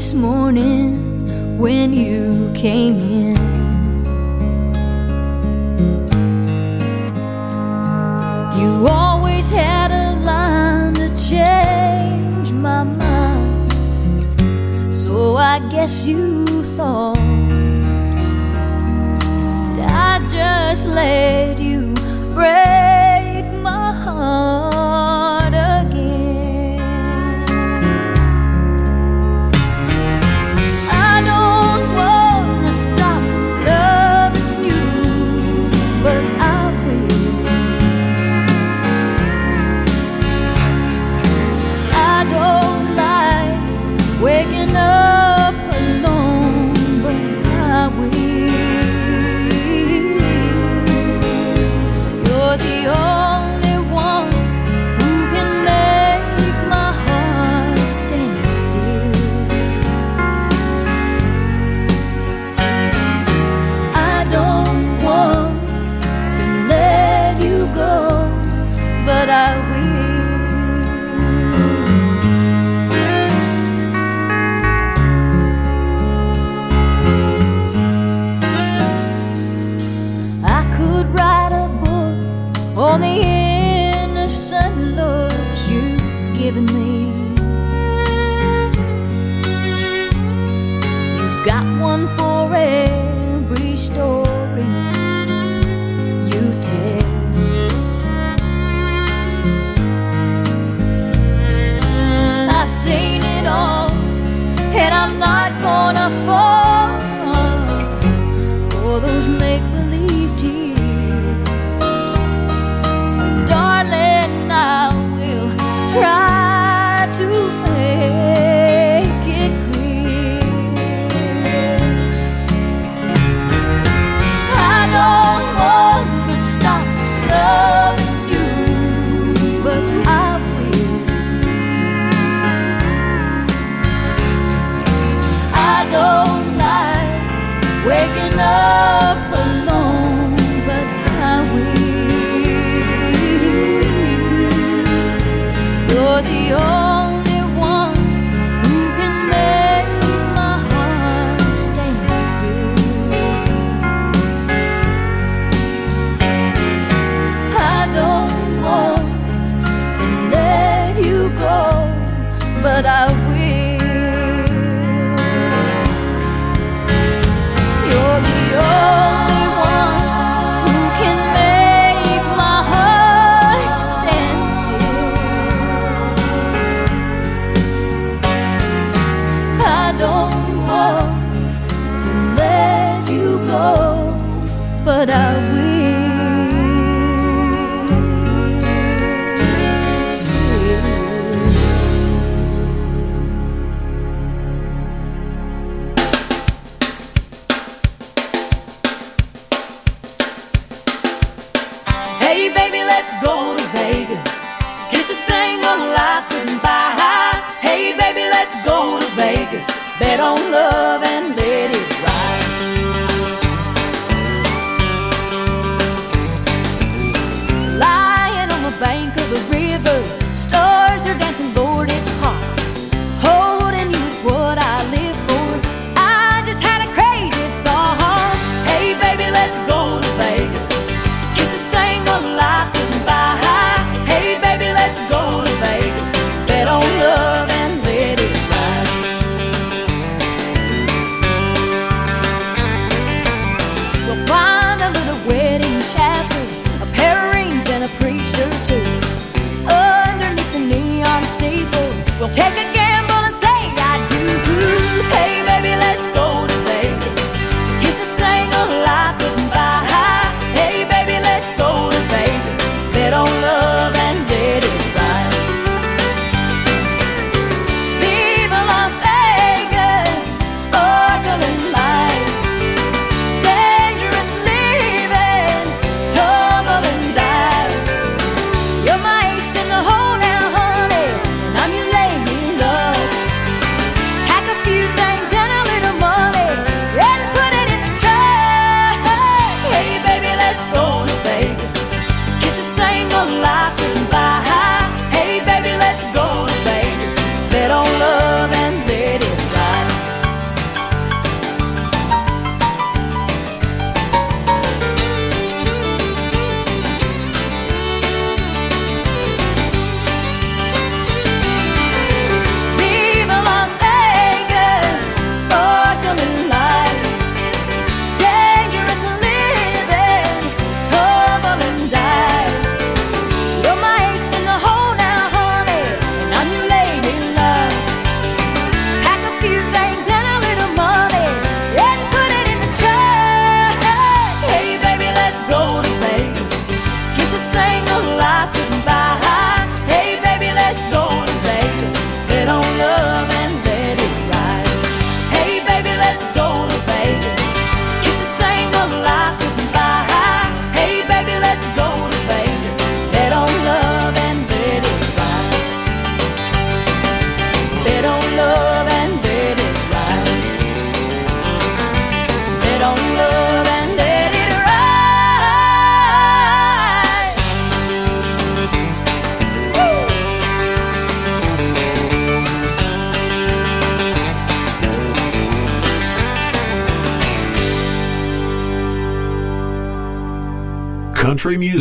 this morning when you came in. You always had a line to change my mind. So I guess you thought I just let you break.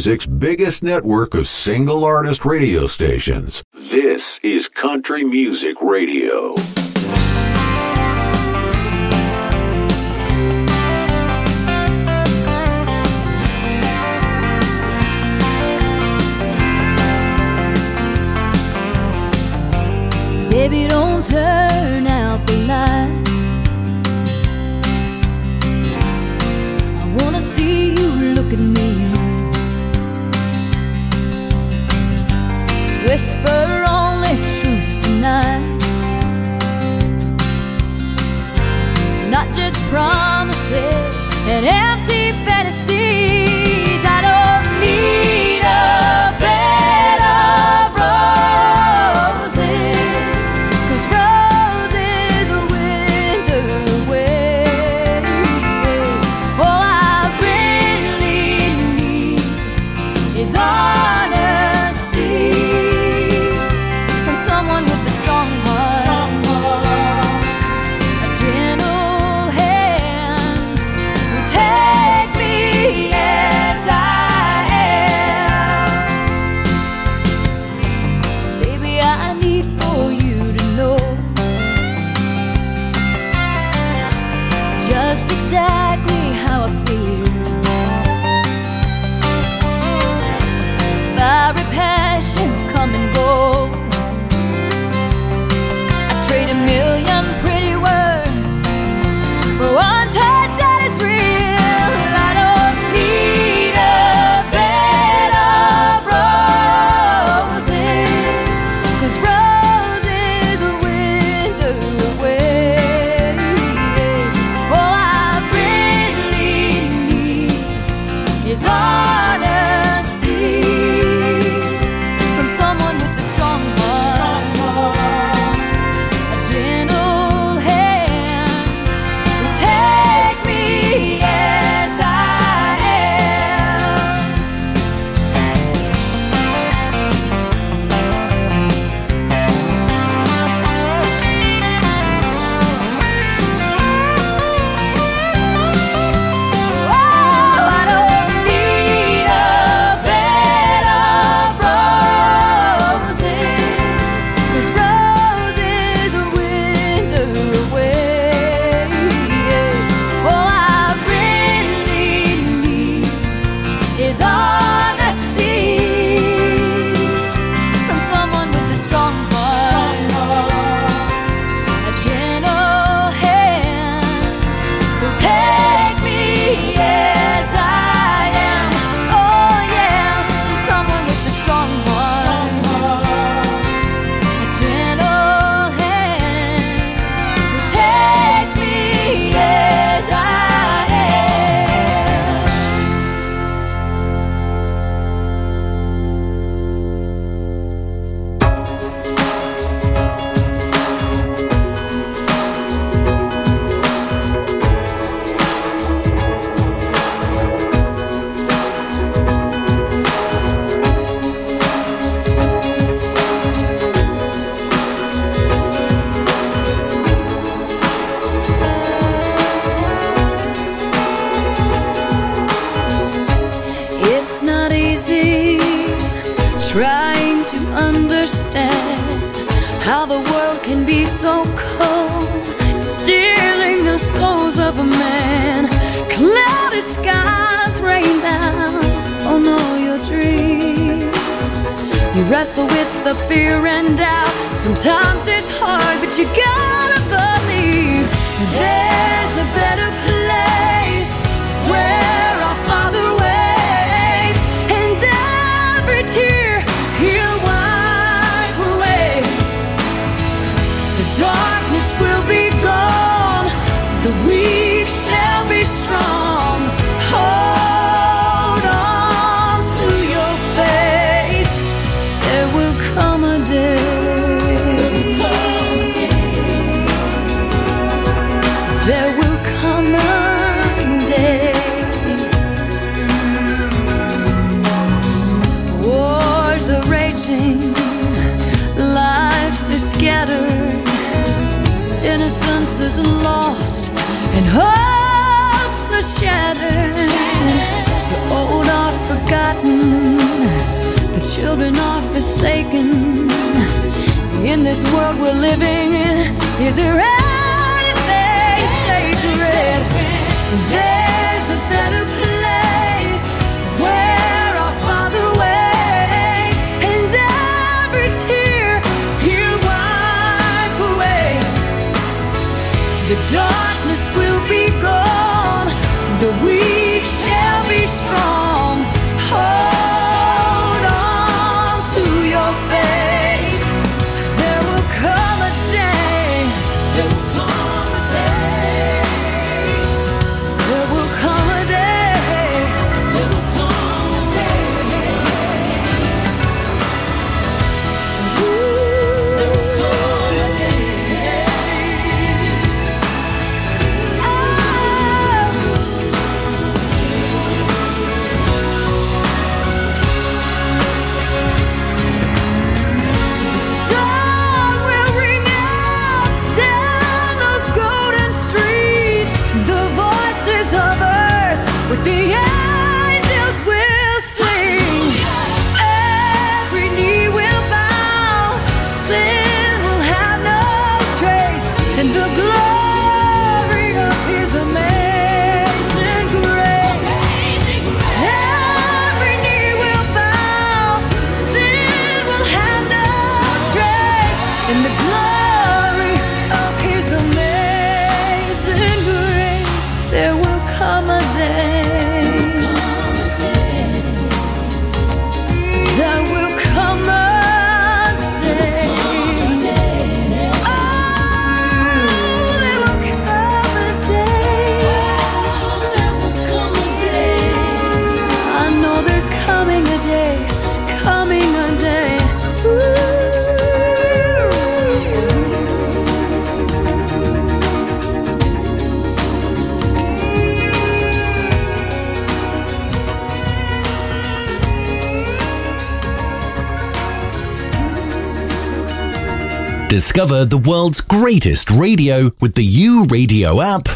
music's biggest network of single artist radio stations. This is Country Music Radio. just promises and empty fantasies. Discover the world's greatest radio with the U Radio app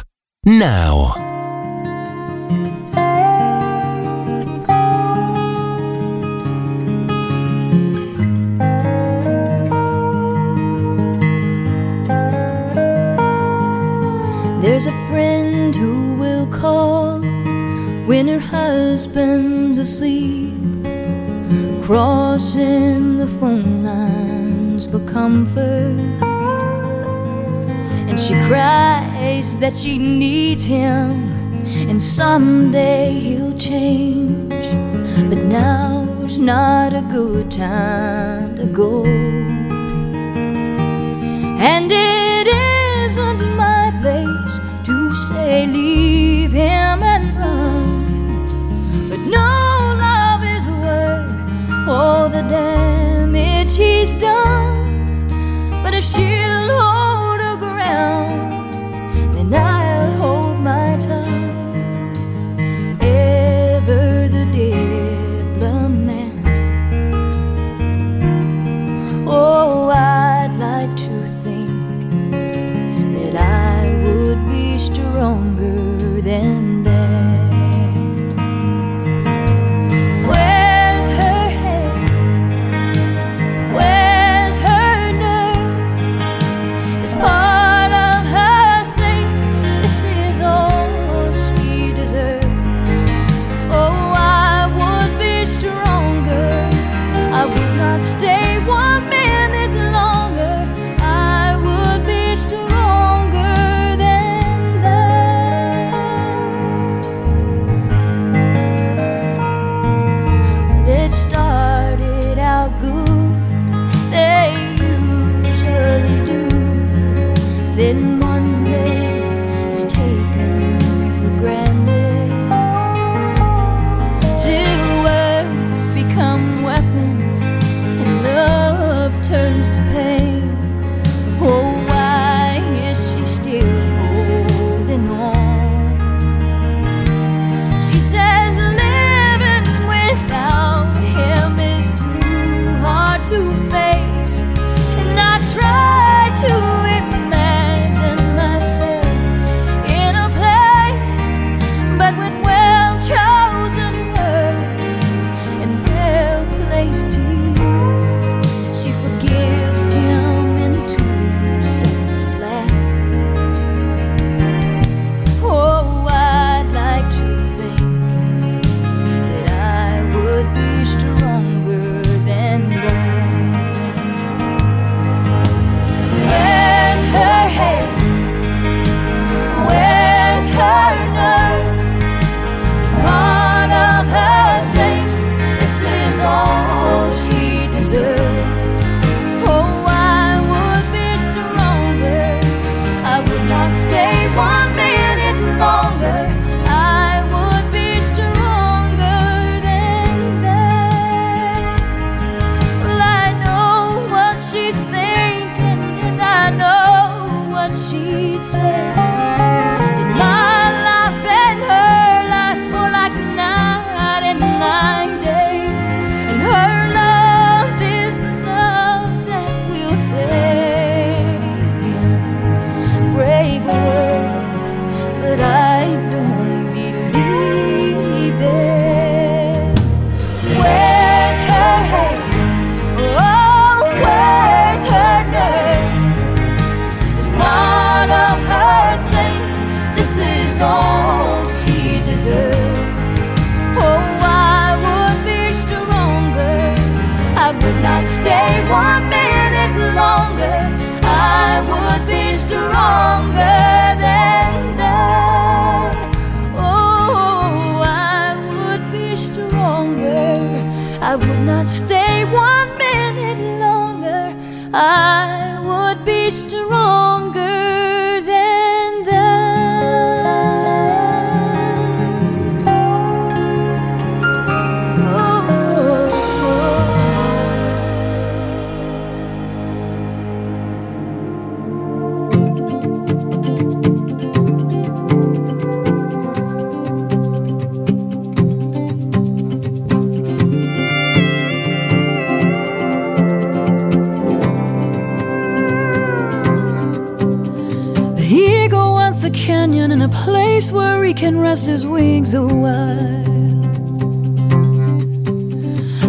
now. There's a friend who will call when her husband's asleep, crossing the phone line for comfort. And she cries that she needs him, and someday he'll change. But now's not a good time to go. And it isn't my place to say, leave. His wings a.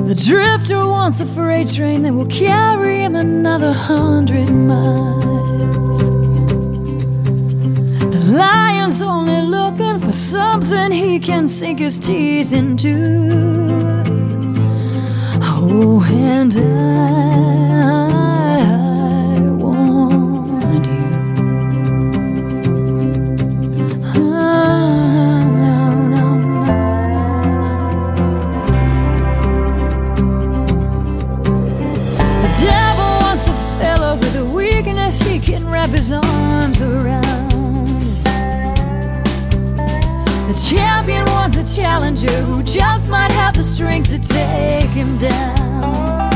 The drifter wants a freight train that will carry him another hundred miles. The lion's only looking for something he can sink his teeth into. Oh, and I. just might have the strength to take him down.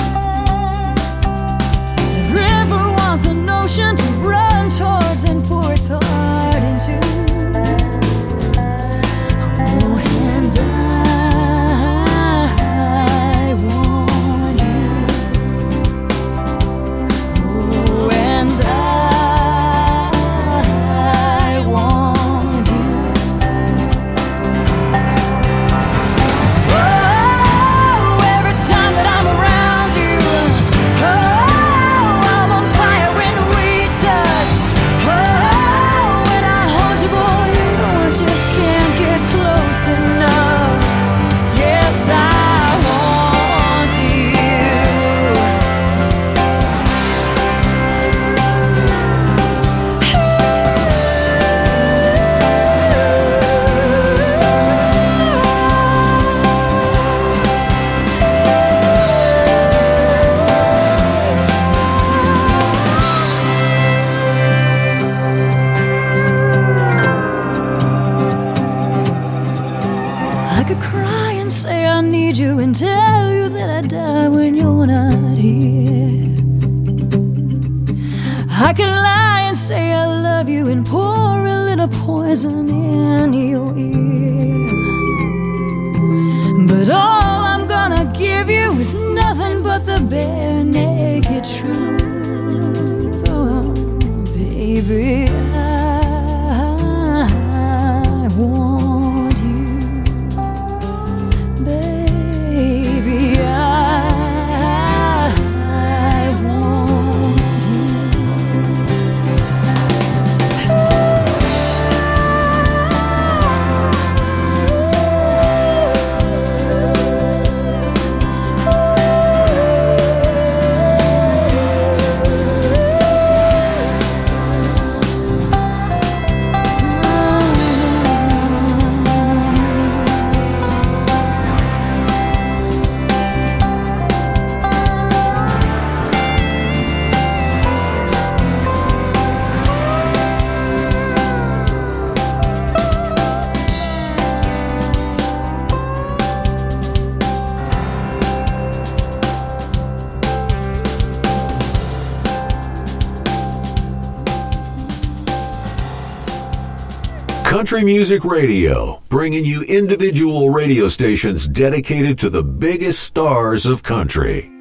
The river wants an ocean to Country Music Radio, bringing you individual radio stations dedicated to the biggest stars of country.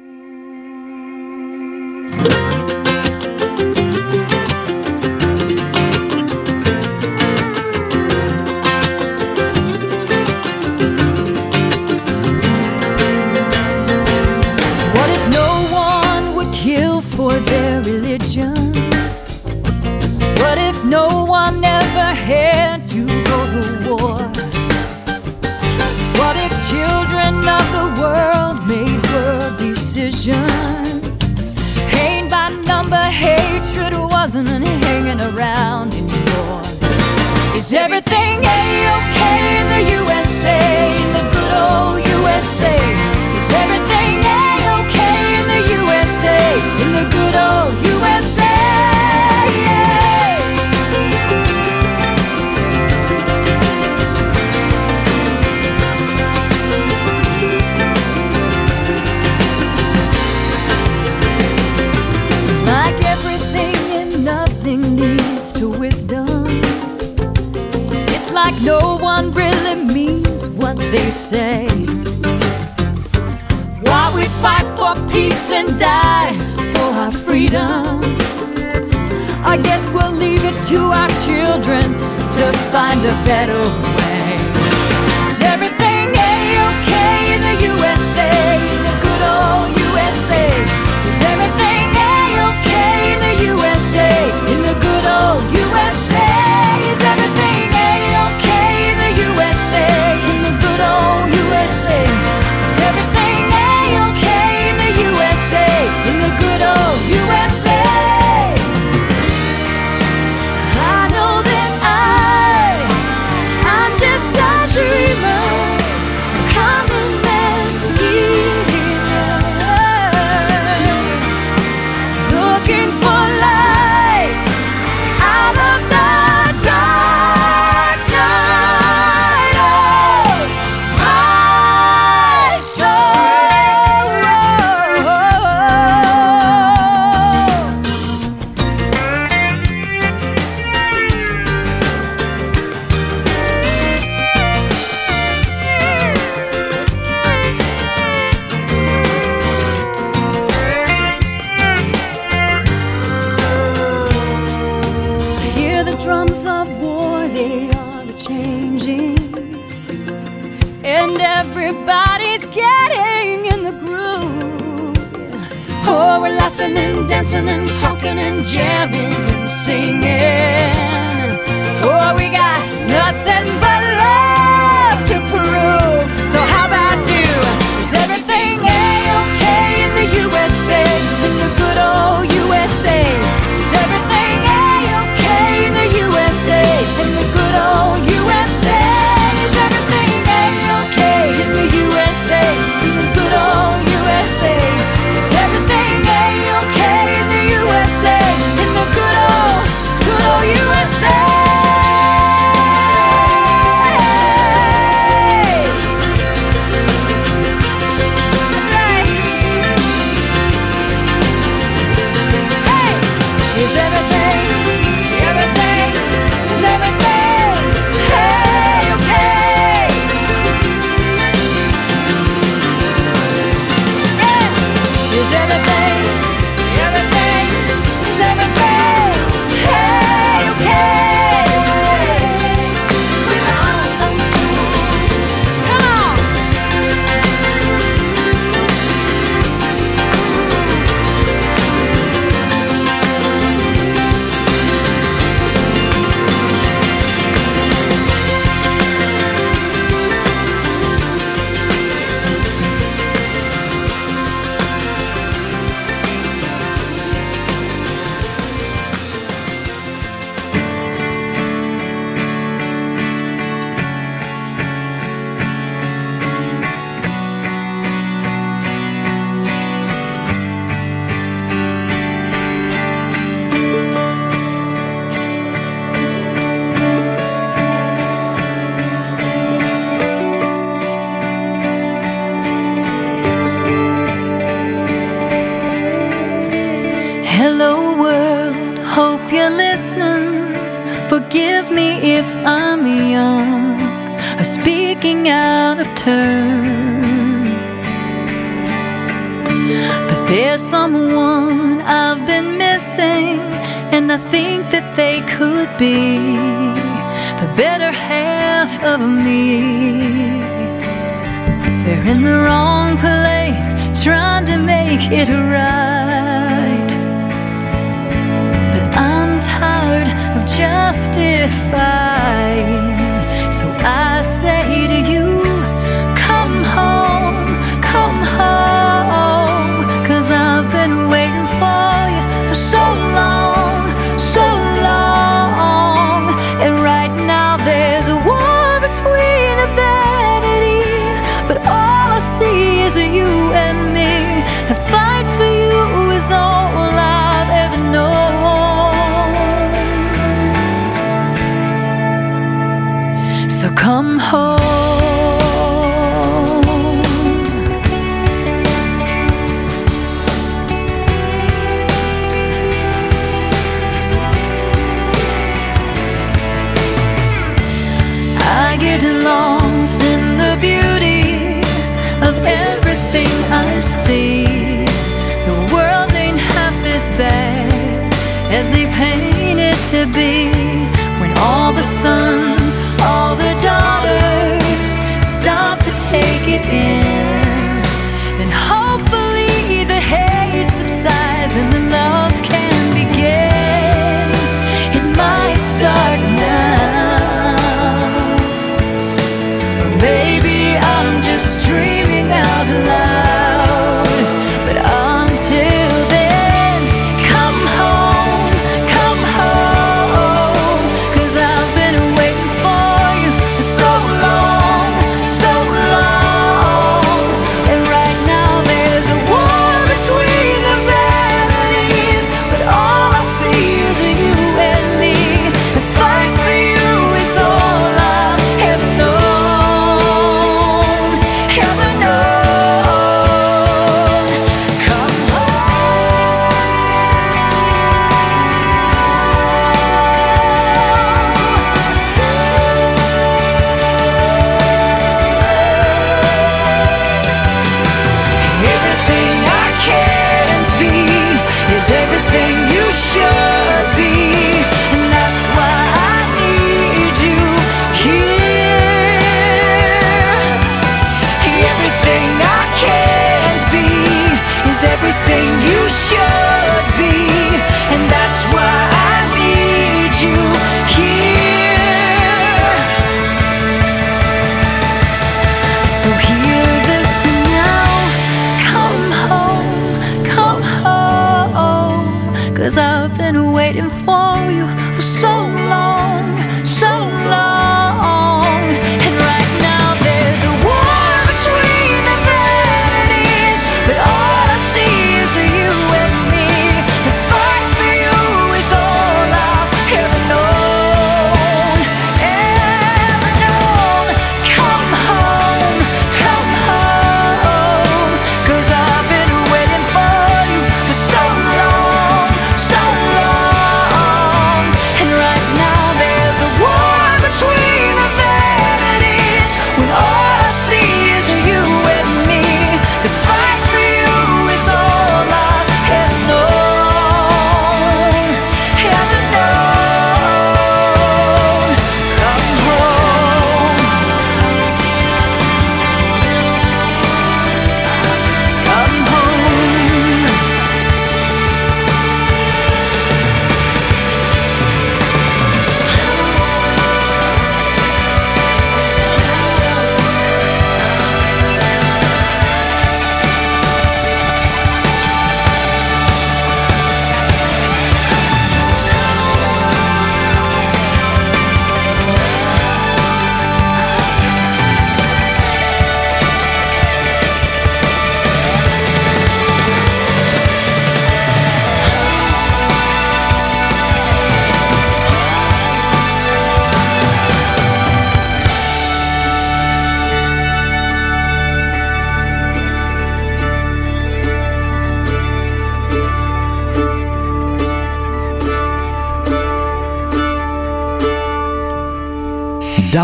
Say. Why we fight for peace and die for our freedom. I guess we'll leave it to our children to find a better way.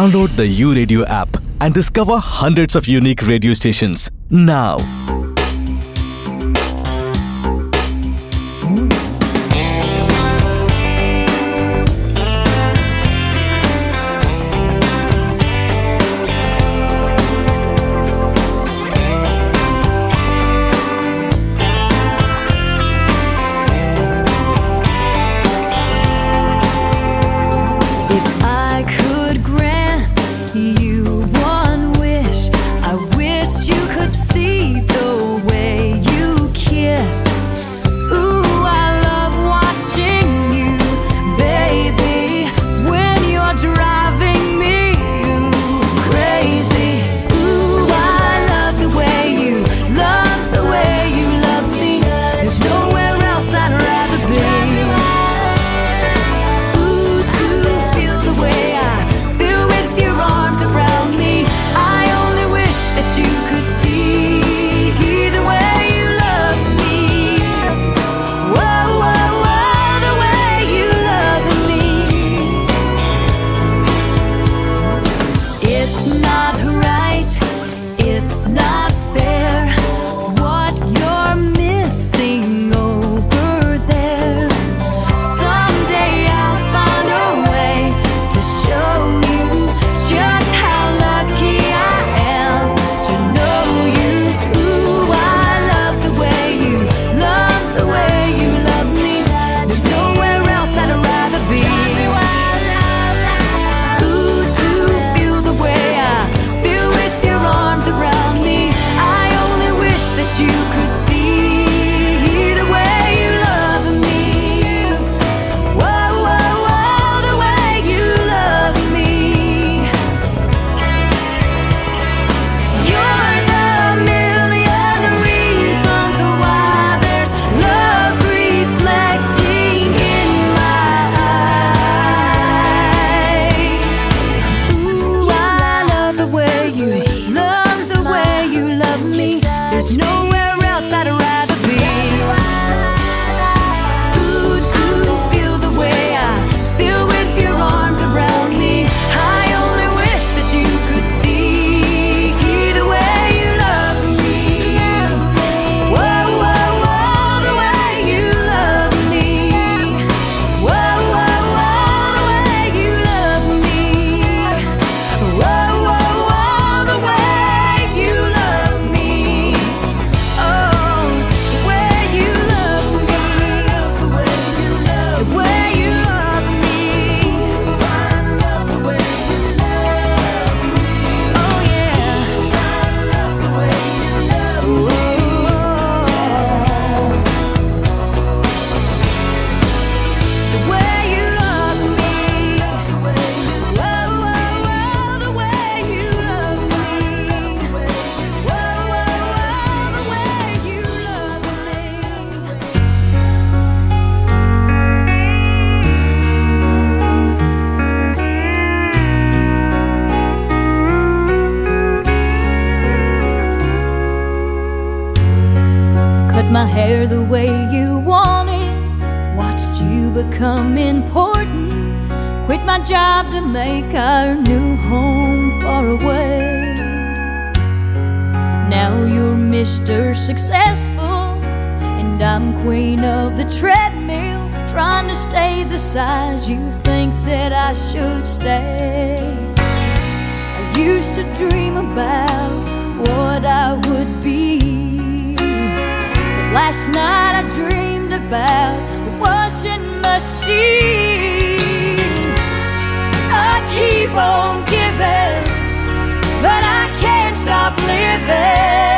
Download the U Radio app and discover hundreds of unique radio stations now. I should stay. I used to dream about what I would be. But last night I dreamed about a washing machine. I keep on giving, but I can't stop living.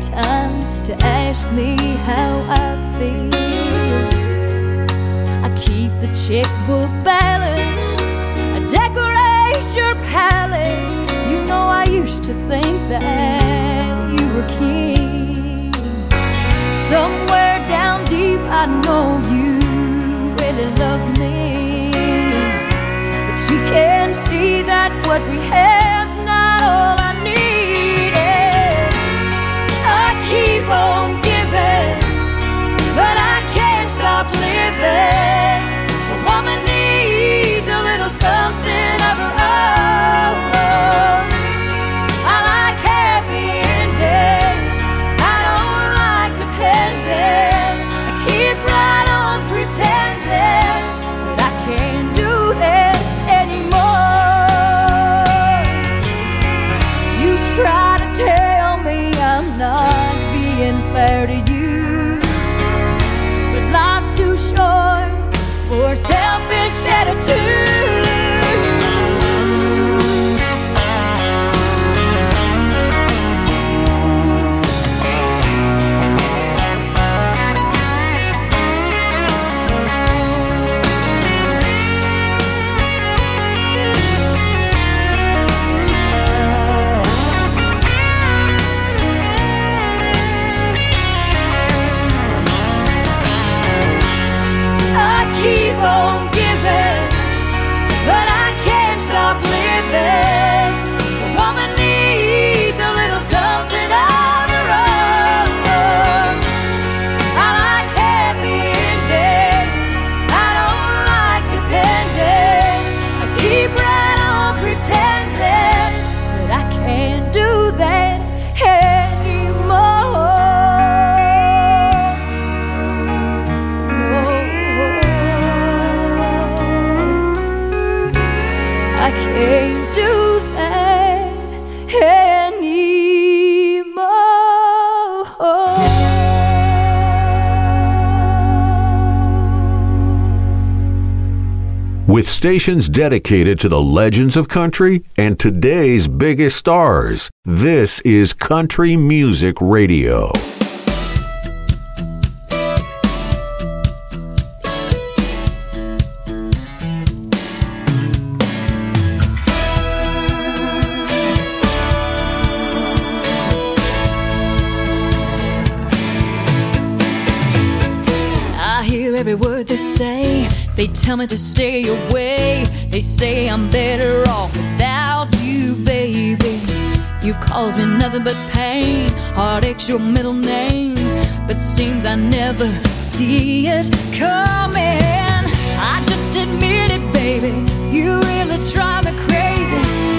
the time to ask me how I feel. I keep the checkbook balanced, I decorate your palace. You know, I used to think that you were king. Somewhere down deep, I know you really love me, but you can't see that what we have. stations dedicated to the legends of country and today's biggest stars. This is Country Music Radio. tell me to say I'm better off without you, baby. You've caused me nothing but pain. Heartache's your middle name, but seems I never see it coming. I just admit it, baby. You really drive me crazy.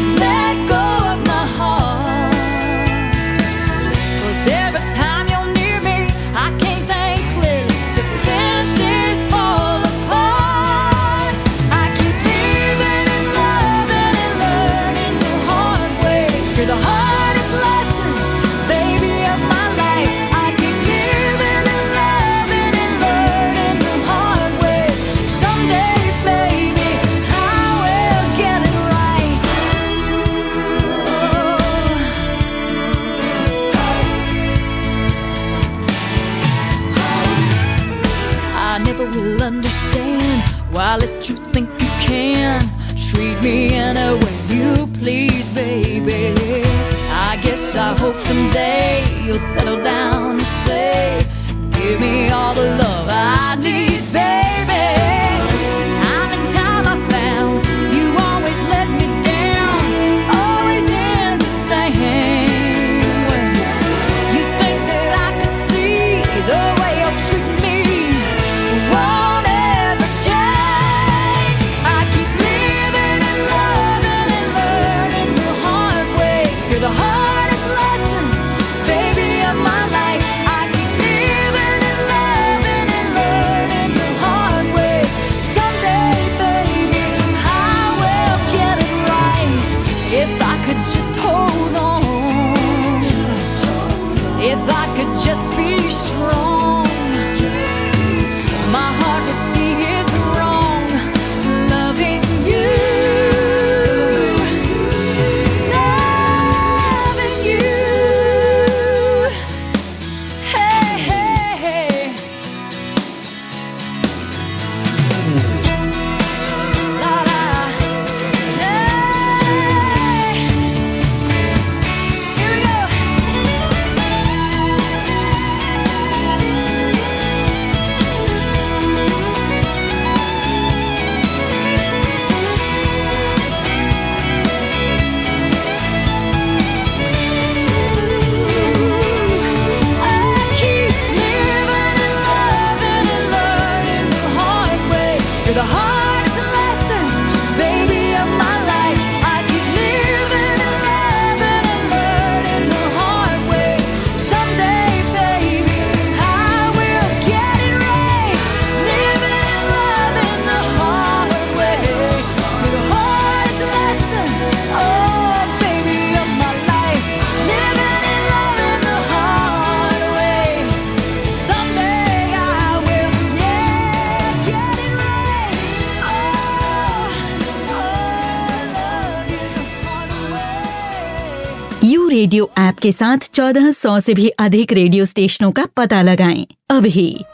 someday you'll settle down and say, Give me all the love I आपके साथ 1400 से भी अधिक radio स्टेशनों का पता लगाएँ। अभी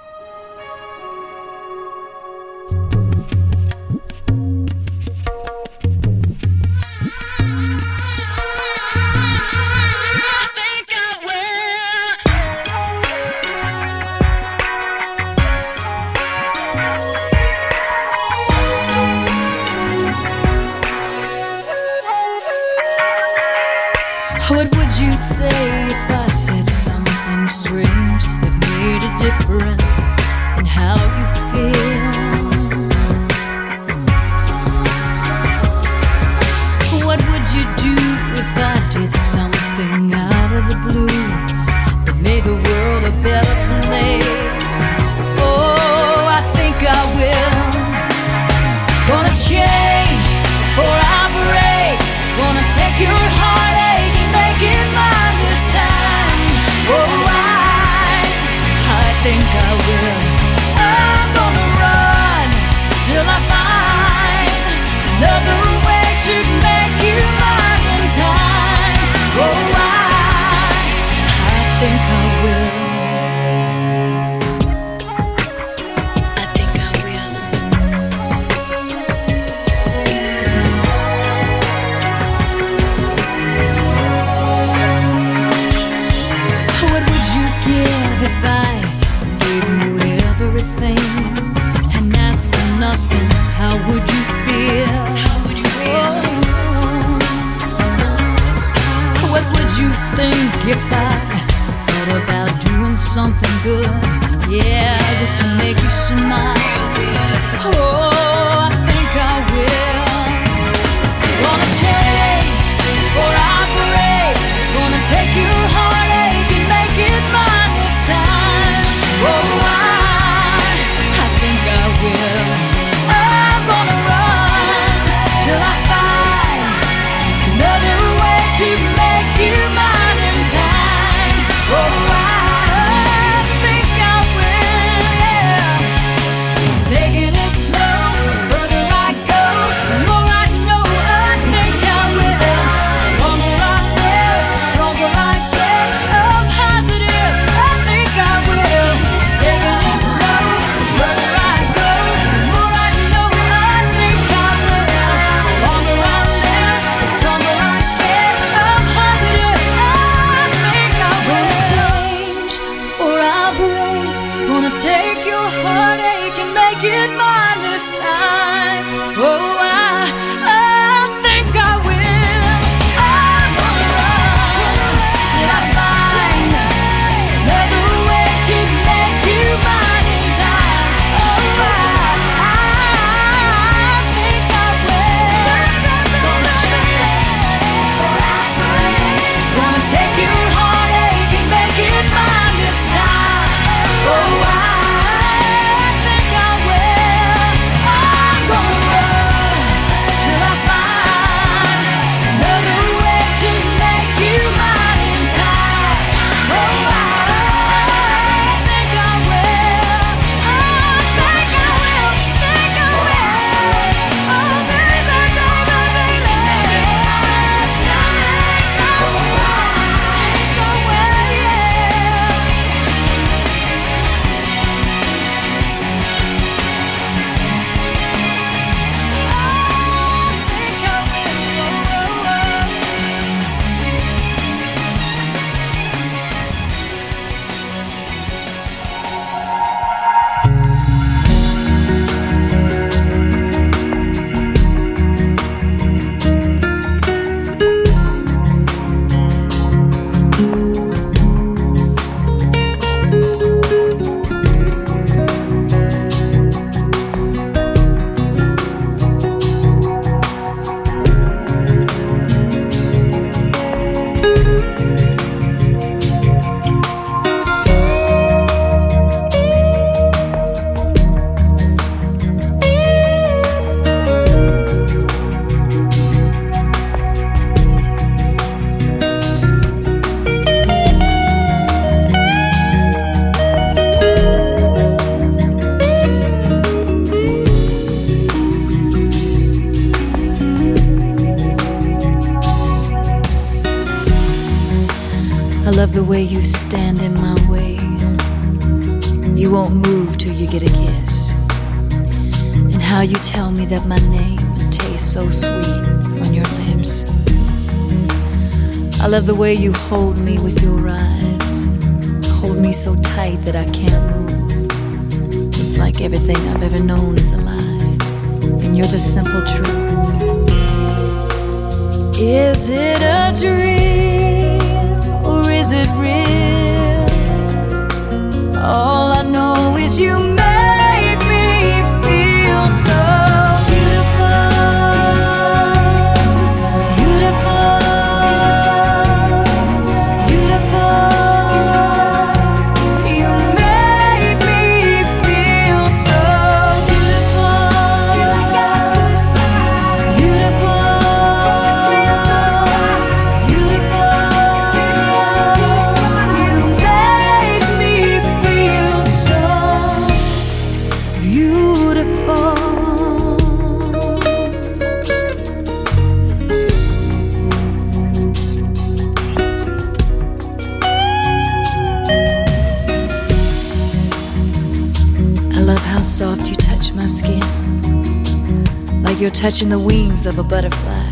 touching the wings of a butterfly.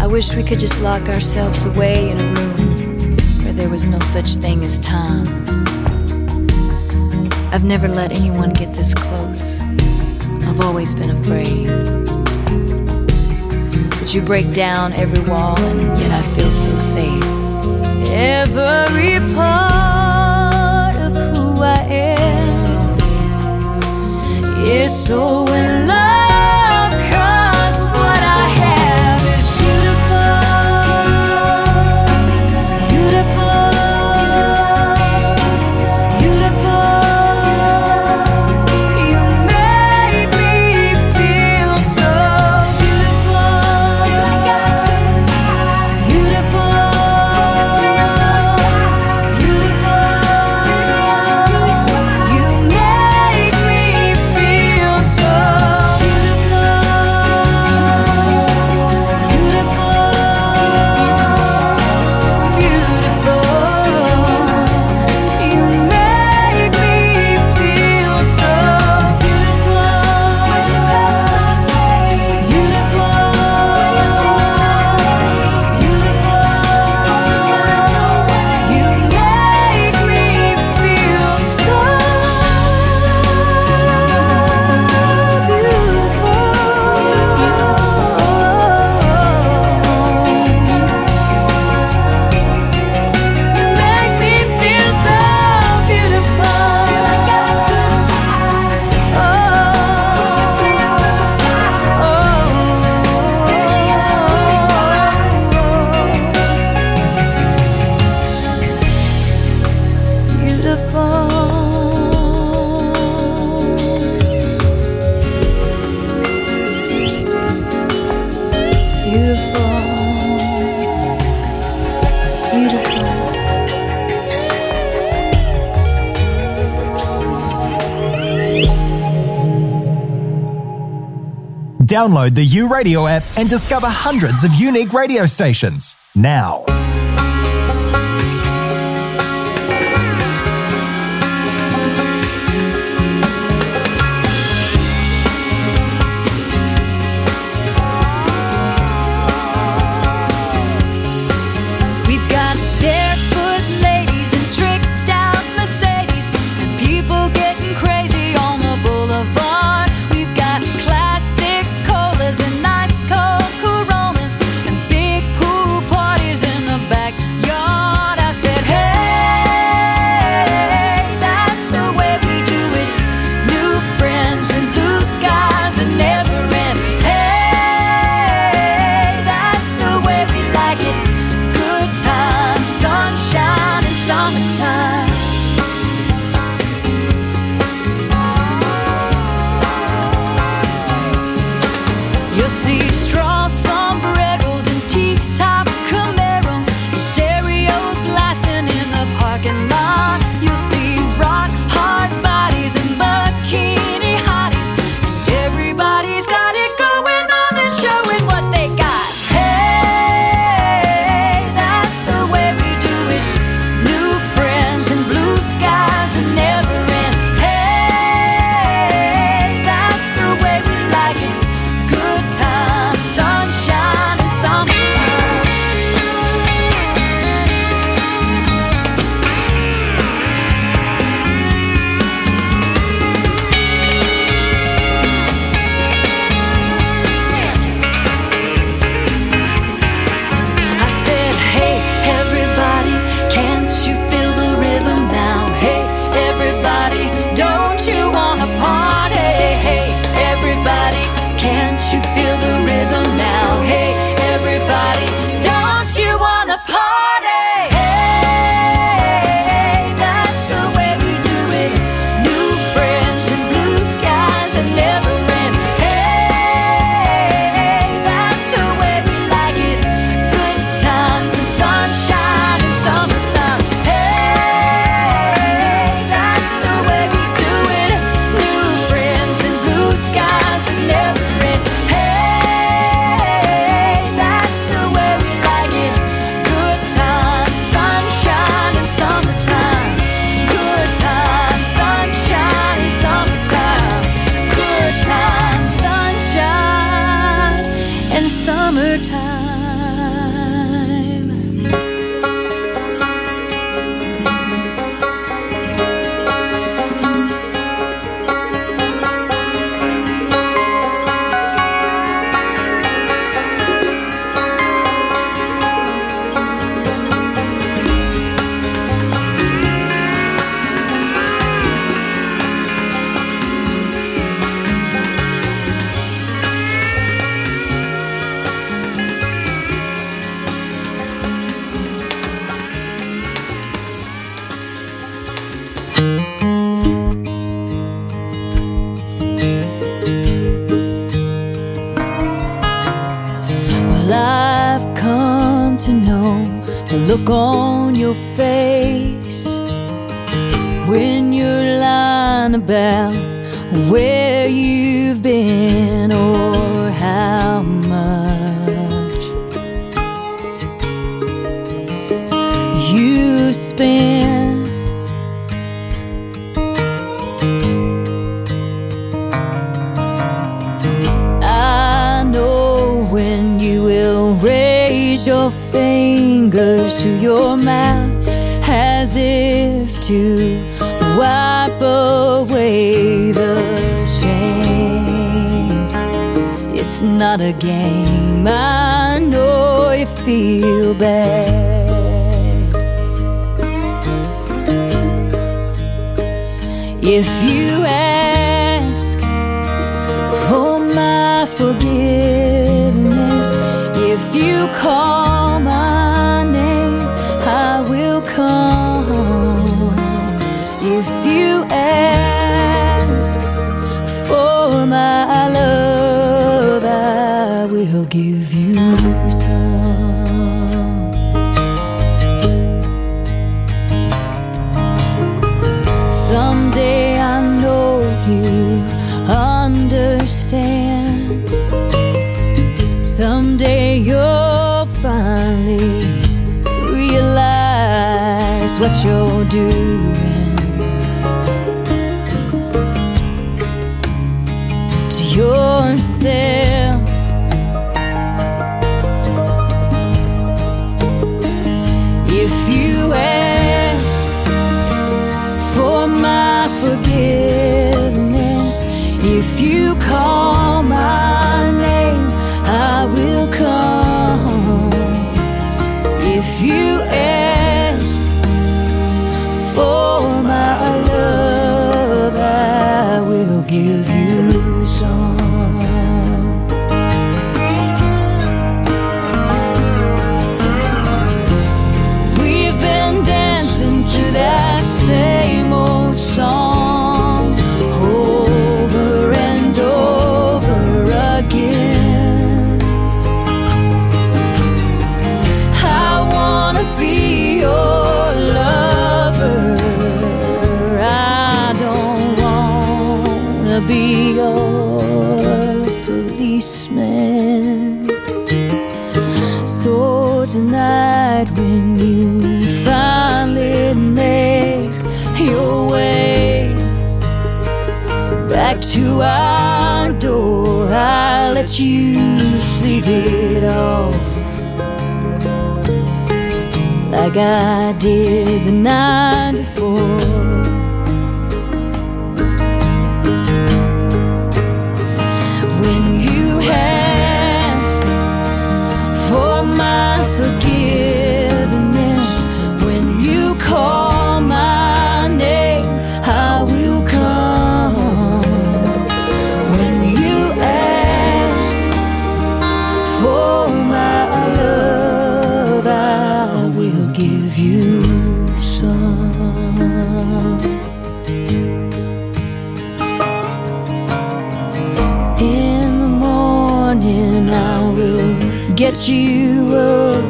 I wish we could just lock ourselves away in a room where there was no such thing as time. I've never let anyone get this close. I've always been afraid. But you break down every wall, and yet I feel so safe. Every part of who I am is so in love. Download the U Radio app and discover hundreds of unique radio stations now. It's not a game, I know you feel bad. If you ask for my forgiveness, if you call my name, I will come. Will give you some. Someday I know you understand. Someday you'll finally realize what you're doing to our door, I let you sleep it off like I did the night before. Get you up.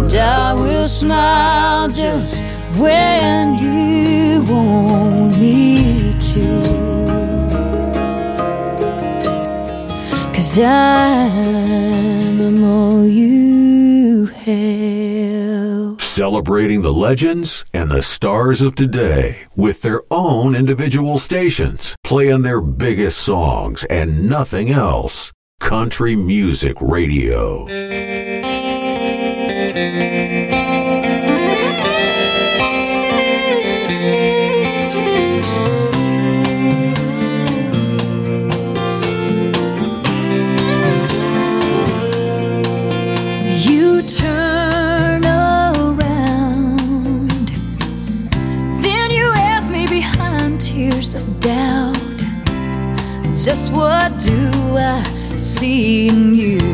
And I will smile just when you want me to. Cause I'm all you have. Celebrating the legends and the stars of today with their own individual stations, playing their biggest songs and nothing else. Country Music Radio. See in you?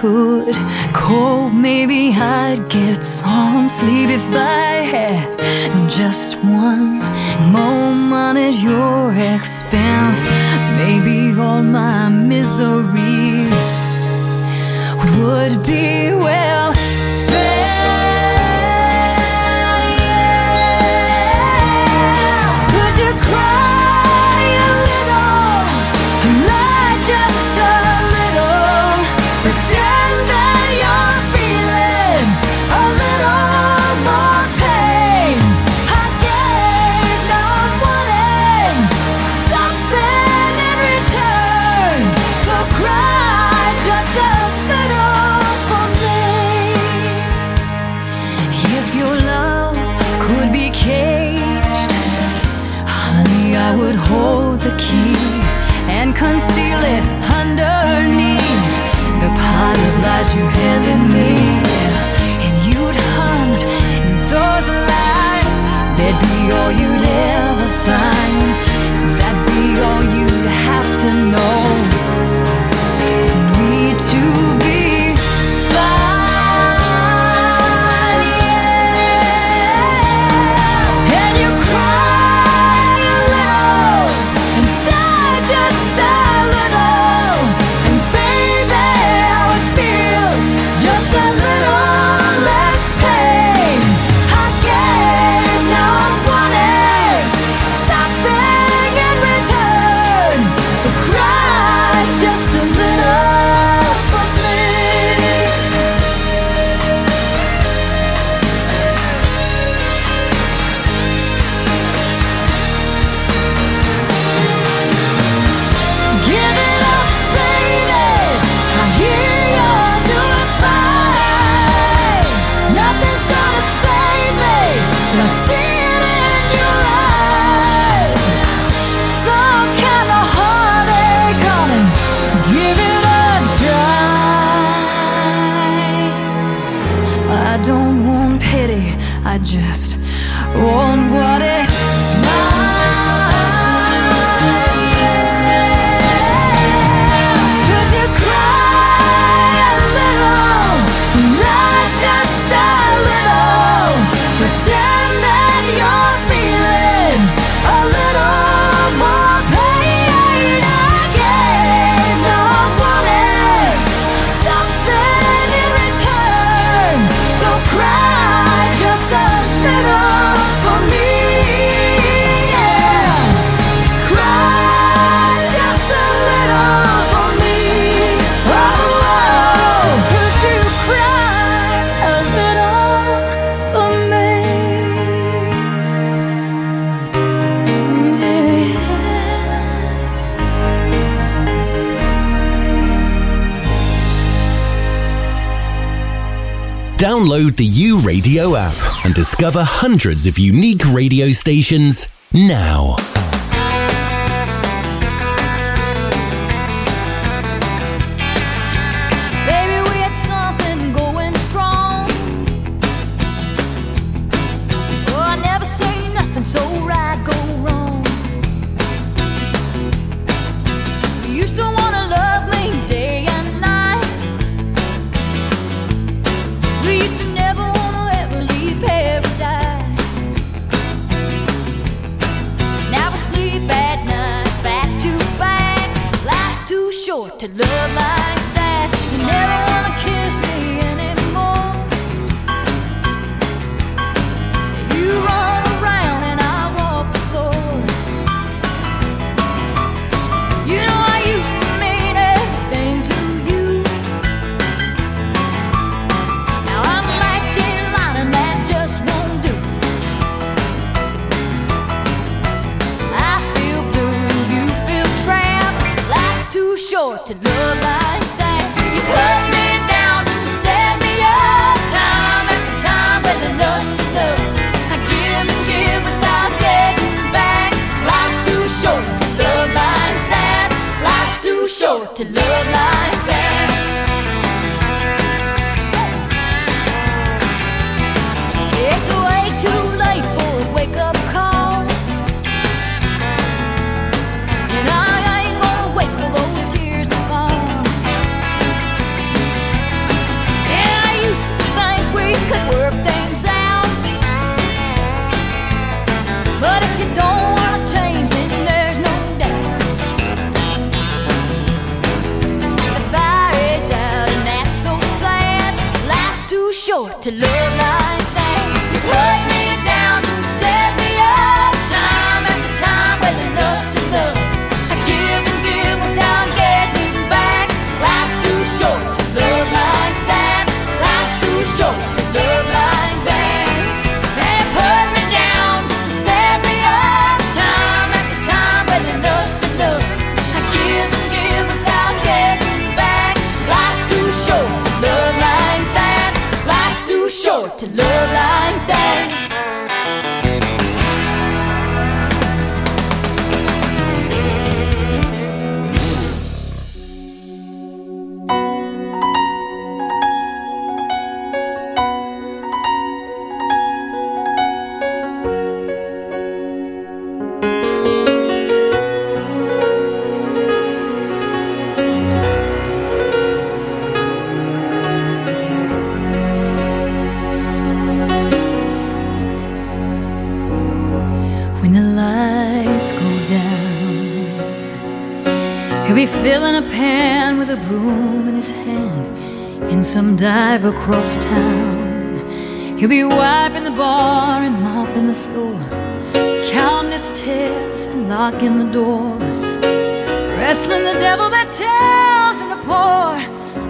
could. Cold, maybe I'd get some sleep if I had just one moment at your expense. Maybe all my misery would be well Download the U Radio app and discover hundreds of unique radio stations now.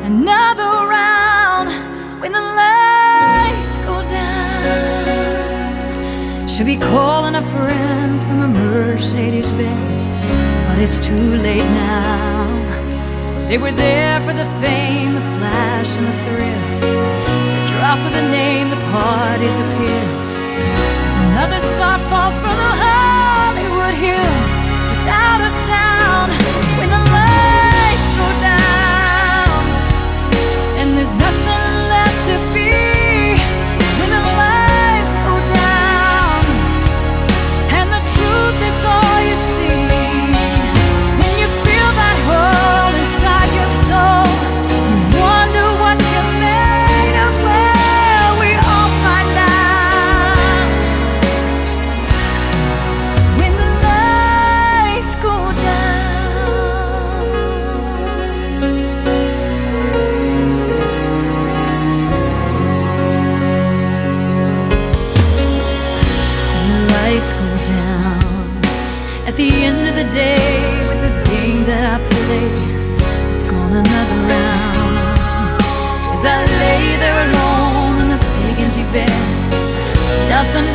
Another round when the lights go down. She'll be calling her friends from a Mercedes Benz, but it's too late now. They were there for the fame, the flash, and the thrill. The drop of the name, the party disappears. As another star falls from the Hollywood hills without a sound. When the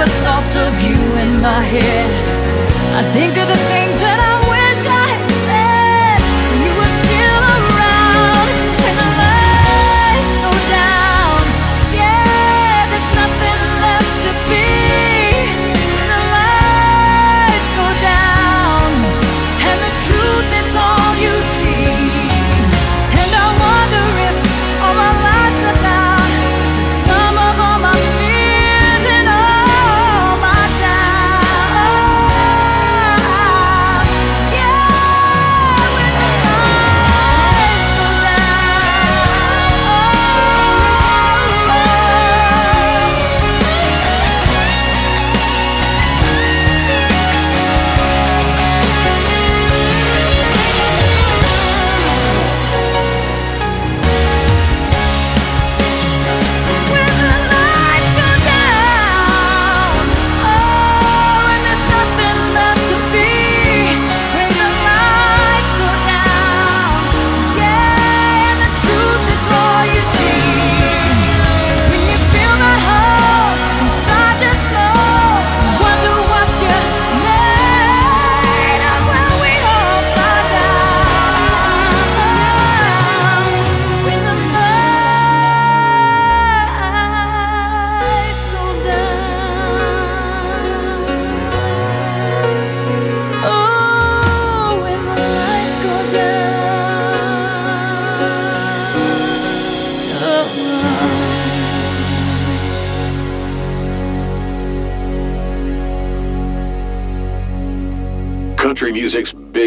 but thoughts of you in my head. I think of the things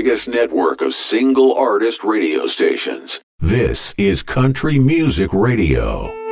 biggest network of single artist radio stations. This is Country Music Radio.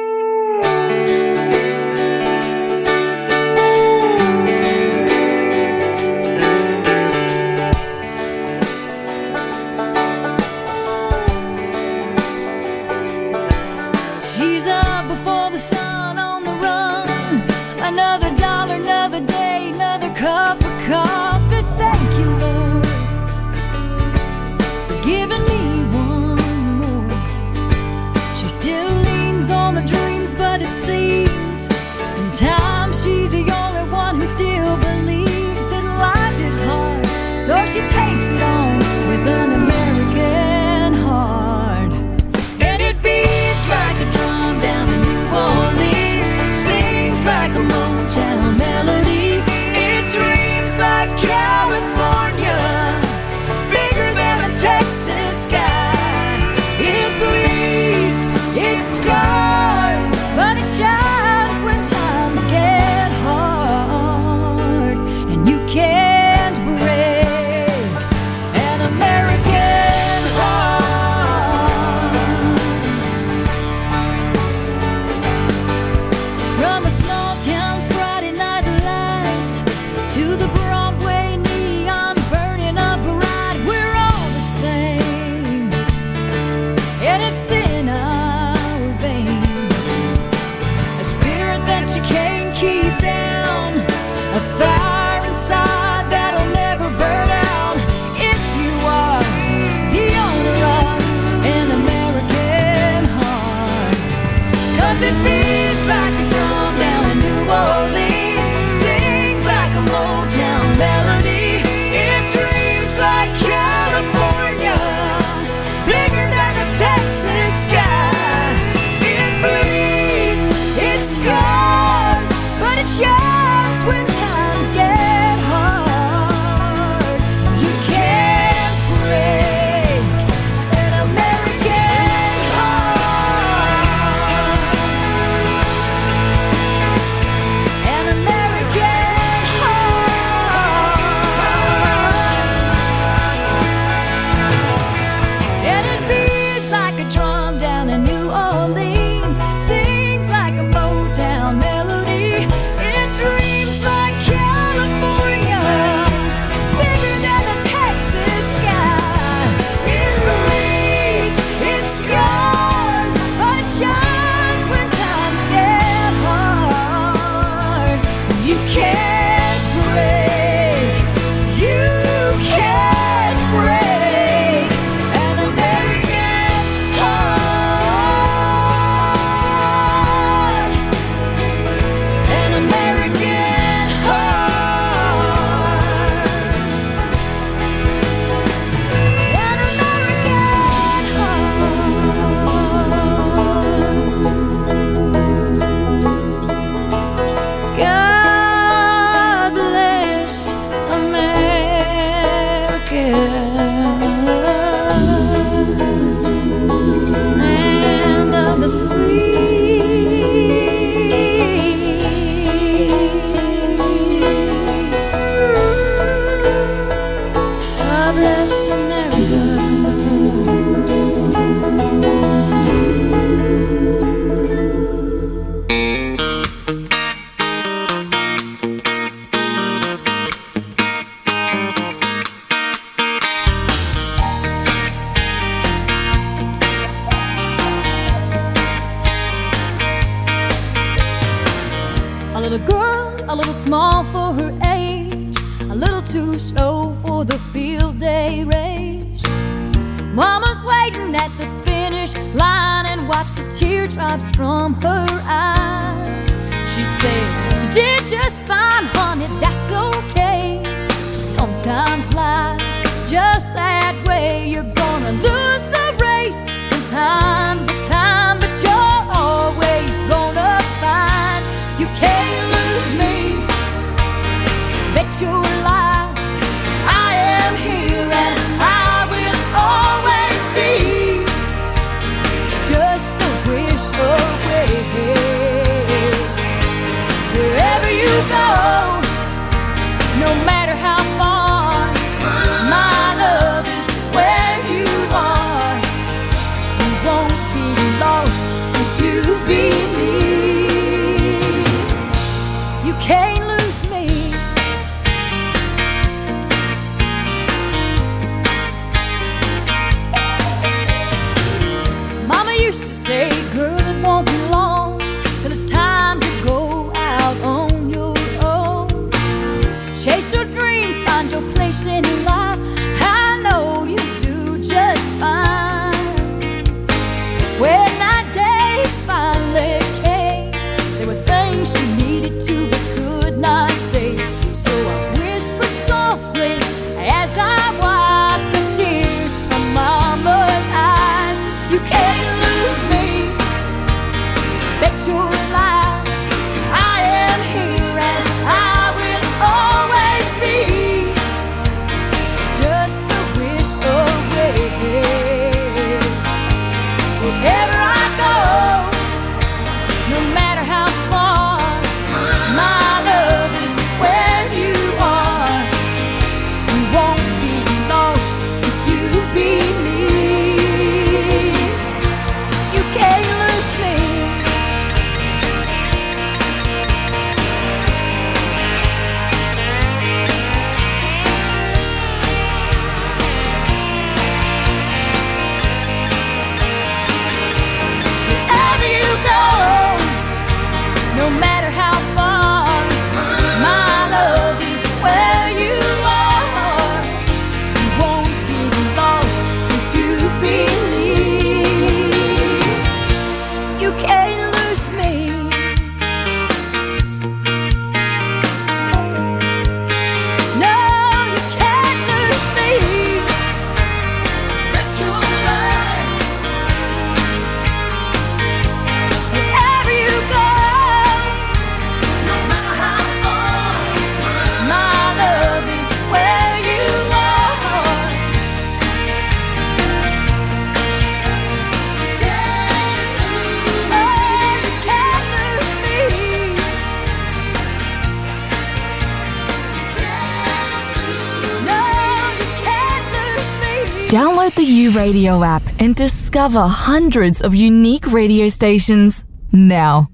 radio app and discover hundreds of unique radio stations now.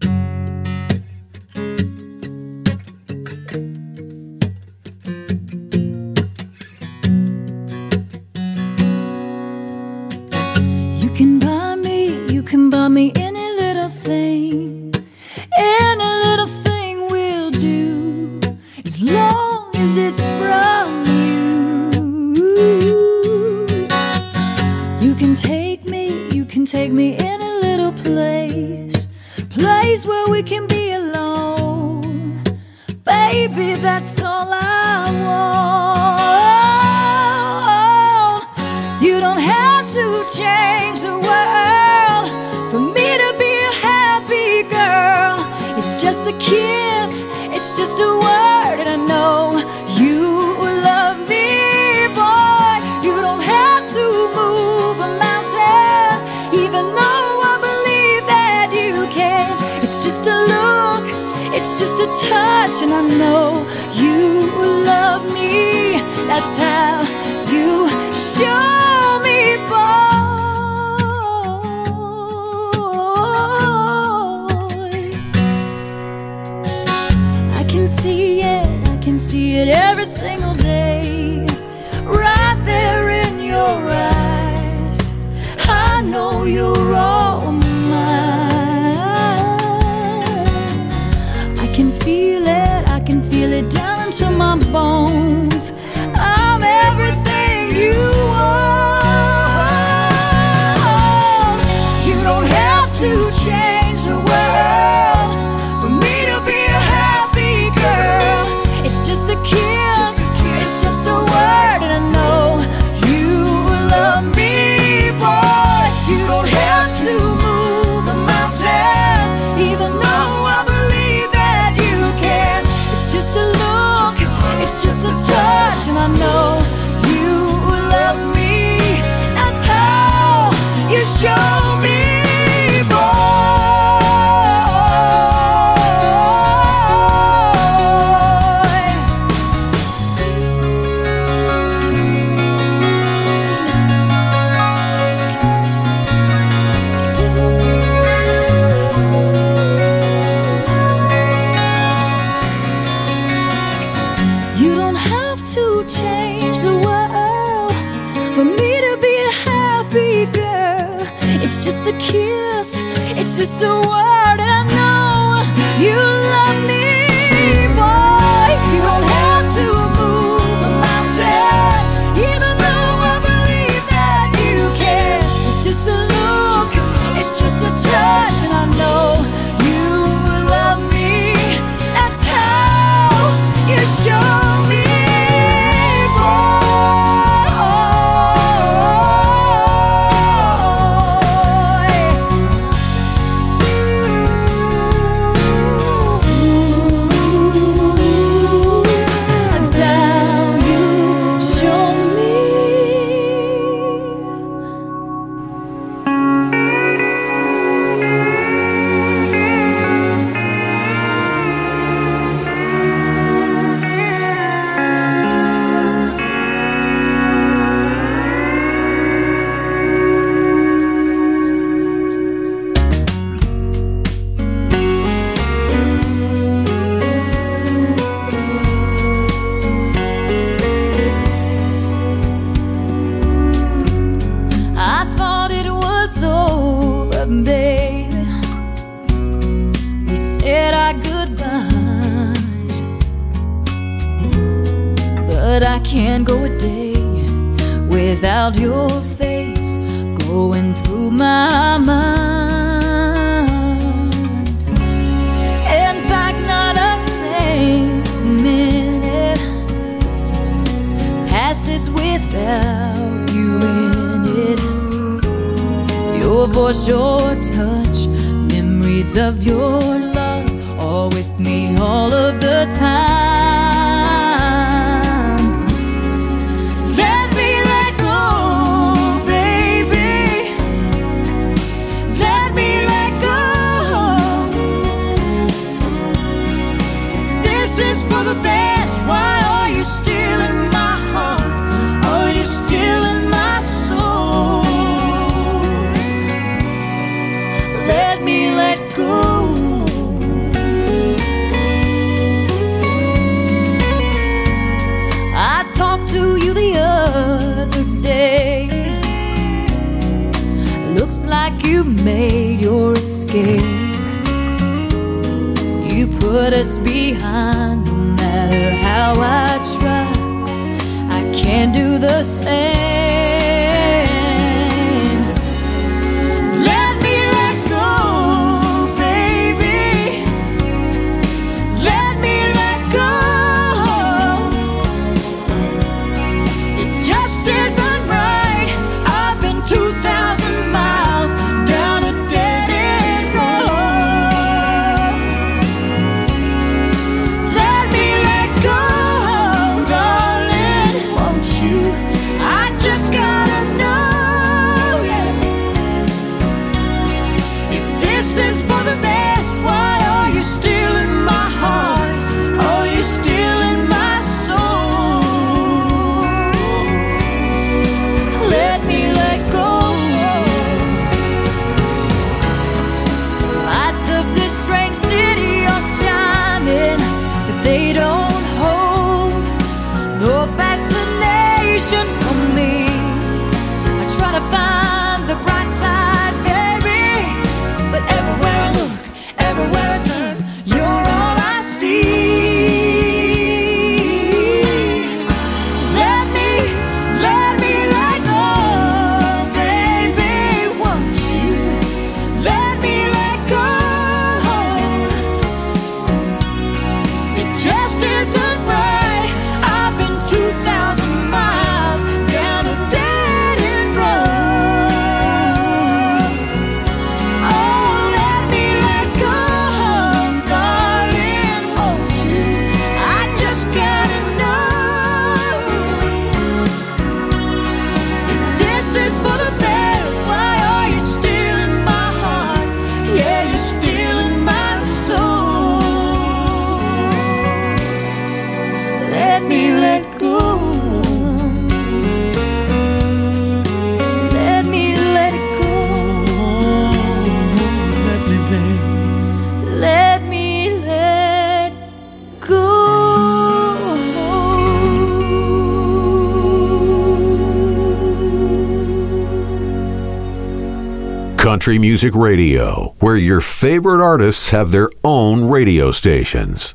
Music Radio, where your favorite artists have their own radio stations.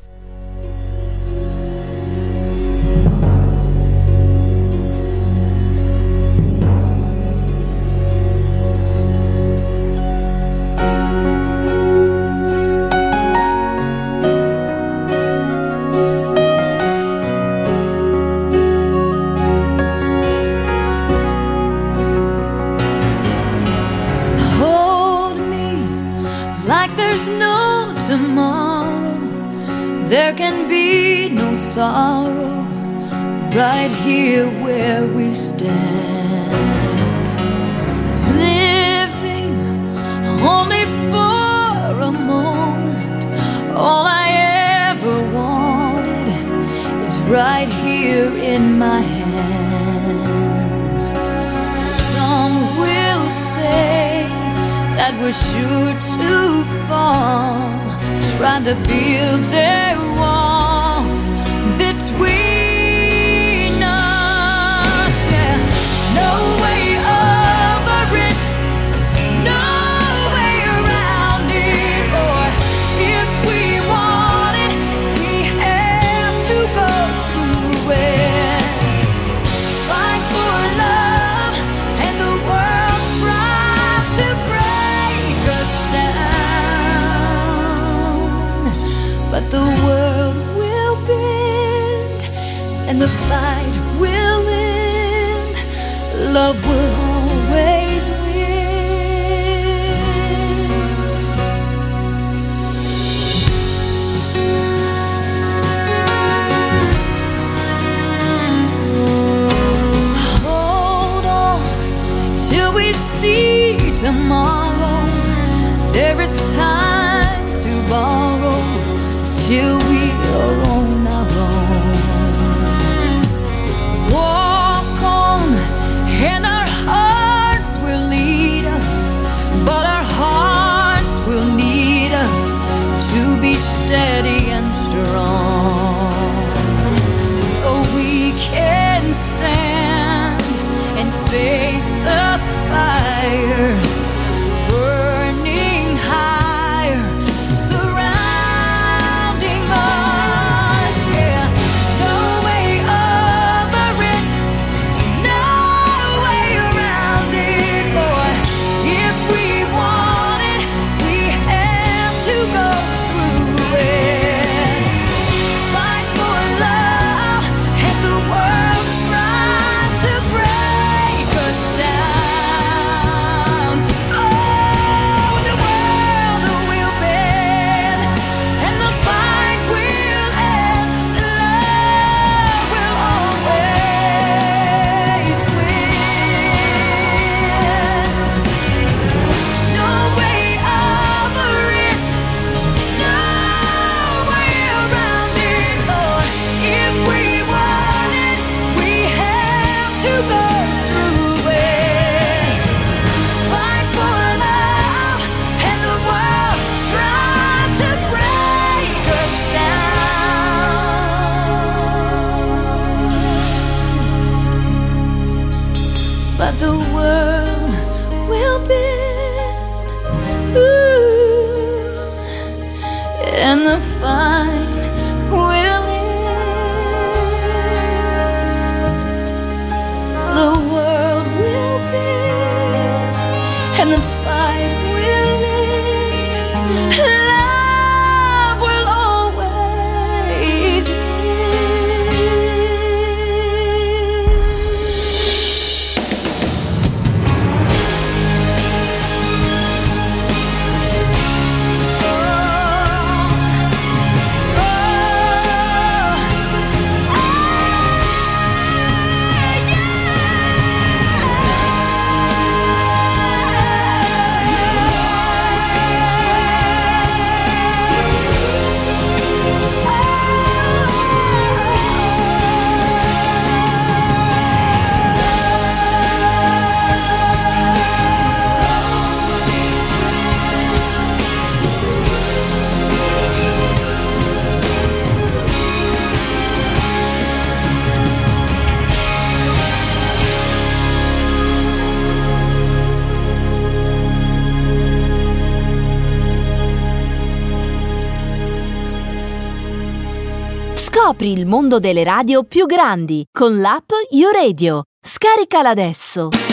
Scopri il mondo delle radio più grandi con l'app YouRadio. Scaricala adesso!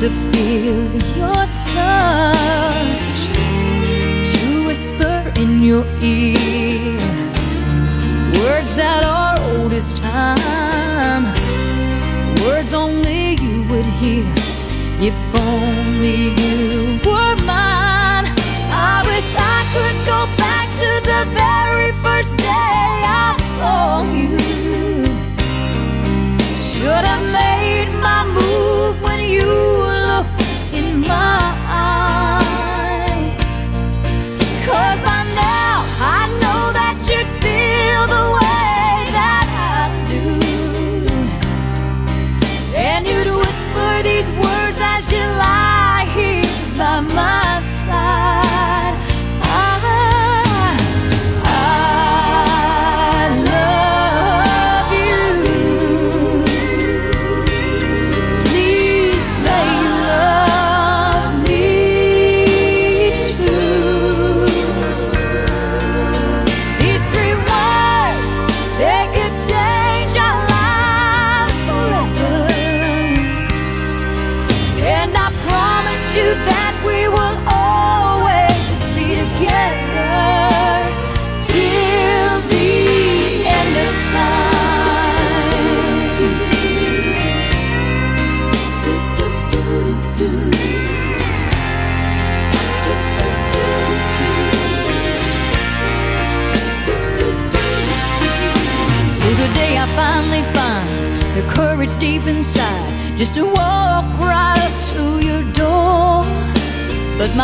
to feel your touch, to whisper in your ear words that are old as time, words only you would hear if.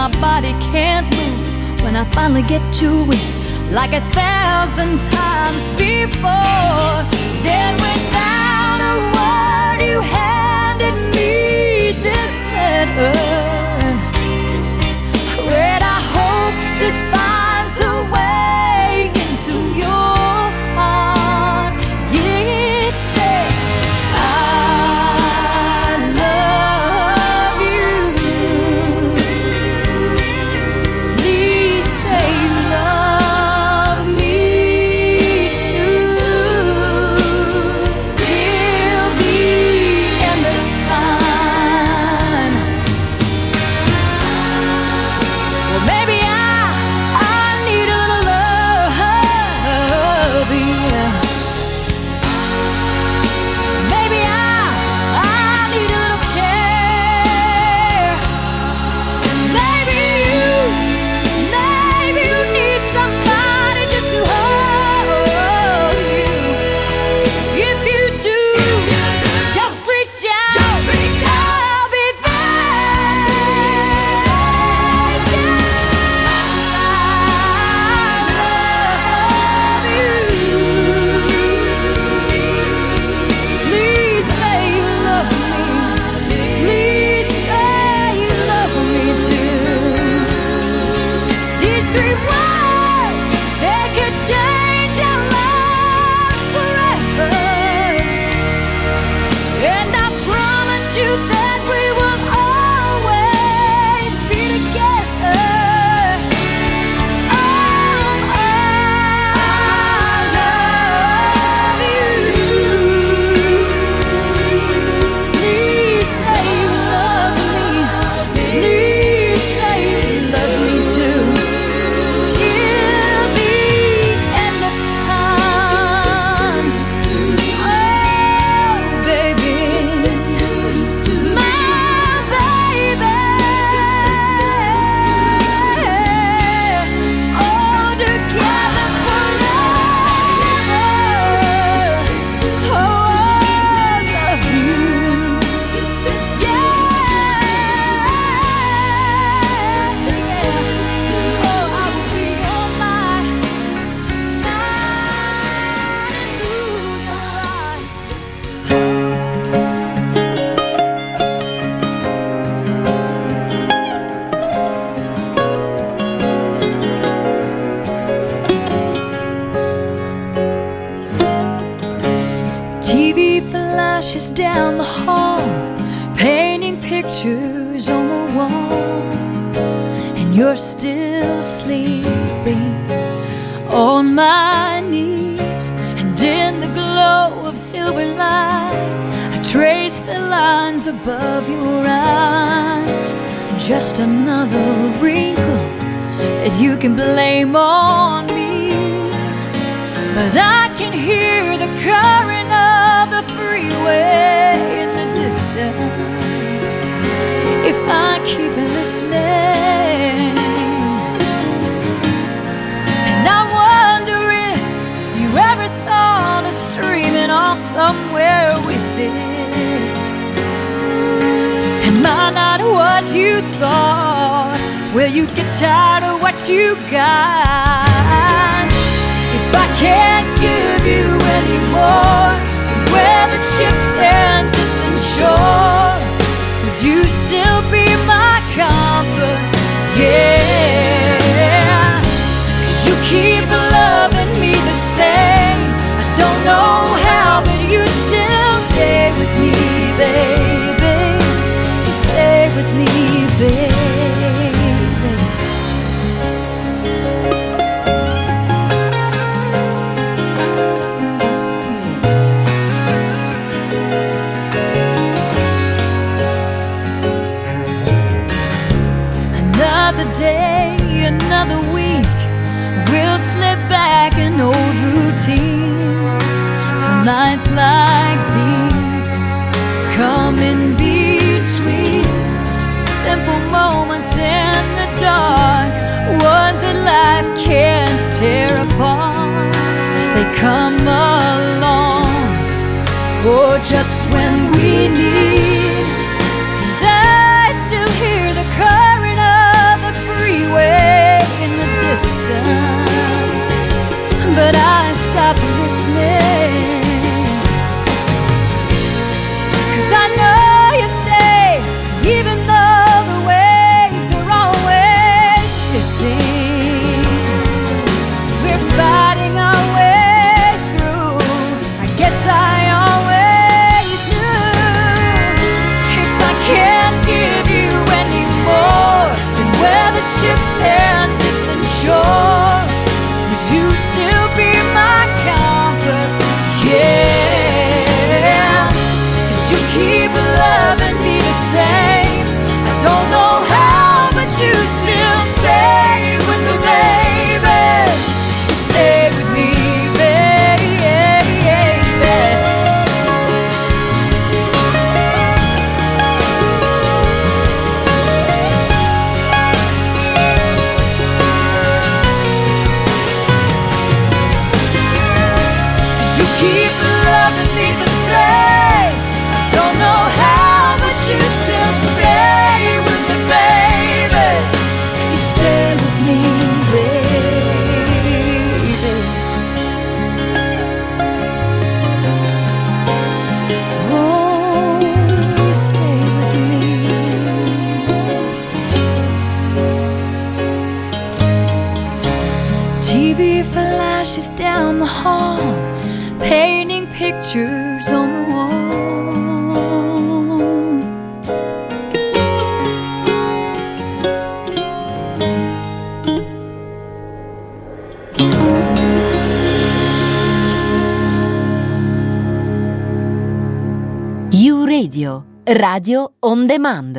my body can't move when I finally get to it like a thousand times before. Then without a word, you handed me this letter. Radio On Demand.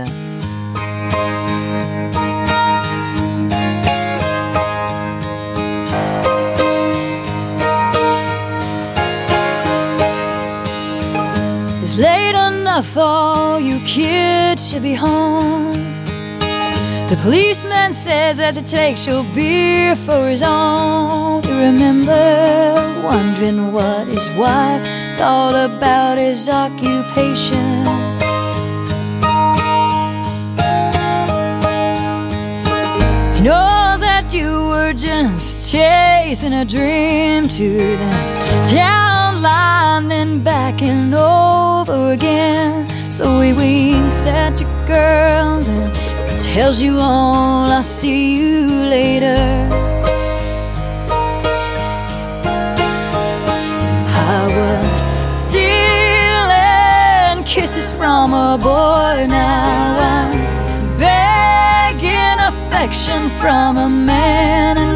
It's late enough for you kids should be home. The policeman says that to take your beer for his own. You remember wondering what his wife thought about his occupation. Just chasing a dream to the town line and back and over again. So he winks at your girls, and tells you all, I'll see you later. I was stealing kisses from a boy now. I'm begging affection from a man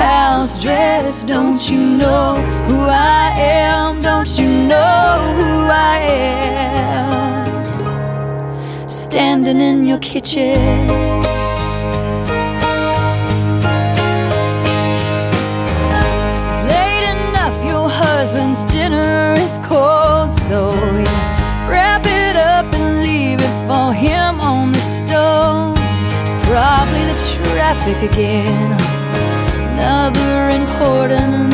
house dress. Don't you know who I am? Don't you know who I am? Standing in your kitchen. It's late enough, your husband's dinner is cold, so you wrap it up and leave it for him on the stove. It's probably the traffic again, another important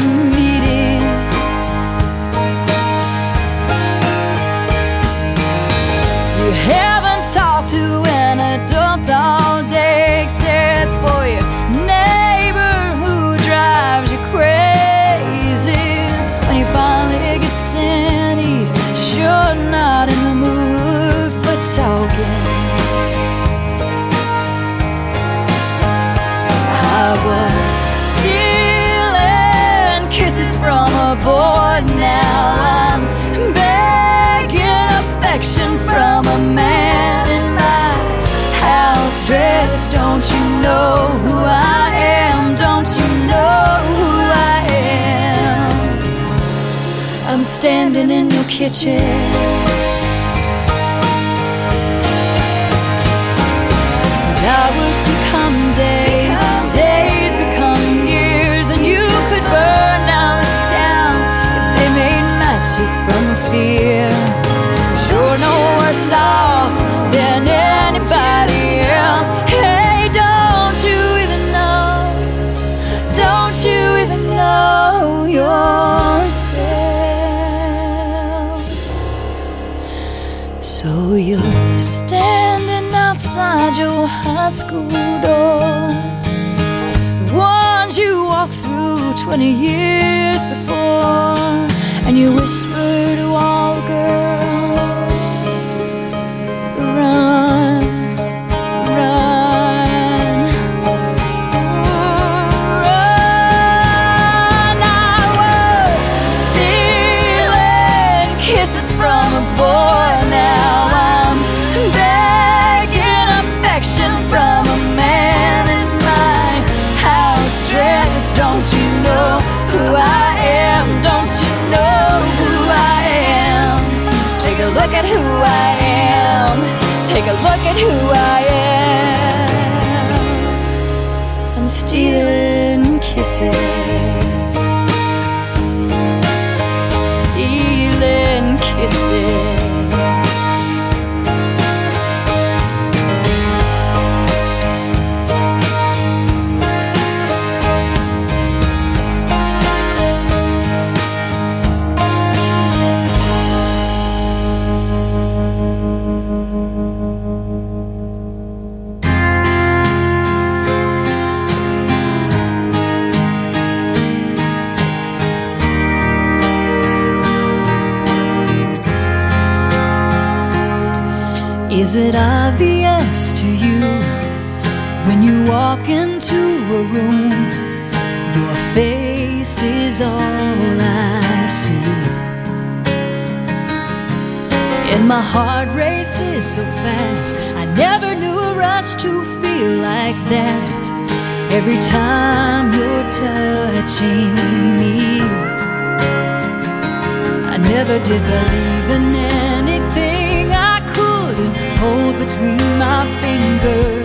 know who I am? Don't you know who I am? I'm standing in your kitchen. Through 20 who I a room? Your face is all I see. And my heart races so fast. I never knew a rush to feel like that. Every time you're touching me, I never did believe in anything I couldn't hold between my fingers.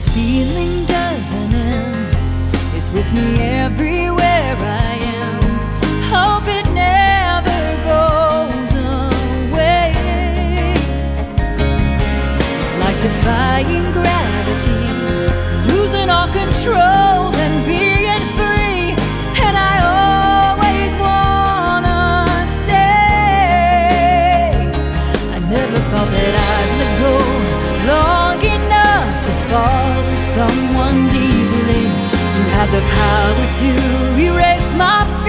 This feeling doesn't end. It's with me everywhere I am. Hope it never goes away. It's like defying gravity, losing all control. the power to erase my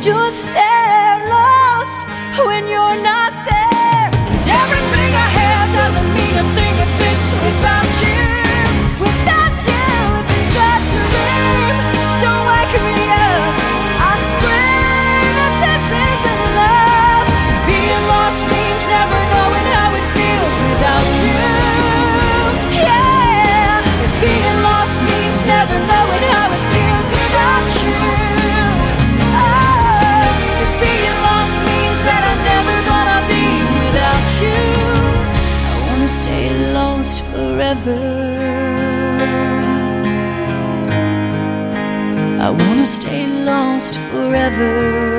just I wanna stay lost forever.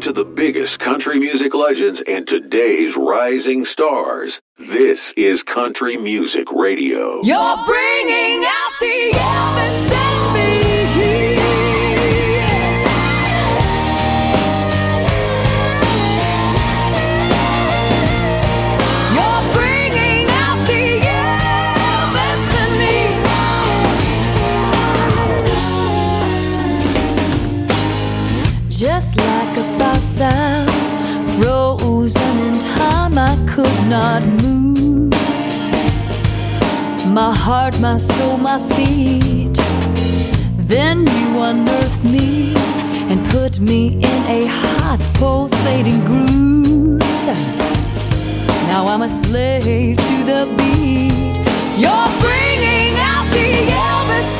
to the biggest country music legends and today's rising stars. This is Country Music Radio. You're bringing out the Elvis. not move. My heart, my soul, my feet. Then you unearthed me and put me in a hot, pulsating groove. Now I'm a slave to the beat. You're bringing out the Elvis.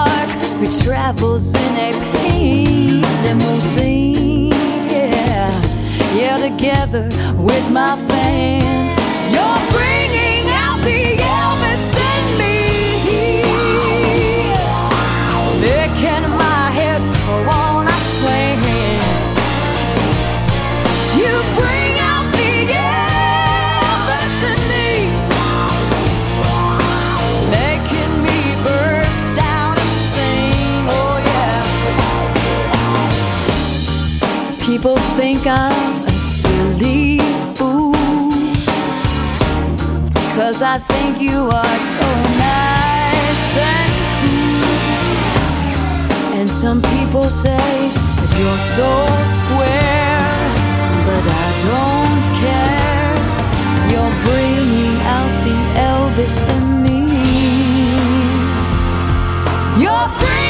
travels in a pink limousine. Yeah, yeah, together with my think I'm a silly fool. Cause I think you are so nice and cool. And some people say that you're so square, but I don't care. You're bringing out the Elvis in me. You're bringing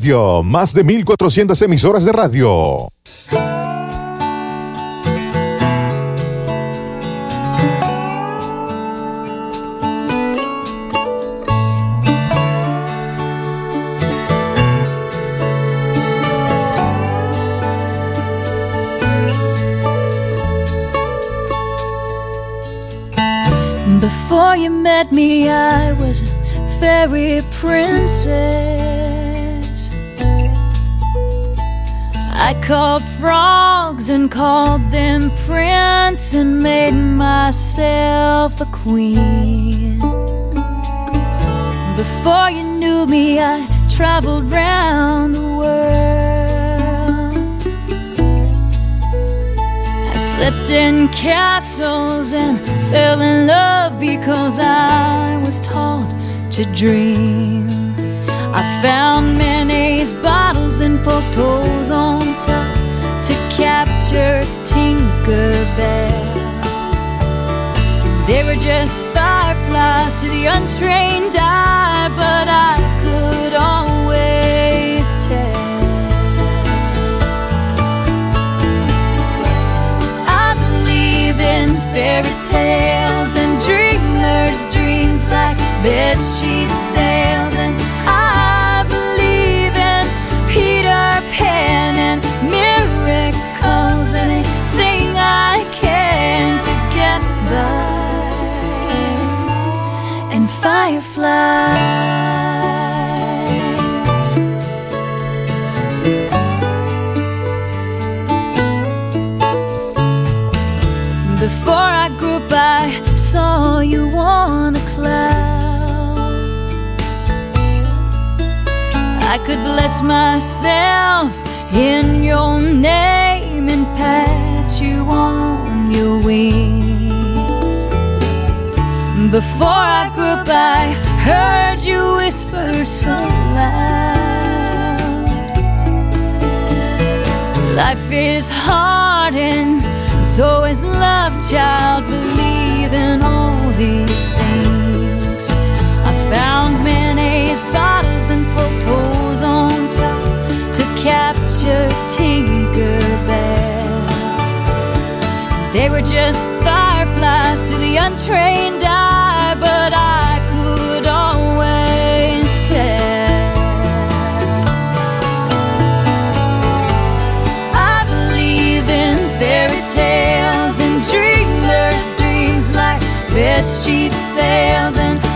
radio, más de 1400 emisoras de radio. castles and fell in love because I was taught to dream. I found mayonnaise bottles and photos on top to capture Tinkerbell. They were just fireflies to the untrained eye, but I tales and dreamers' dreams like bed sheet sails. And I believe in Peter Pan and miracles, anything I can to get by. And fireflies. Could bless myself in your name and pat you on your wings. Before I grew up, I heard you whisper so loud. Life is hard and so is love, child. Believe in all these things. I found mayonnaise bottles and poked holes capture Tinkerbell. They were just fireflies to the untrained eye, but I could always tell. I believe in fairy tales and dreamers' dreams like bed sheet sails, and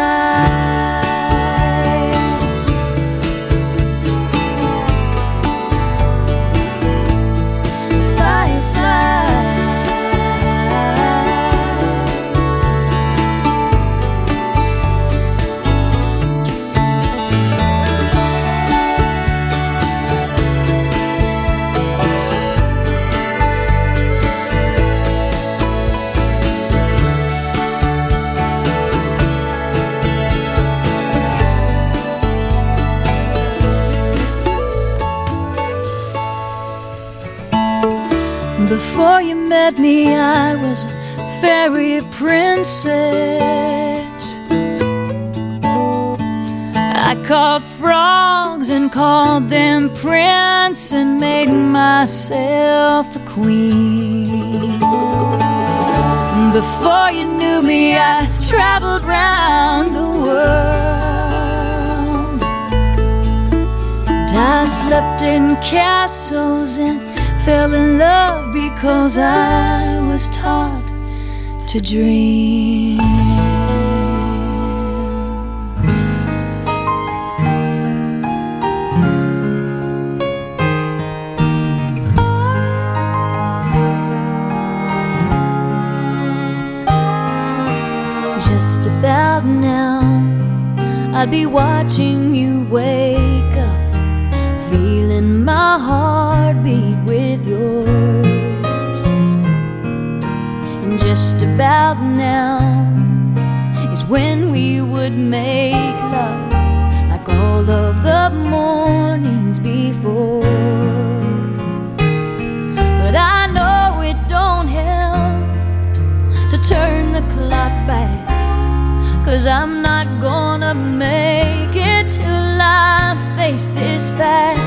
fireflies. I was a fairy princess. I caught frogs and called them prince and made myself a queen. Before you knew me, I traveled round the world. And I slept in castles and fell in love because I was taught to dream. Just about now, I'd be watching you wake up feeling my heart beat with yours. Just about now is when we would make love like all of the mornings before. But I know it don't help to turn the clock back. Cause I'm not gonna make it till I face this fact.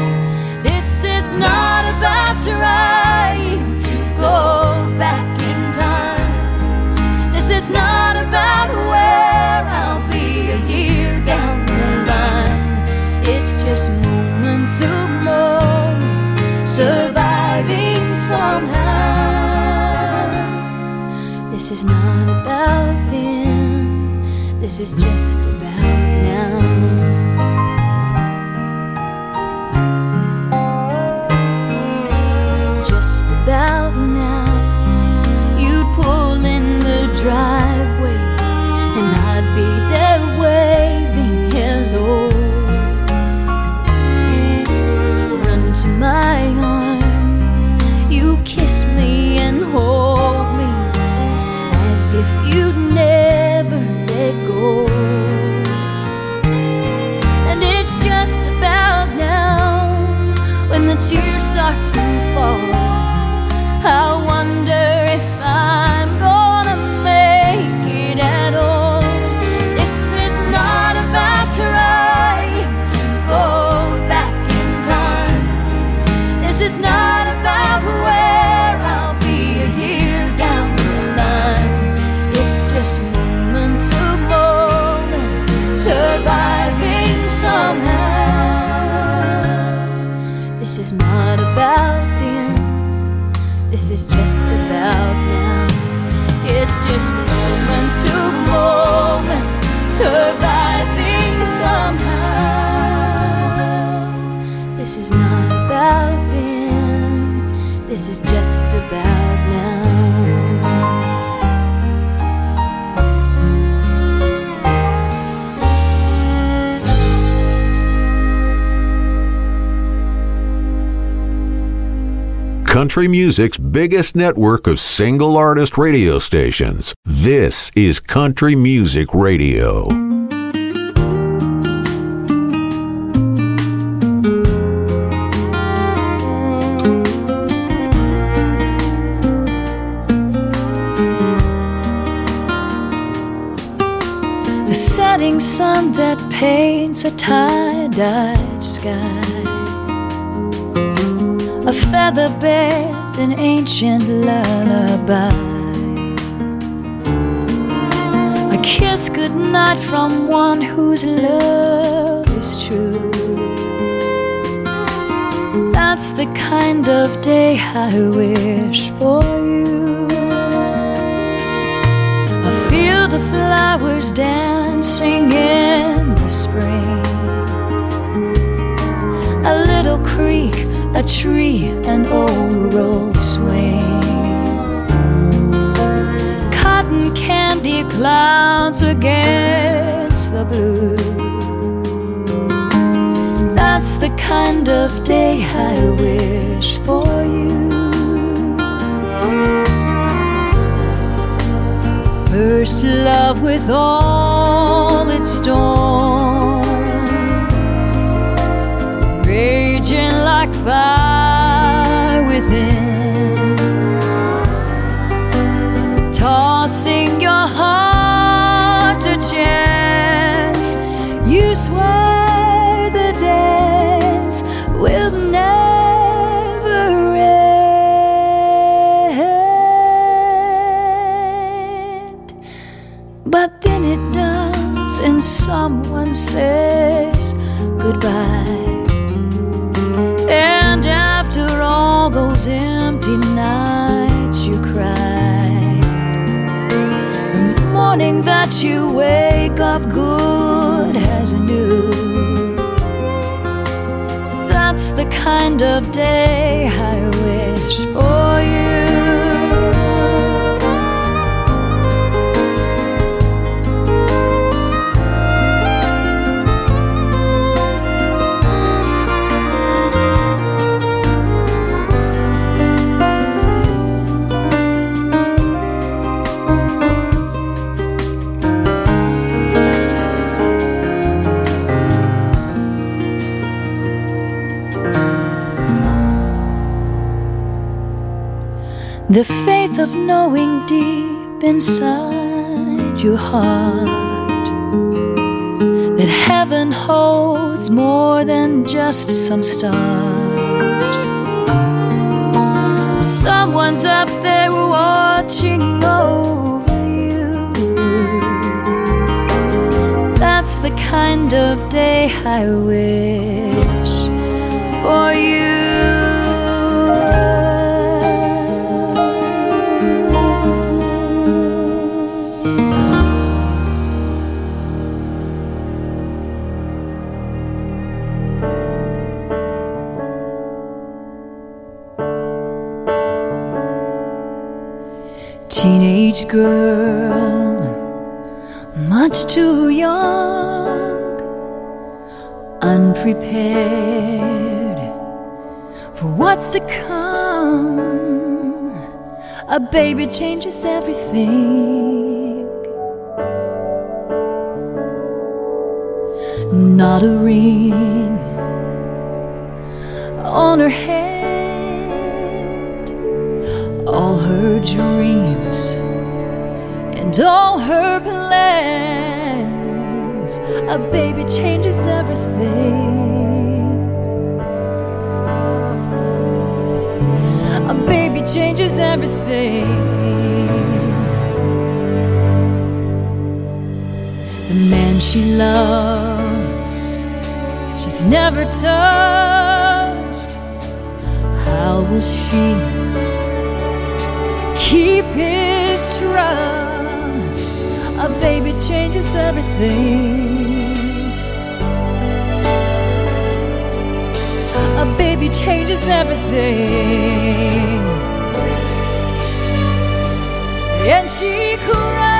This is not about trying to go is not about where I'll be a year down the line. It's just moment to moment, surviving somehow. This is not about them. This is just about now. This is just about now. country music's biggest network of single artist radio stations. This is Country Music Radio. A tie-dyed sky a feather bed, an ancient lullaby. A kiss goodnight from one whose love is true. That's the kind of day I wish for you. Field of flowers dancing in the spring. A little creek a tree, an old rope swing. Cotton candy clouds against the blue. That's the kind of day I wish for you. First love with all its storm, raging like fire that you wake up good as new. That's the kind of day I wish for The faith of knowing deep inside your heart that heaven holds more than just some stars. Someone's up there watching over you. That's the kind of day I wish for you. What's to come. A baby changes everything. Not a ring on her hand, all her dreams and all her plans. A baby changes everything. Baby changes everything. The man she loves, she's never touched. How will she keep his trust? A baby changes everything. A baby changes everything. And she cries.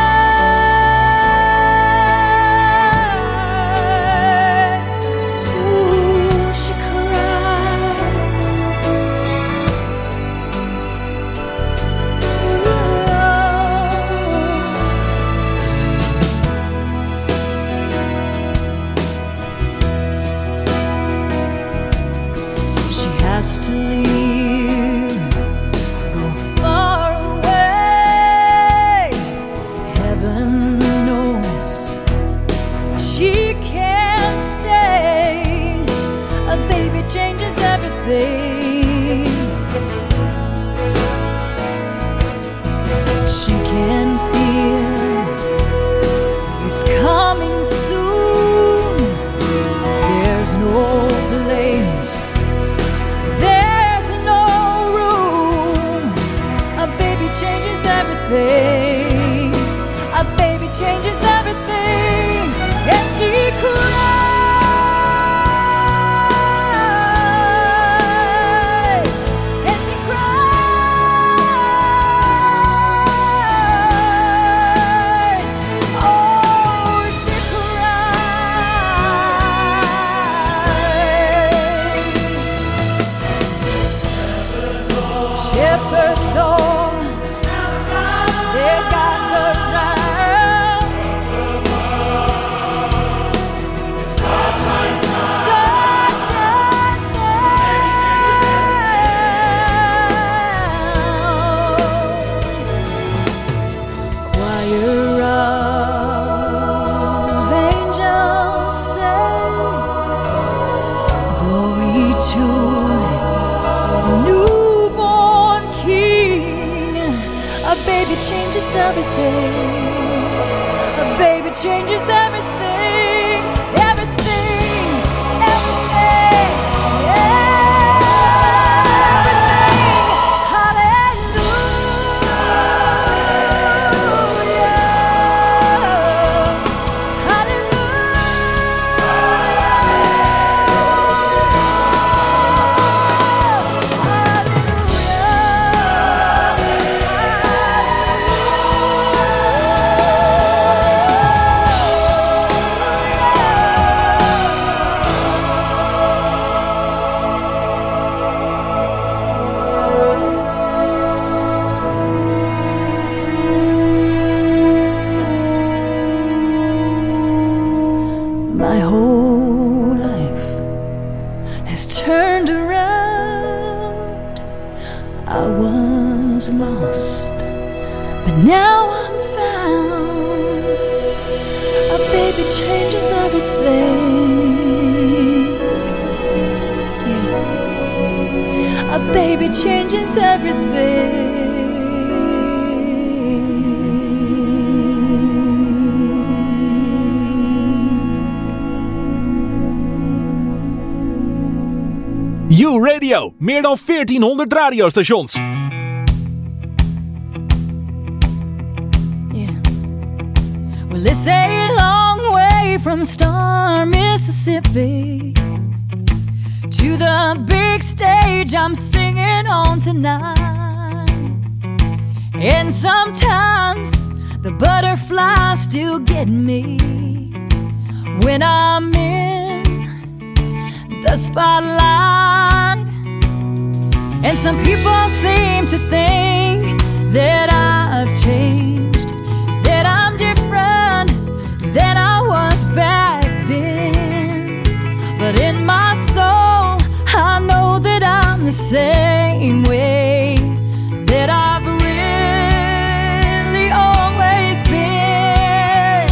Was lost, but now I'm found. A baby changes everything. Yeah. A baby changes everything. You Radio, meer dan 1400 radiostations. From Star, Mississippi to the big stage I'm singing on tonight. And sometimes the butterflies still get me when I'm in the spotlight. And some people seem to think that I've changed, the same way that I've really always been.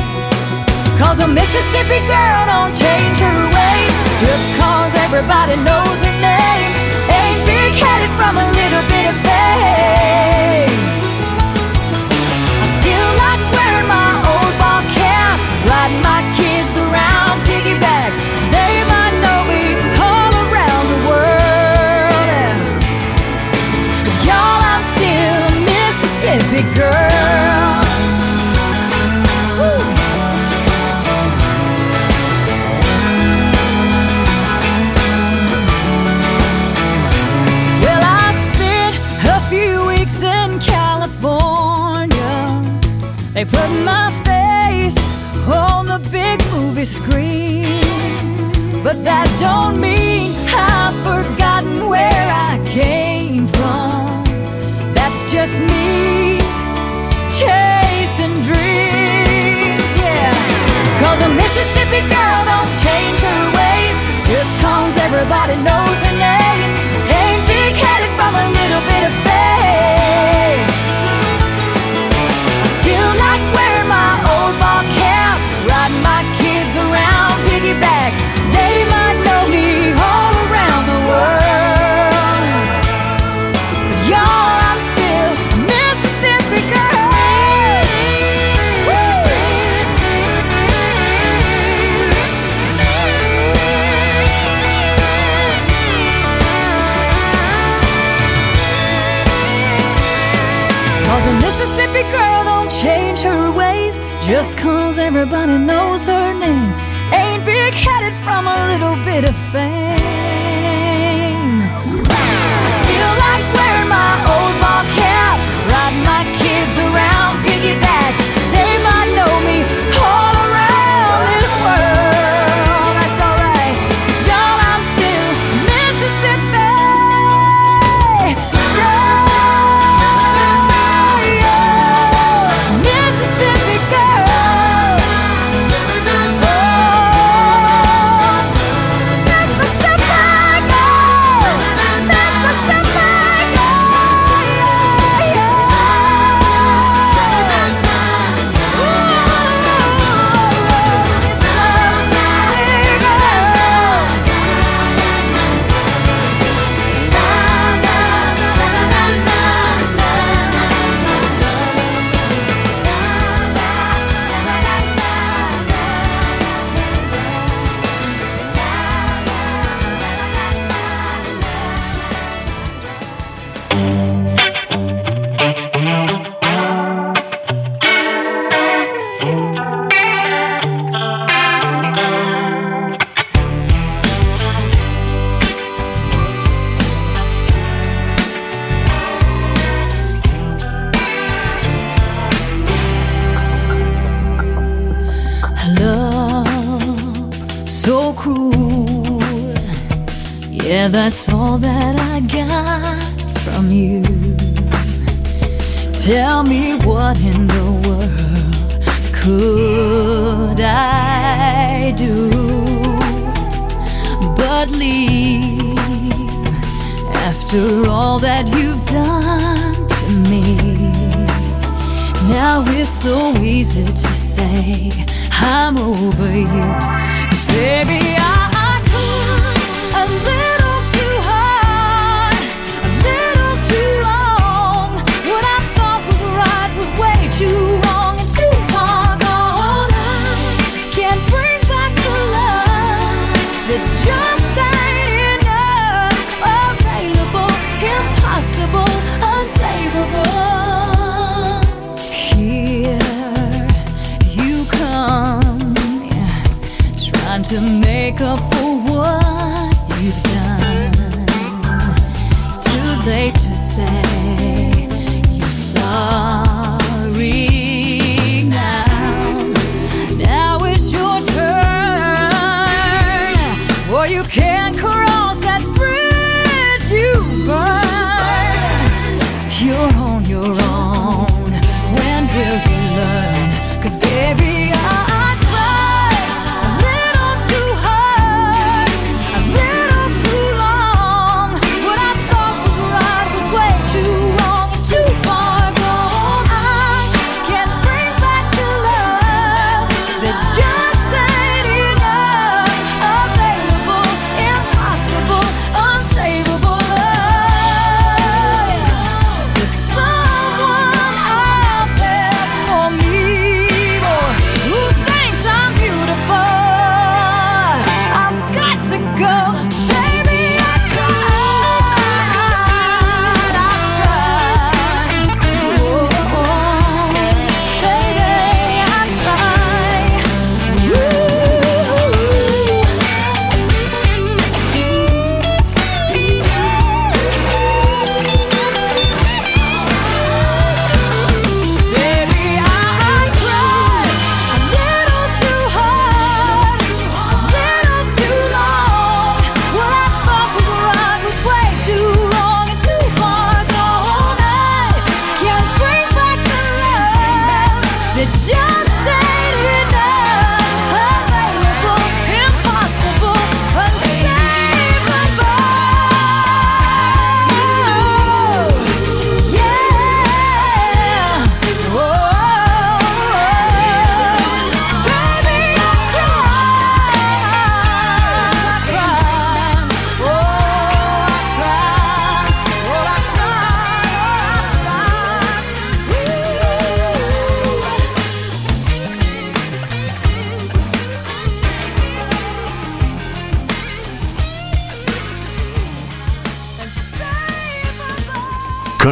Cause a Mississippi girl don't change her ways just cause everybody knows her name. Ain't big headed from a little bit of fame. I still like wearing my old ball cap, riding my put my face on the big movie screen. But that don't mean I've forgotten where I came from. That's just me chasing dreams, yeah. Cause a Mississippi girl don't change her ways just cause everybody knows her name. Ain't big headed from a little bit of fame. Piggyback. They might know me all around the world. But y'all, I'm still Mississippi girl. Cause a Mississippi girl don't change her ways just cause everybody knows her name. From a little bit of fame.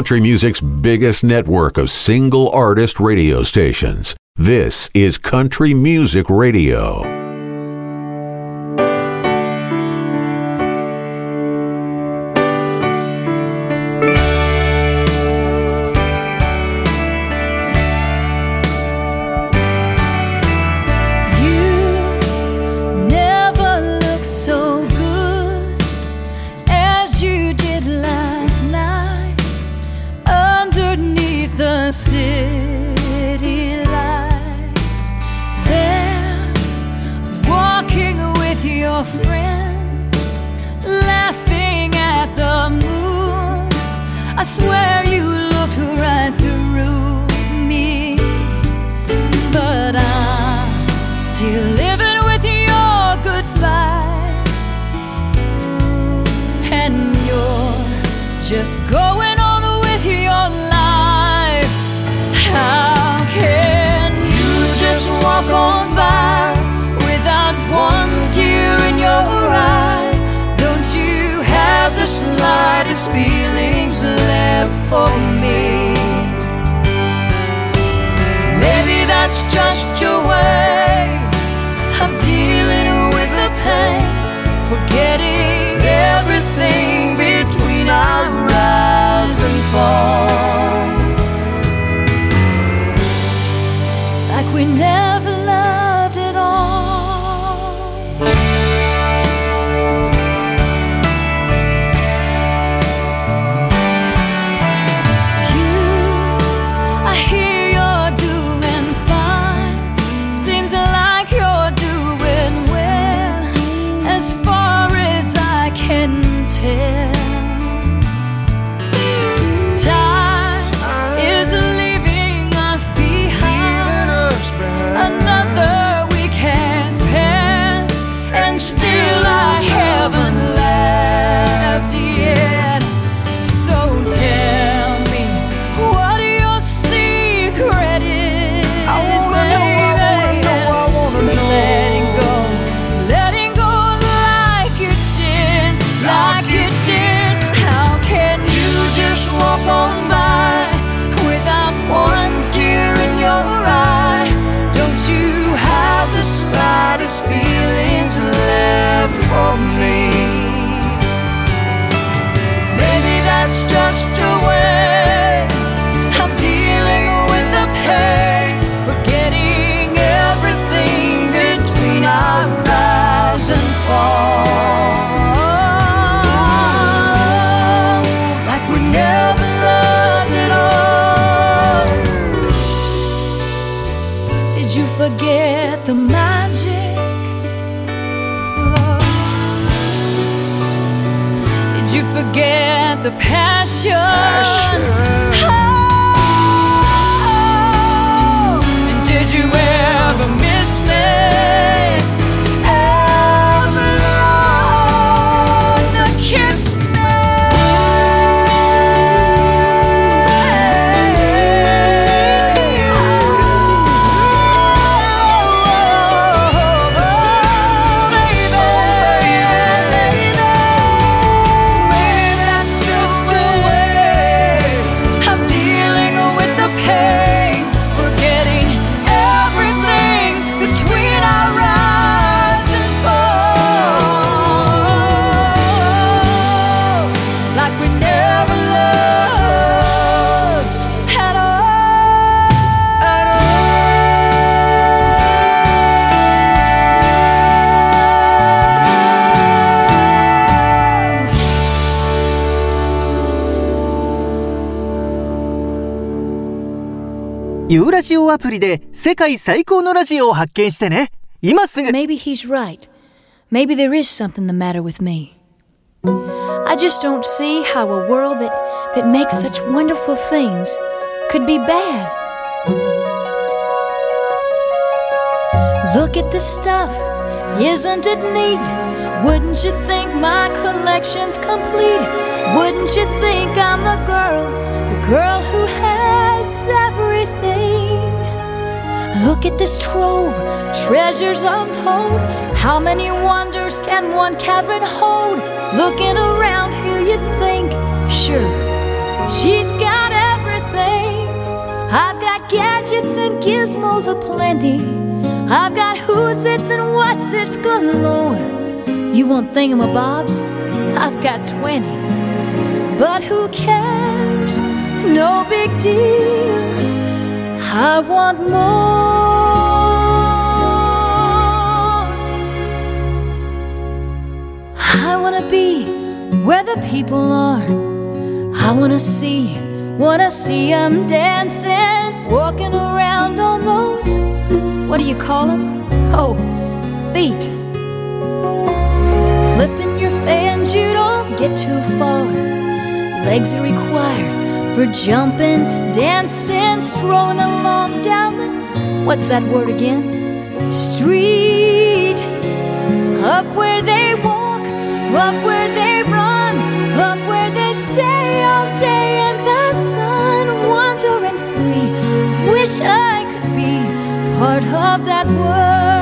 Country music's biggest network of single artist radio stations. This is Country Music Radio. ユーラジオアプリで世界最高のラジオを発見してね。今すぐ。 Maybe he's right. Maybe there is something the matter with me. I just don't see how a world that, that makes such wonderful things could be bad. Look at the stuff, isn't it neat? Wouldn't you think my collection's complete? Wouldn't you think I'm the girl, the girl who has everything? Look at this trove, treasures untold. How many wonders can one cavern hold? Looking around here, you'd think, sure, she's got everything. I've got gadgets and gizmos aplenty. I've got who's its and what's its galore. You want thingamabobs? I've got 20. But who cares? No big deal. I want more. I wanna be where the people are. I wanna see, wanna see them dancing, walking around on those, what do you call them? Oh, feet. Flipping your fans, you don't get too far. Legs are required for jumping, dancing, strolling along down the, what's that word again? Street. Up where they walk, up where they run, up where they stay all day in the sun, wandering free. Wish I could be part of that world.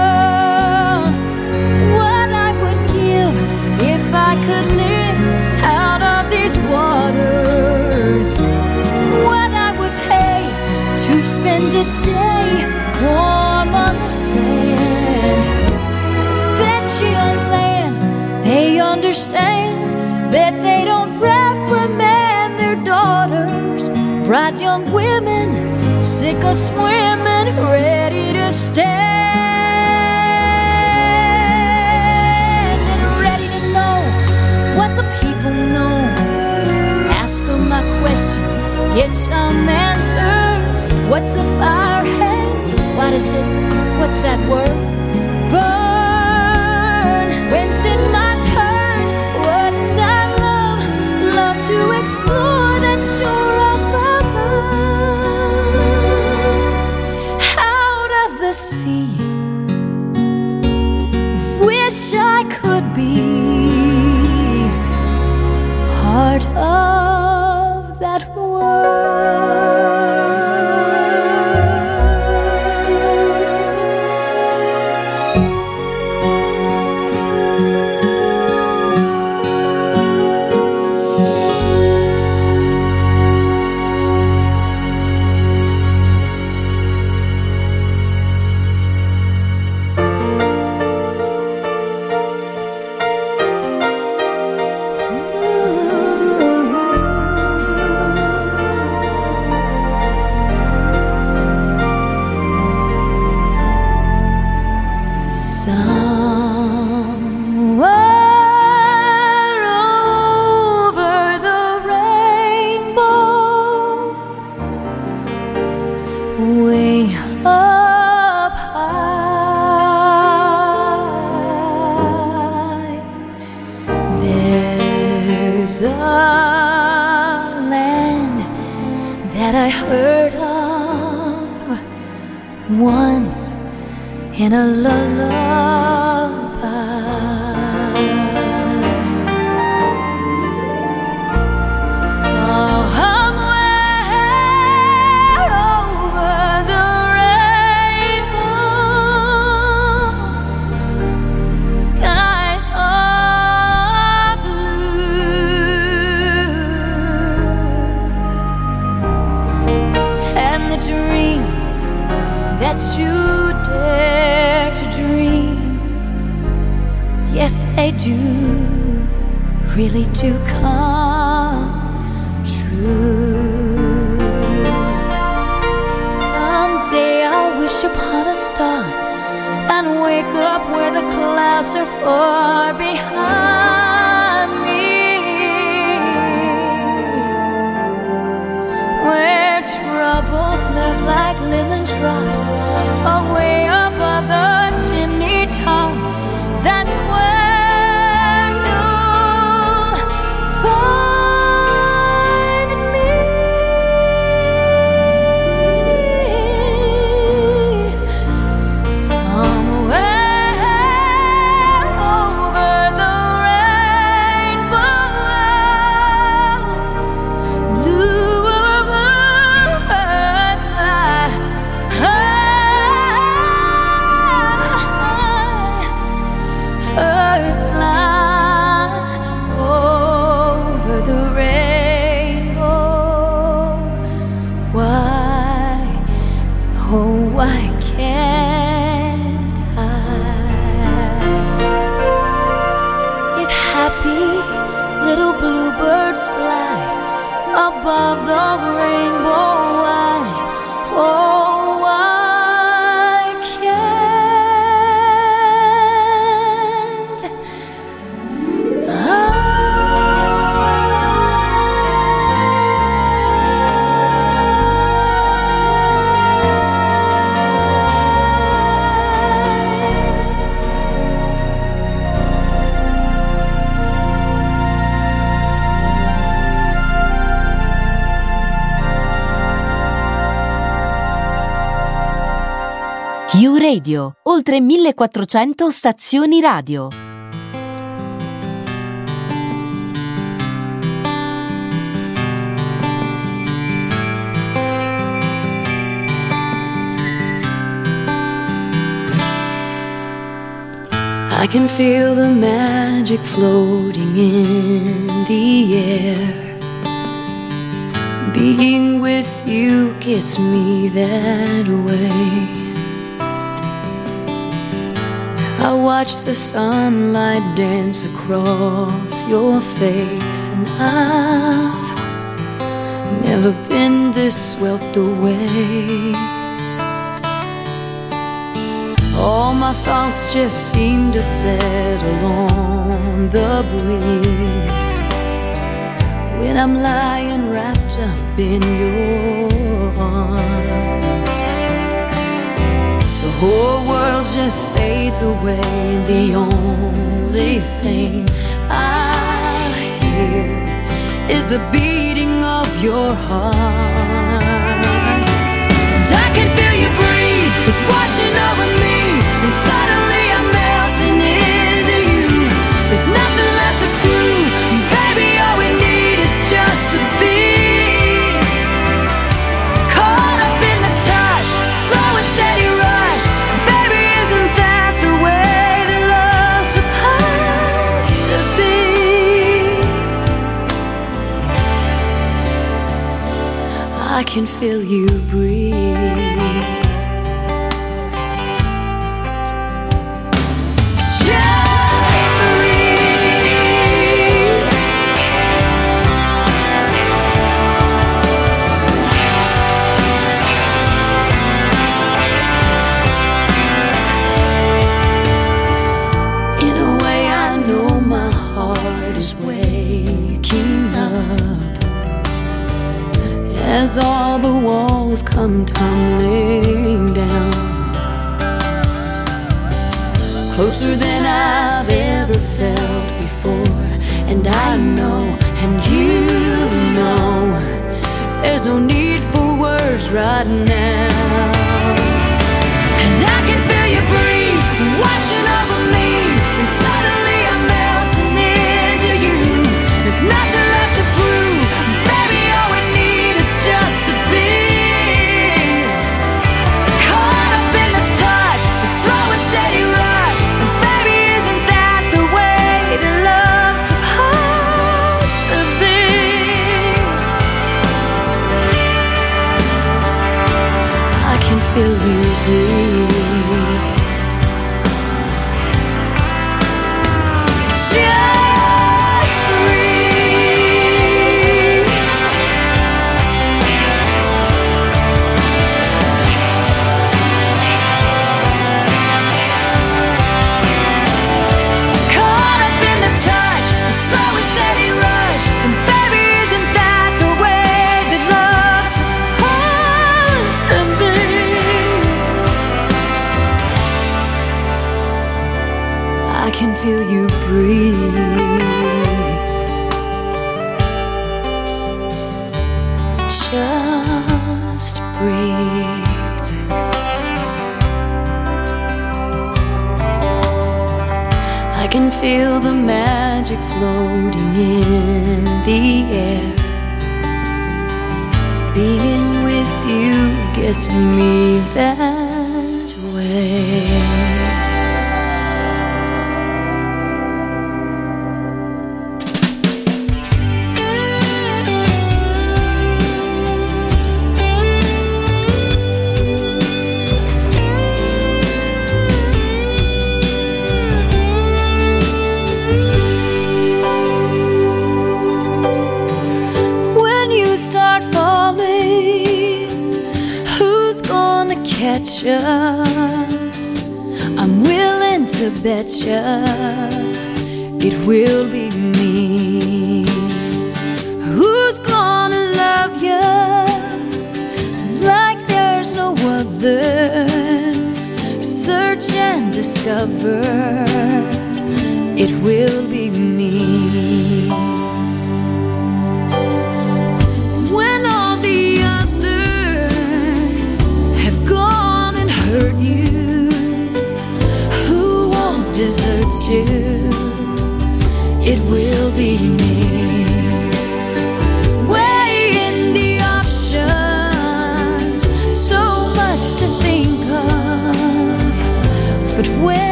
Bet they don't reprimand their daughters. Bright young women, sick of swimming, ready to stand and ready to know what the people know. Ask them my questions, get some answer. What's a fire hand? What is it? What's that word? To explore that shore oltre 1400 stazioni radio. I can feel the magic floating in the air. Being with you gets me that way. I watch the sunlight dance across your face, and I've never been this swept away. All my thoughts just seem to settle on the breeze when I'm lying wrapped up in your arms. The whole world just fades away, the only thing I hear is the beating of your heart. And I can feel you breathe, it's washing over me, and suddenly I'm melting into you. There's nothing can feel you breathe. All the walls come tumbling down. Closer than I've ever felt before, and I know, and you know, there's no need for words right now.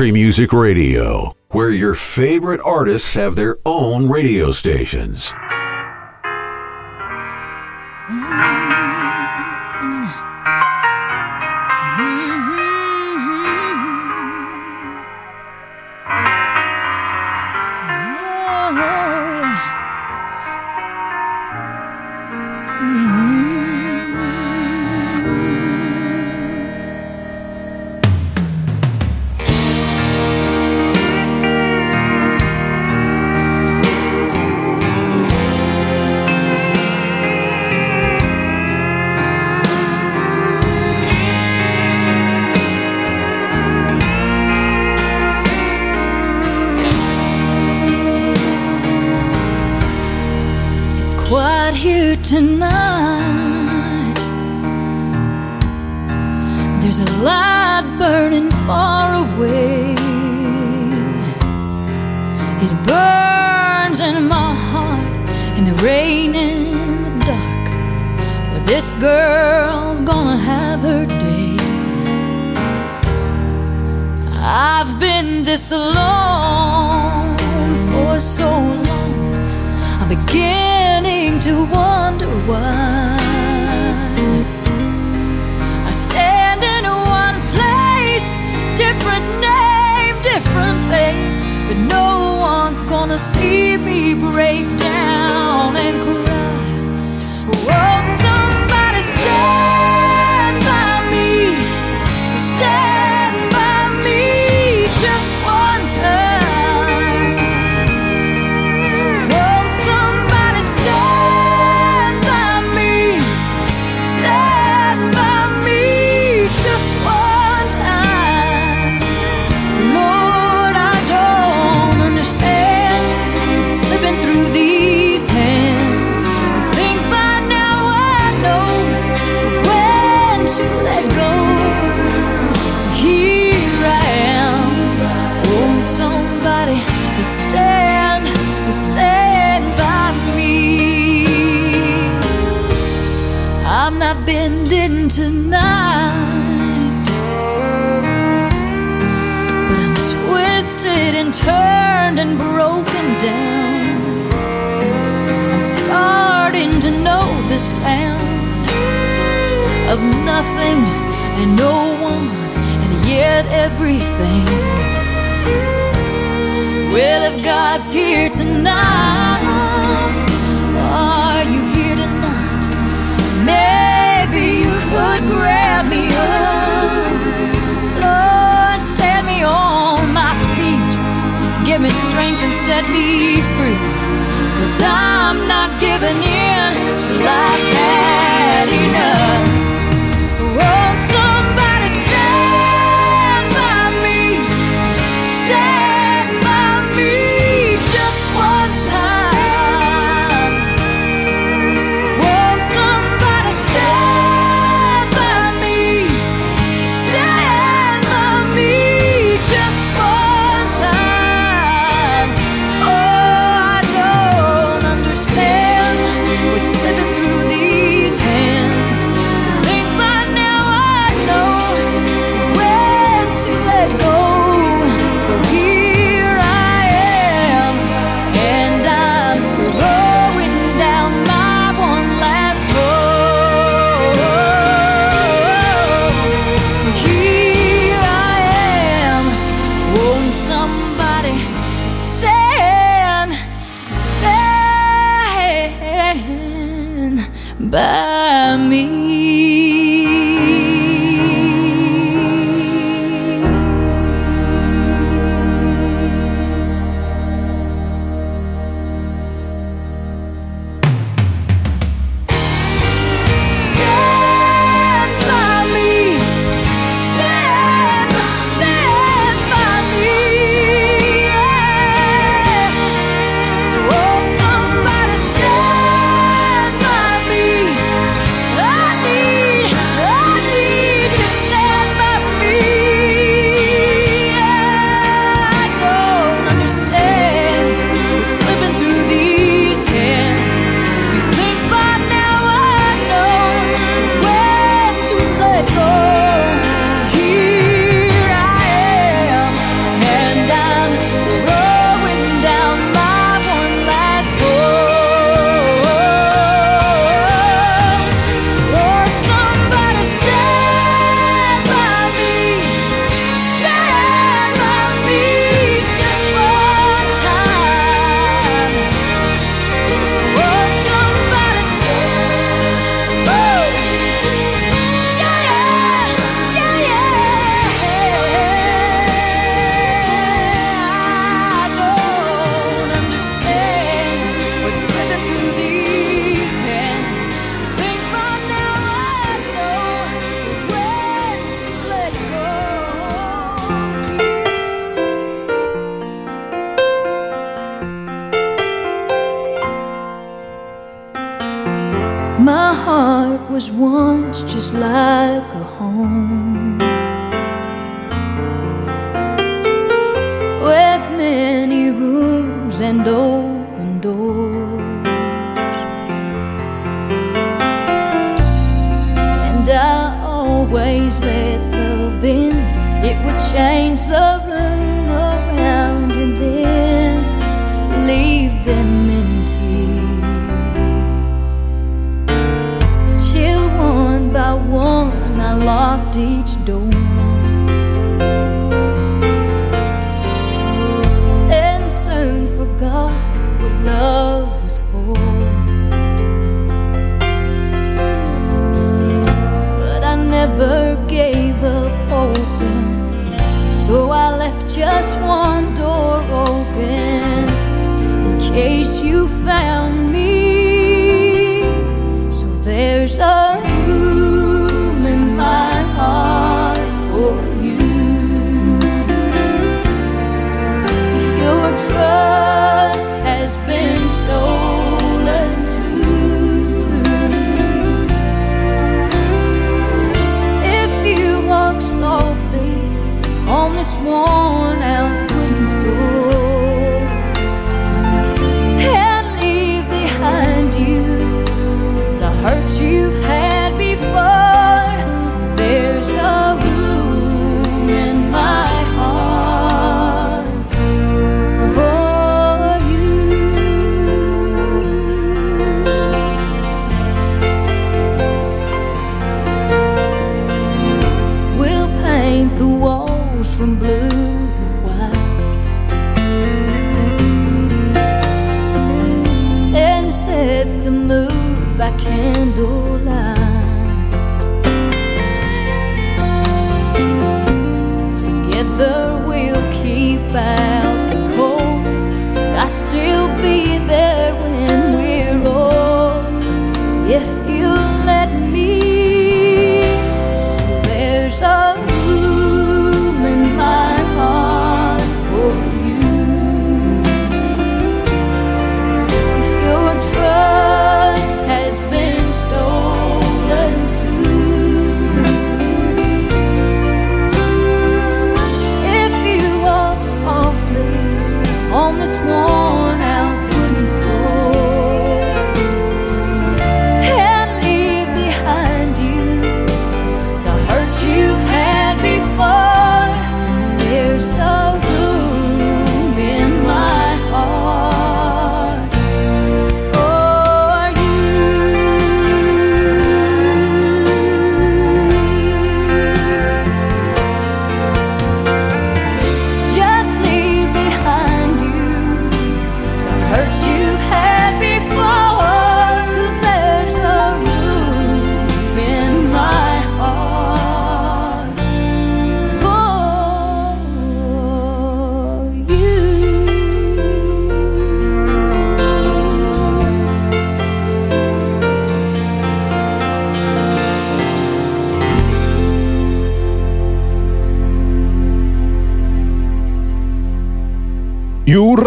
Country Music Radio, where your favorite artists have their own radio stations. and broken down. I'm starting to know the sound of nothing and no one, and yet everything. Well, if God's here tonight, are you here tonight? Maybe you could grab. me strength and set me free. Cause I'm not giving in till I've had enough.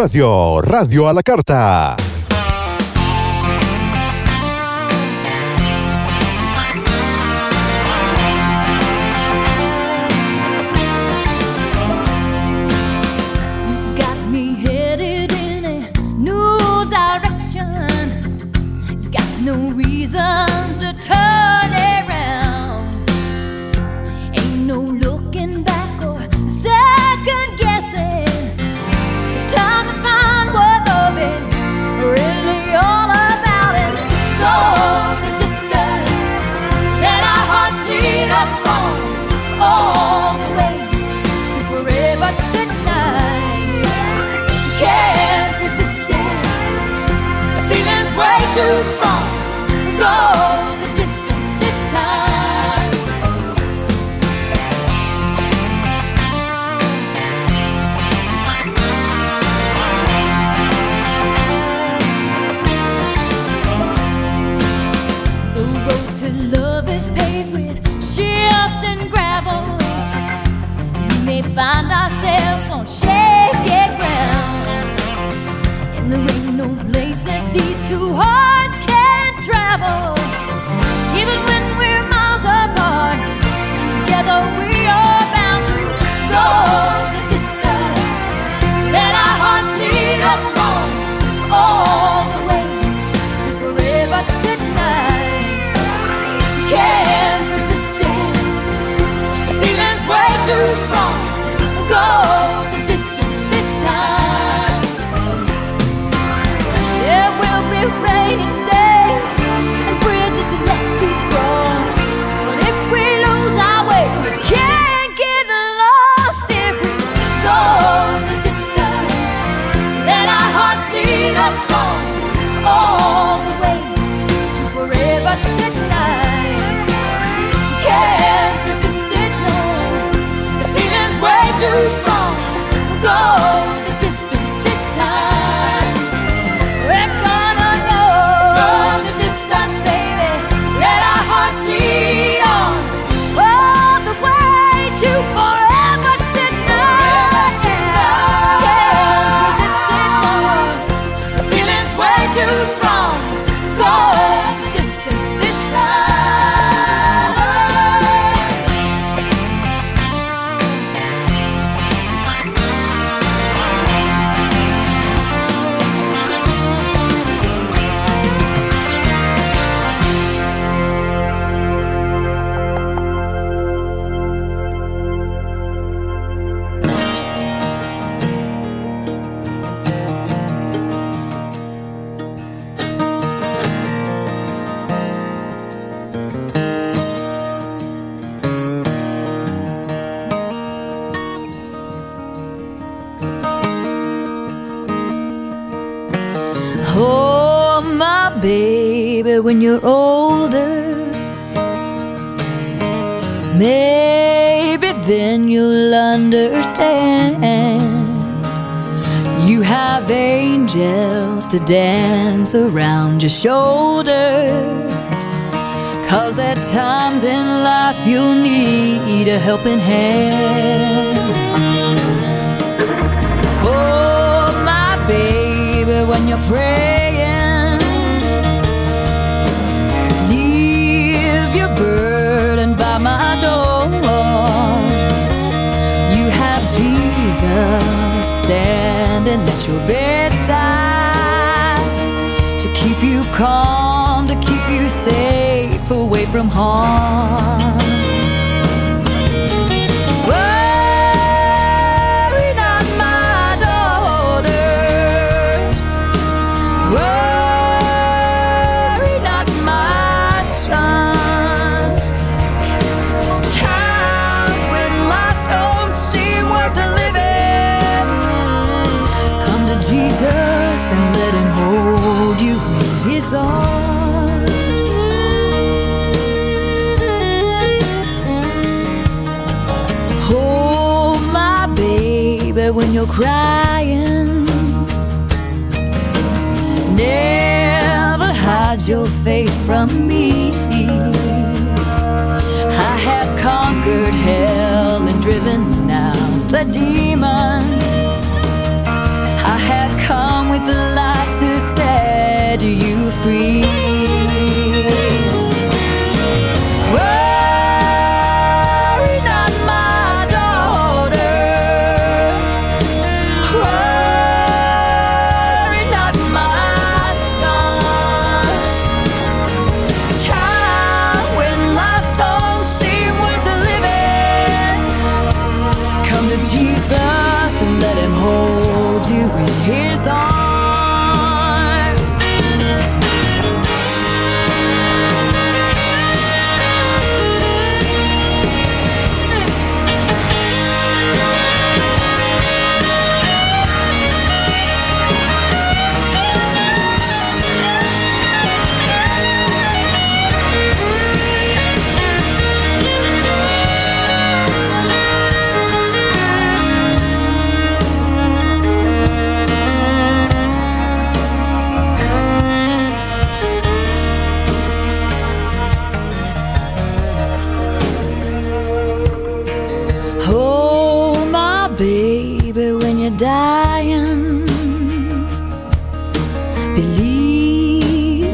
Radio, Radio a la Carta.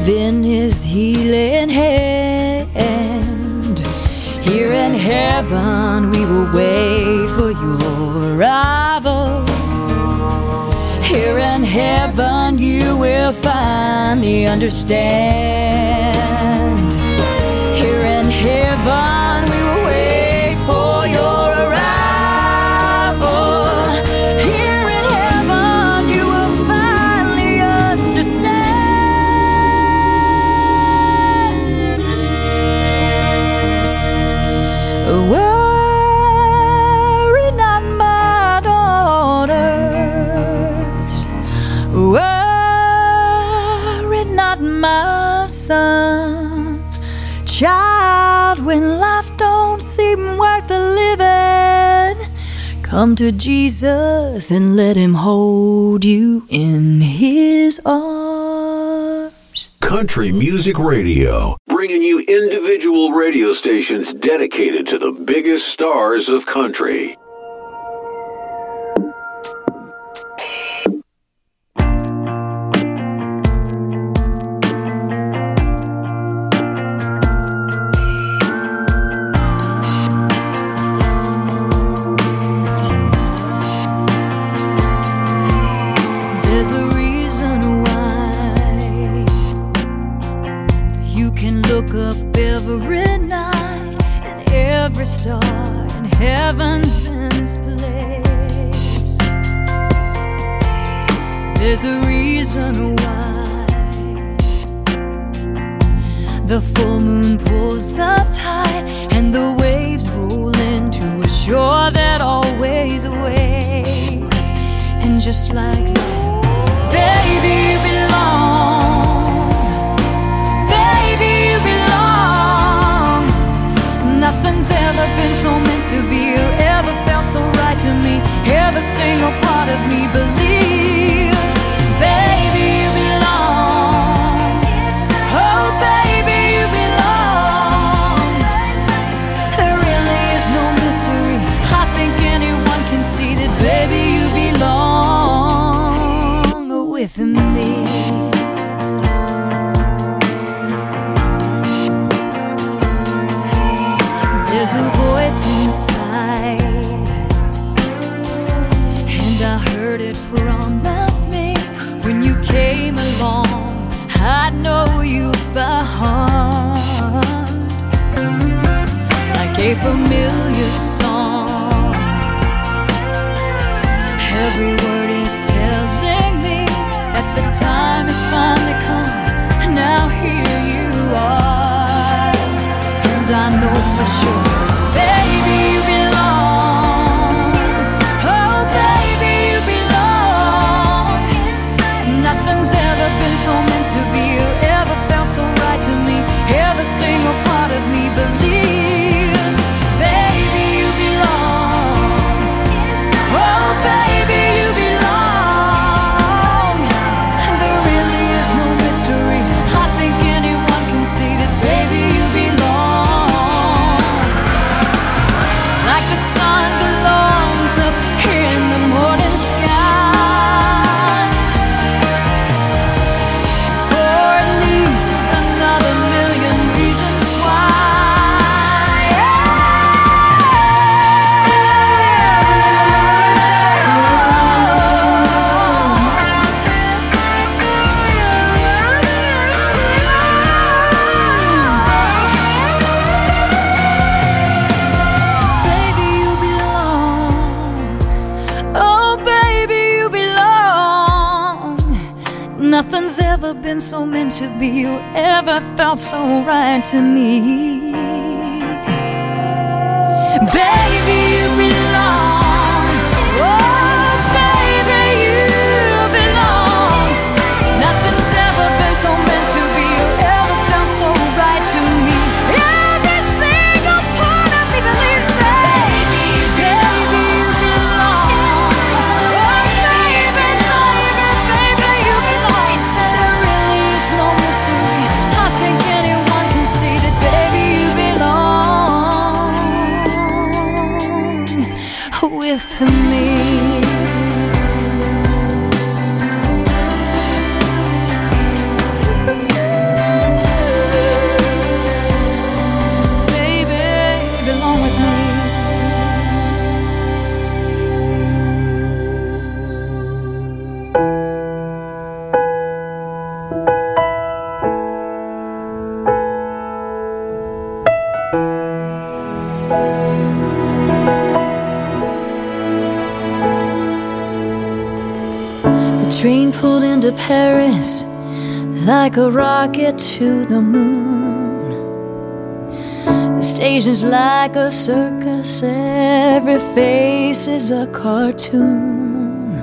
within his healing hand. Here in heaven, we will wait for your arrival. Here in heaven, you will finally understand. Here in heaven, Come to Jesus and let him hold you in his arms. Country Music Radio, bringing you individual radio stations dedicated to the biggest stars of country. Like a rocket to the moon. The station's like a circus, every face is a cartoon.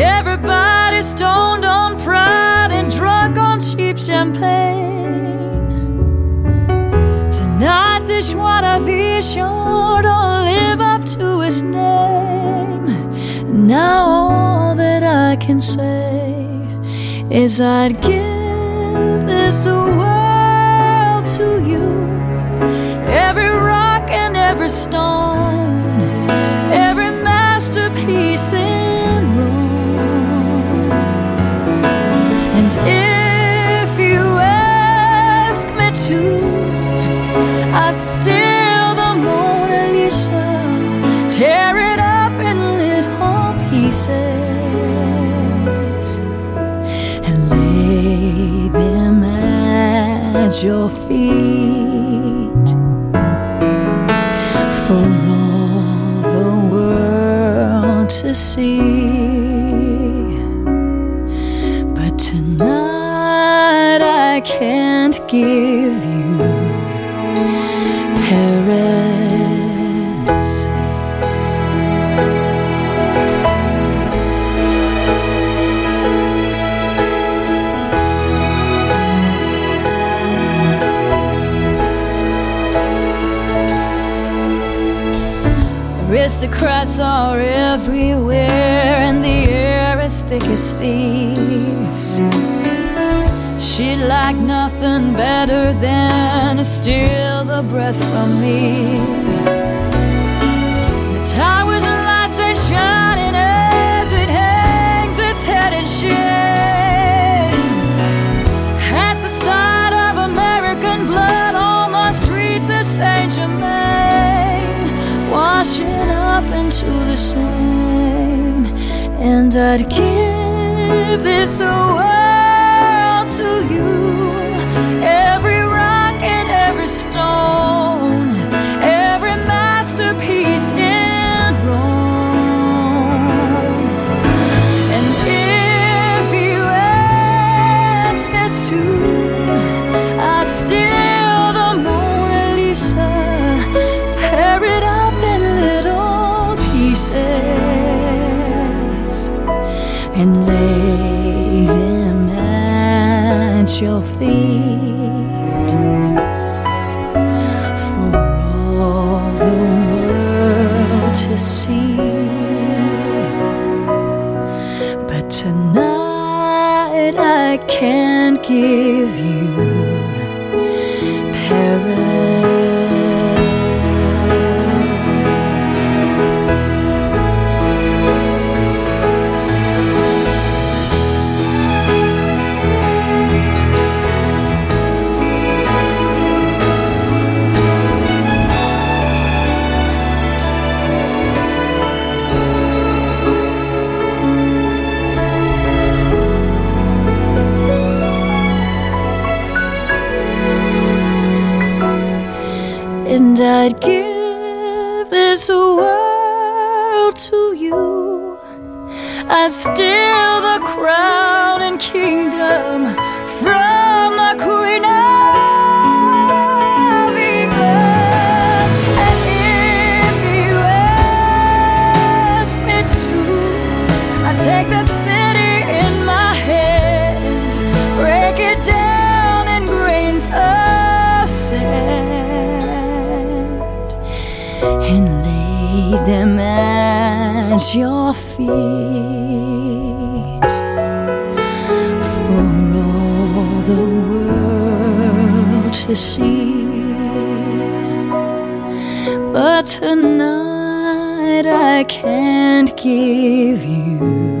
Everybody's stoned on pride and drunk on cheap champagne. Tonight, this vie sure don't live up to his name. Now, all that I can say is I'd give this world to you. Every rock and every stone, every masterpiece in Rome. And if you ask me to, I'd steal the Mona Lisa, tear it up in little pieces, your feet Aristocrats are everywhere, and the air is thick as thieves. She'd like nothing better than to steal the breath from me. The towers and lights are shining as it hangs its head in shame. Seine, and I'd give this world to you. Every your and at your feet for all the world to see. But tonight I can't give you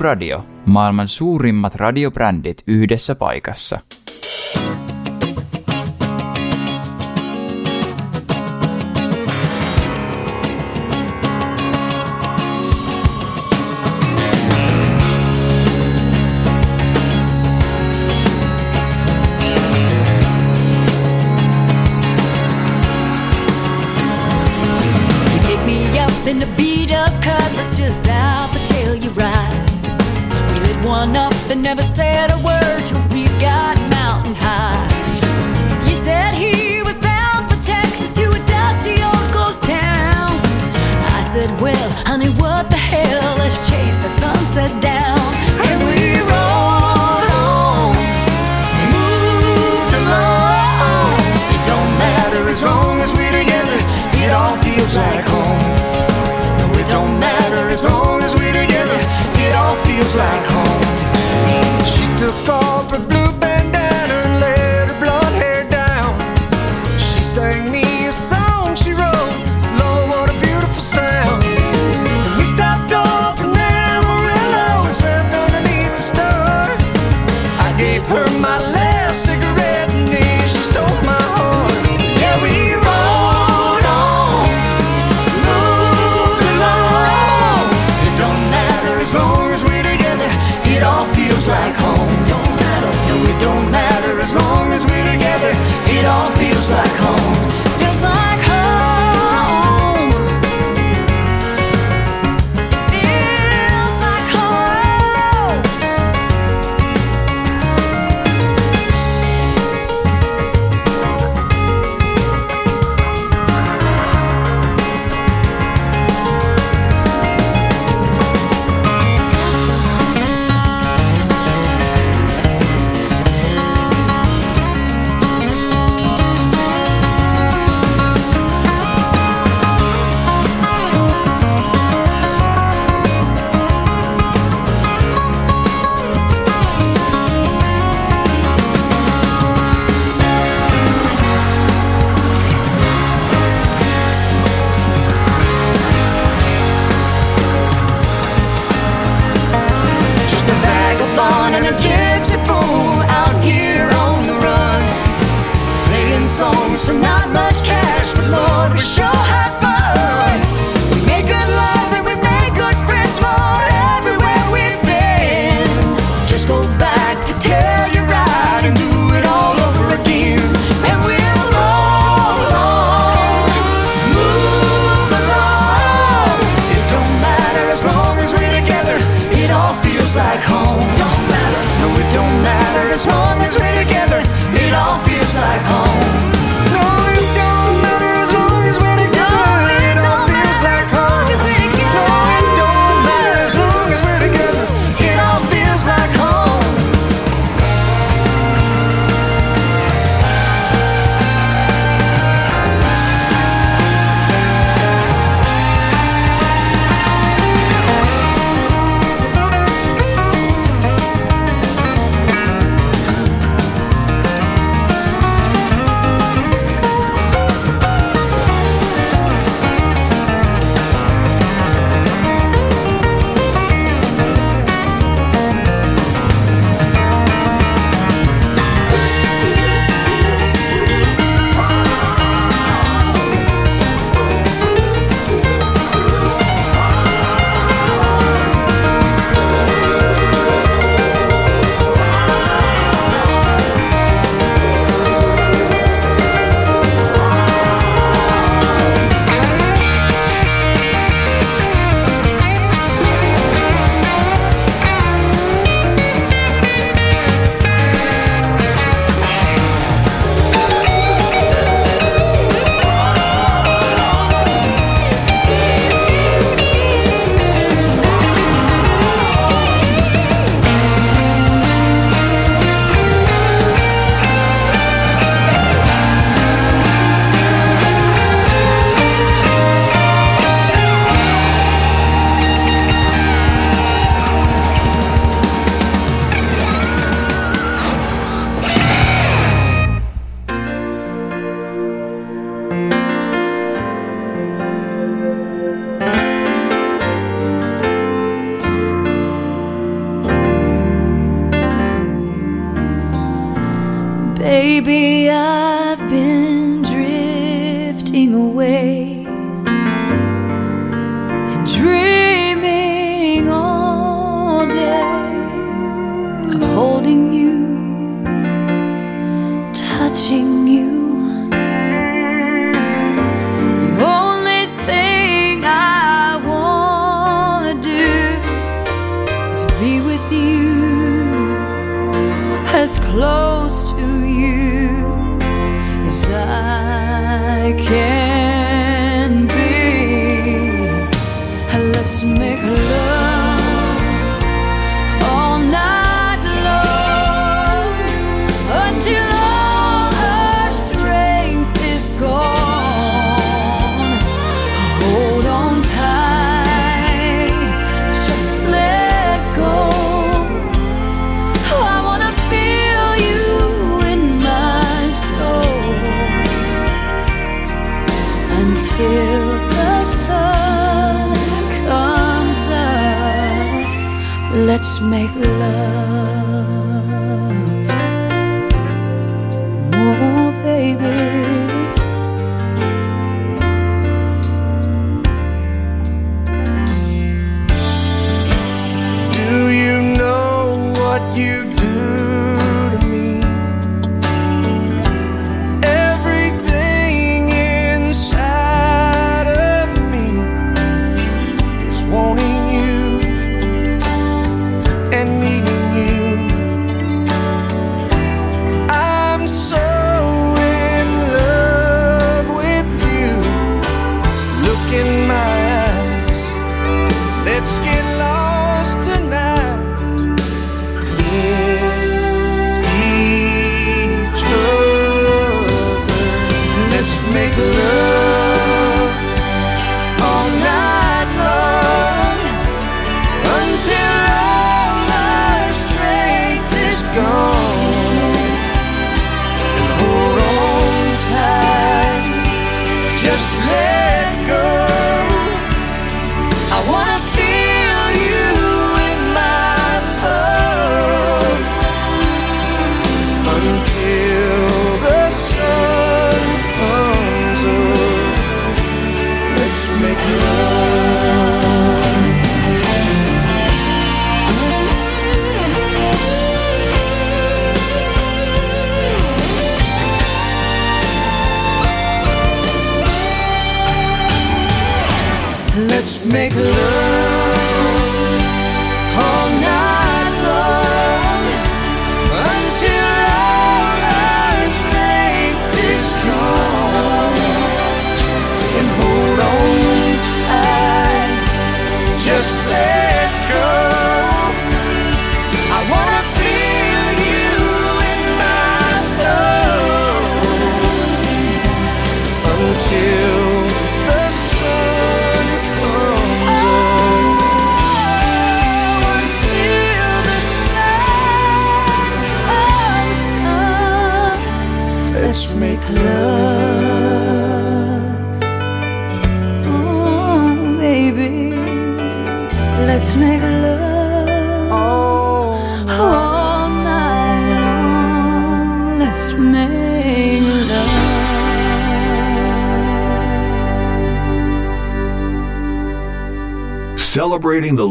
Radio, maailman suurimmat radiobrändit yhdessä paikassa.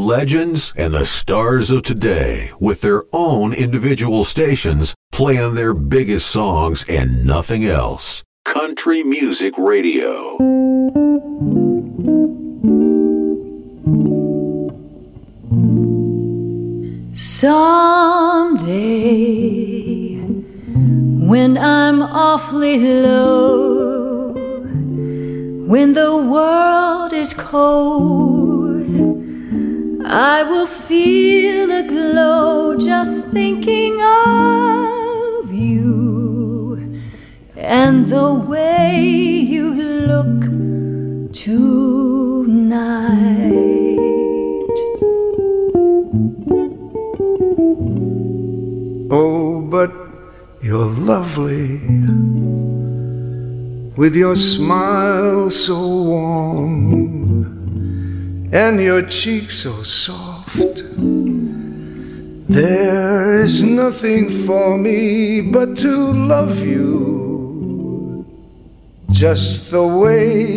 legends and the stars of today with their own individual stations playing their biggest songs and nothing else. Country Music Radio. So your smile so warm and your cheek so soft. There is nothing for me but to love you just the way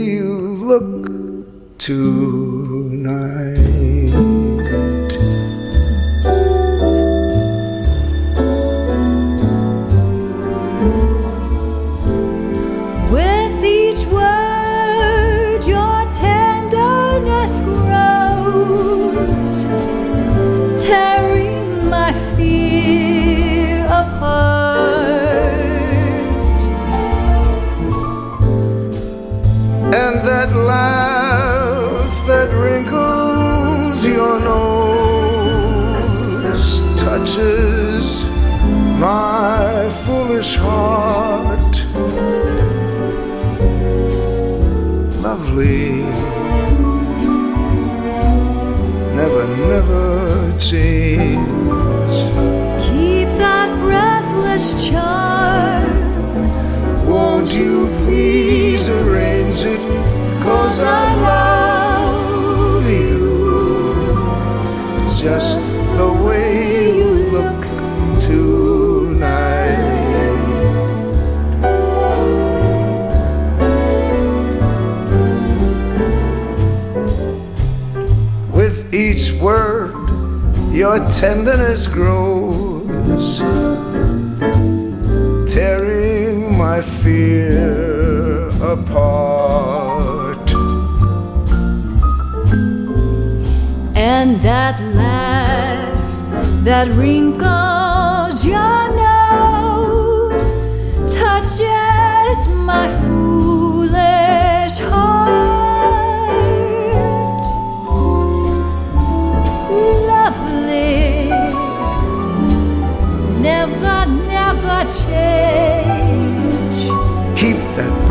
foolish heart. Lovely, never, never change. Keep that breathless charm. Won't you please arrange it? Cause I love you just your tenderness grows tearing my fear apart. And that laugh that wrinkles your nose touches my foolish heart.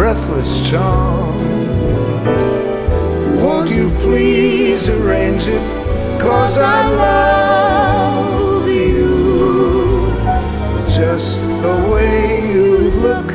Breathless charm. Won't you please arrange it? Cause I love you just the way you look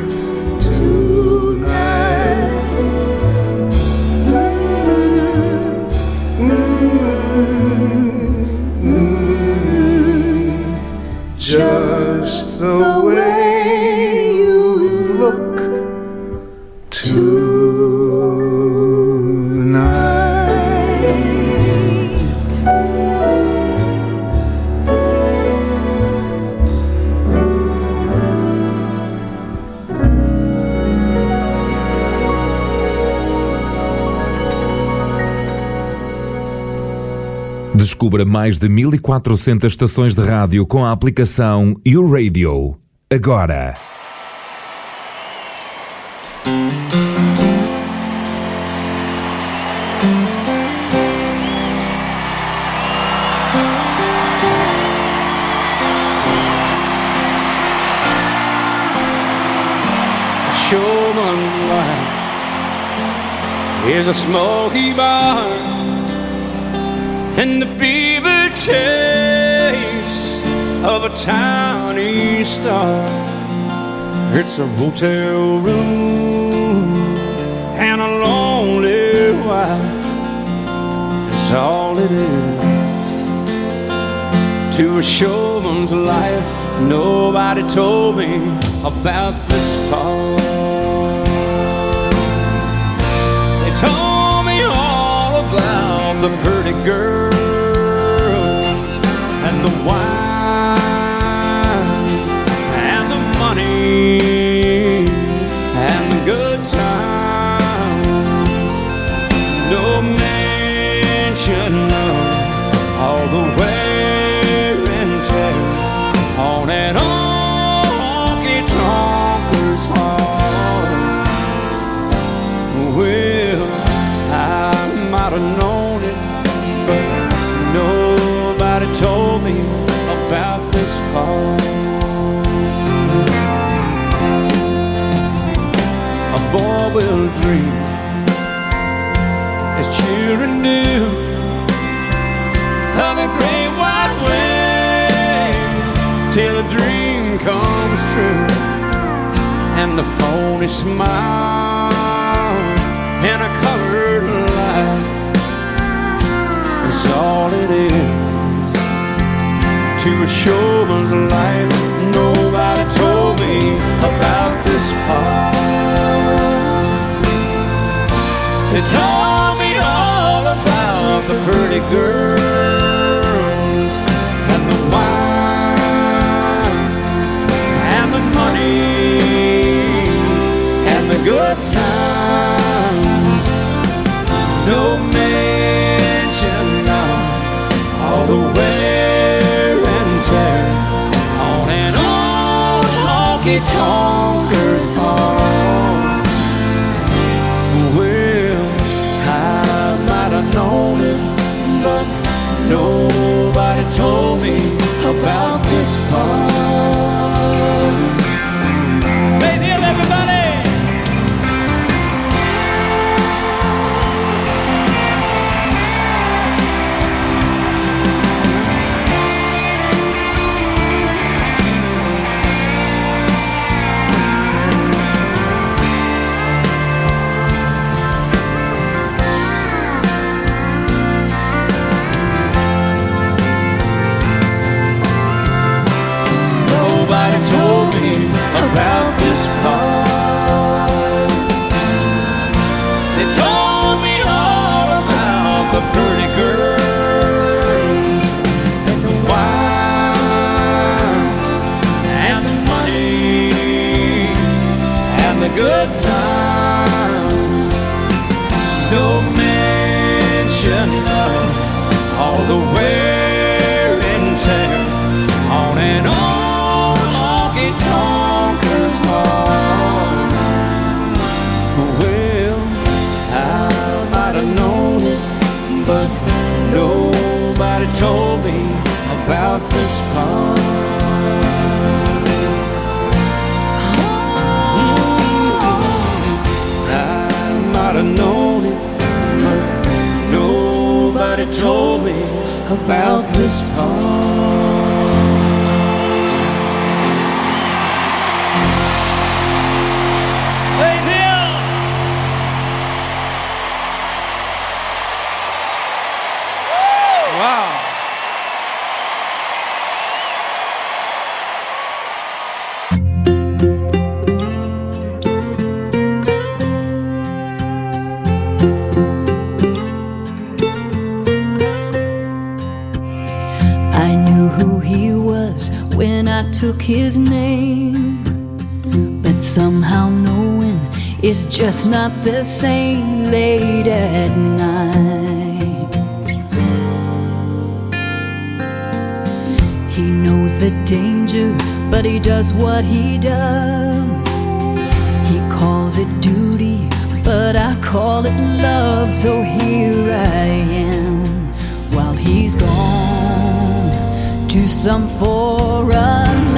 Descubra mais de 1400 estações de rádio com a aplicação YouRadio. Agora. showman a smoky barn and the fever chase of a tiny star. It's a hotel room and a lonely wife. It's all it is to a showman's life. Nobody told me about this part. They told me all about the will dream as children do of a great white wave till a dream comes true and the phony smile and a colored light is all it is to a of life. Nobody told me about this part. They told me all about the pretty girls and the wine and the money and the good times. No mention of all the wear and tear on an old honky tonker's heart. Nobody told me about good times. No mention of all the wear and tear on an old honky tonker's heart. Well, I might have known it, but nobody told me about this part. Told me about this part. His name. But somehow knowing is just not the same late at night. He knows the danger, but he does what he does. He calls it duty, but I call it love. So here I am while he's gone to some foreign land.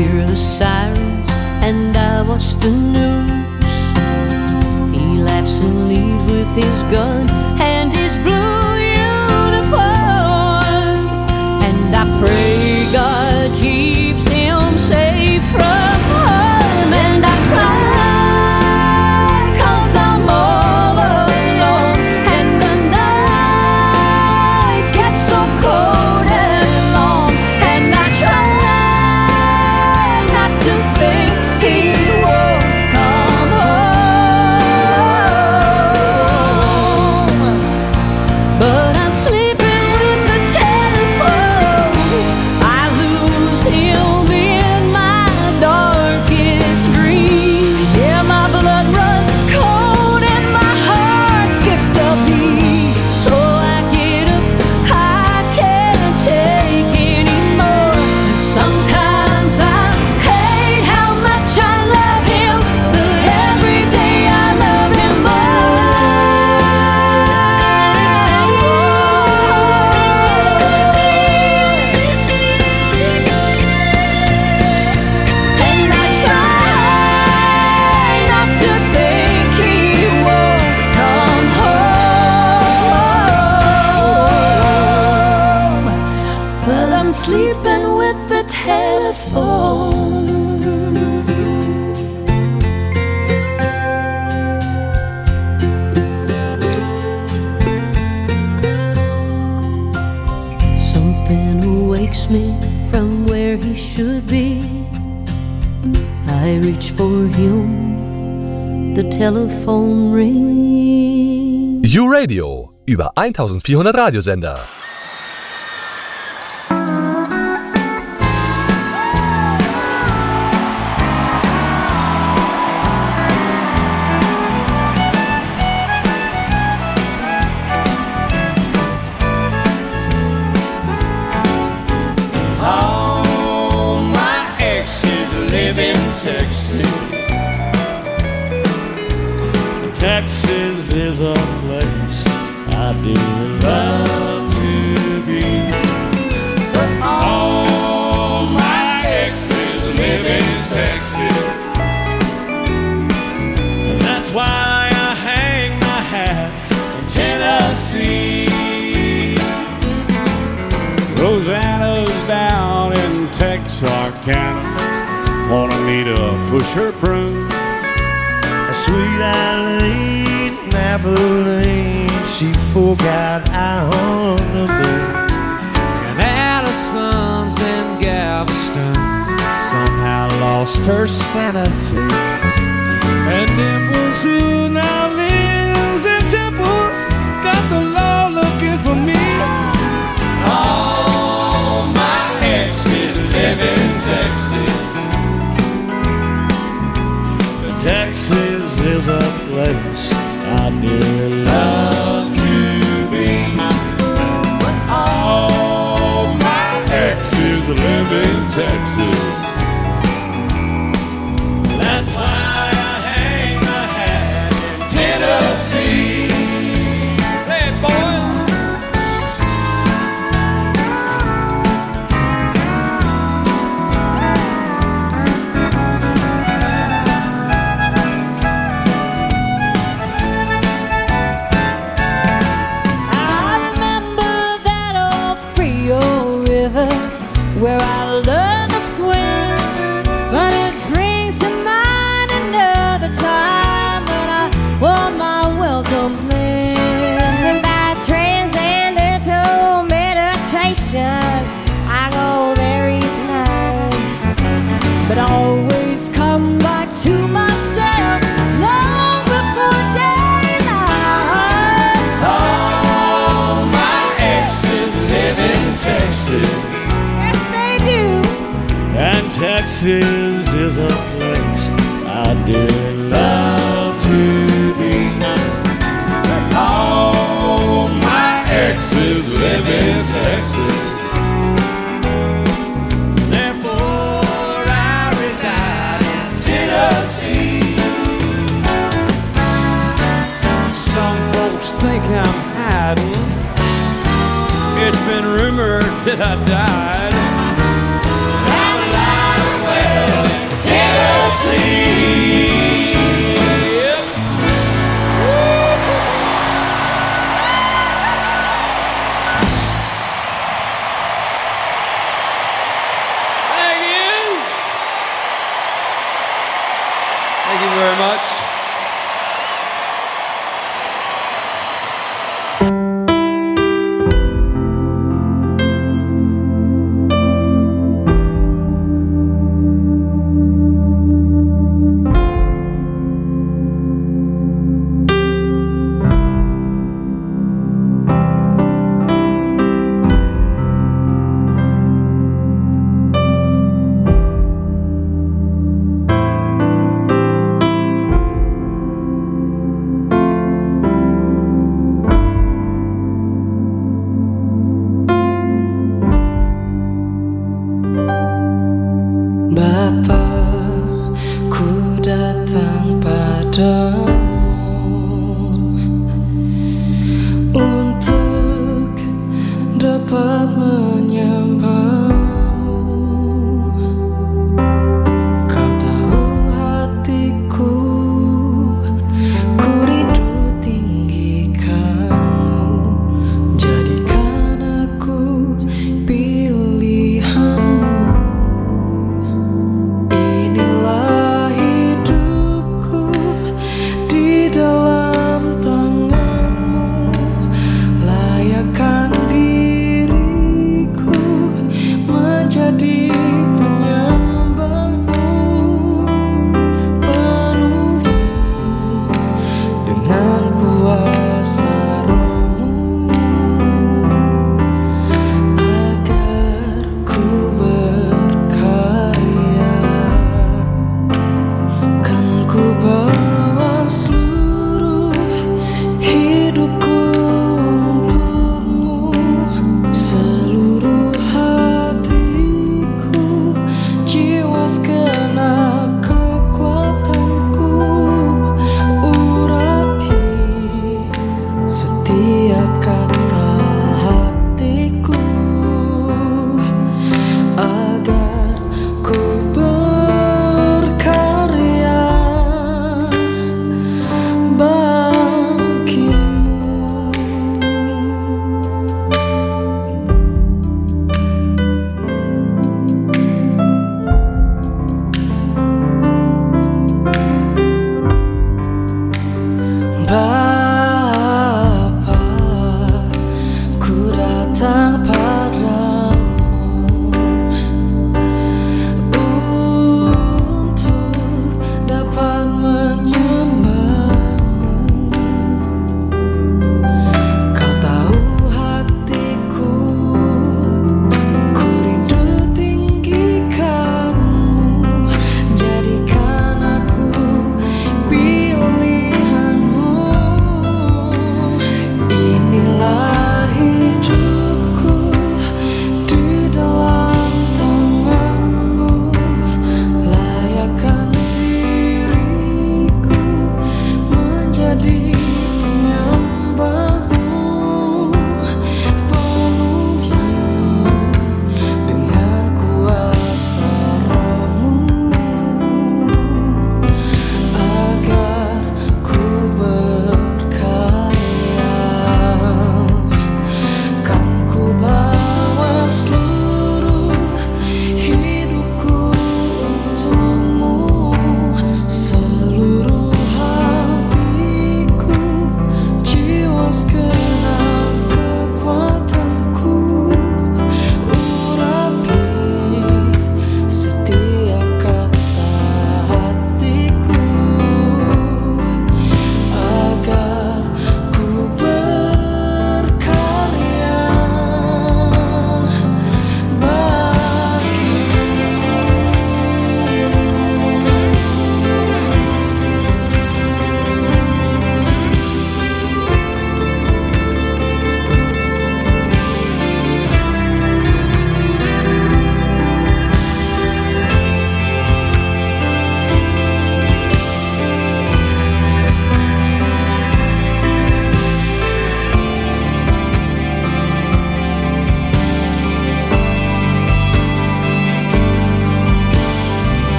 Hear the sirens and I watch the news. He laughs and leaves with his gun telephone ring. You Radio über 1400 Radiosender.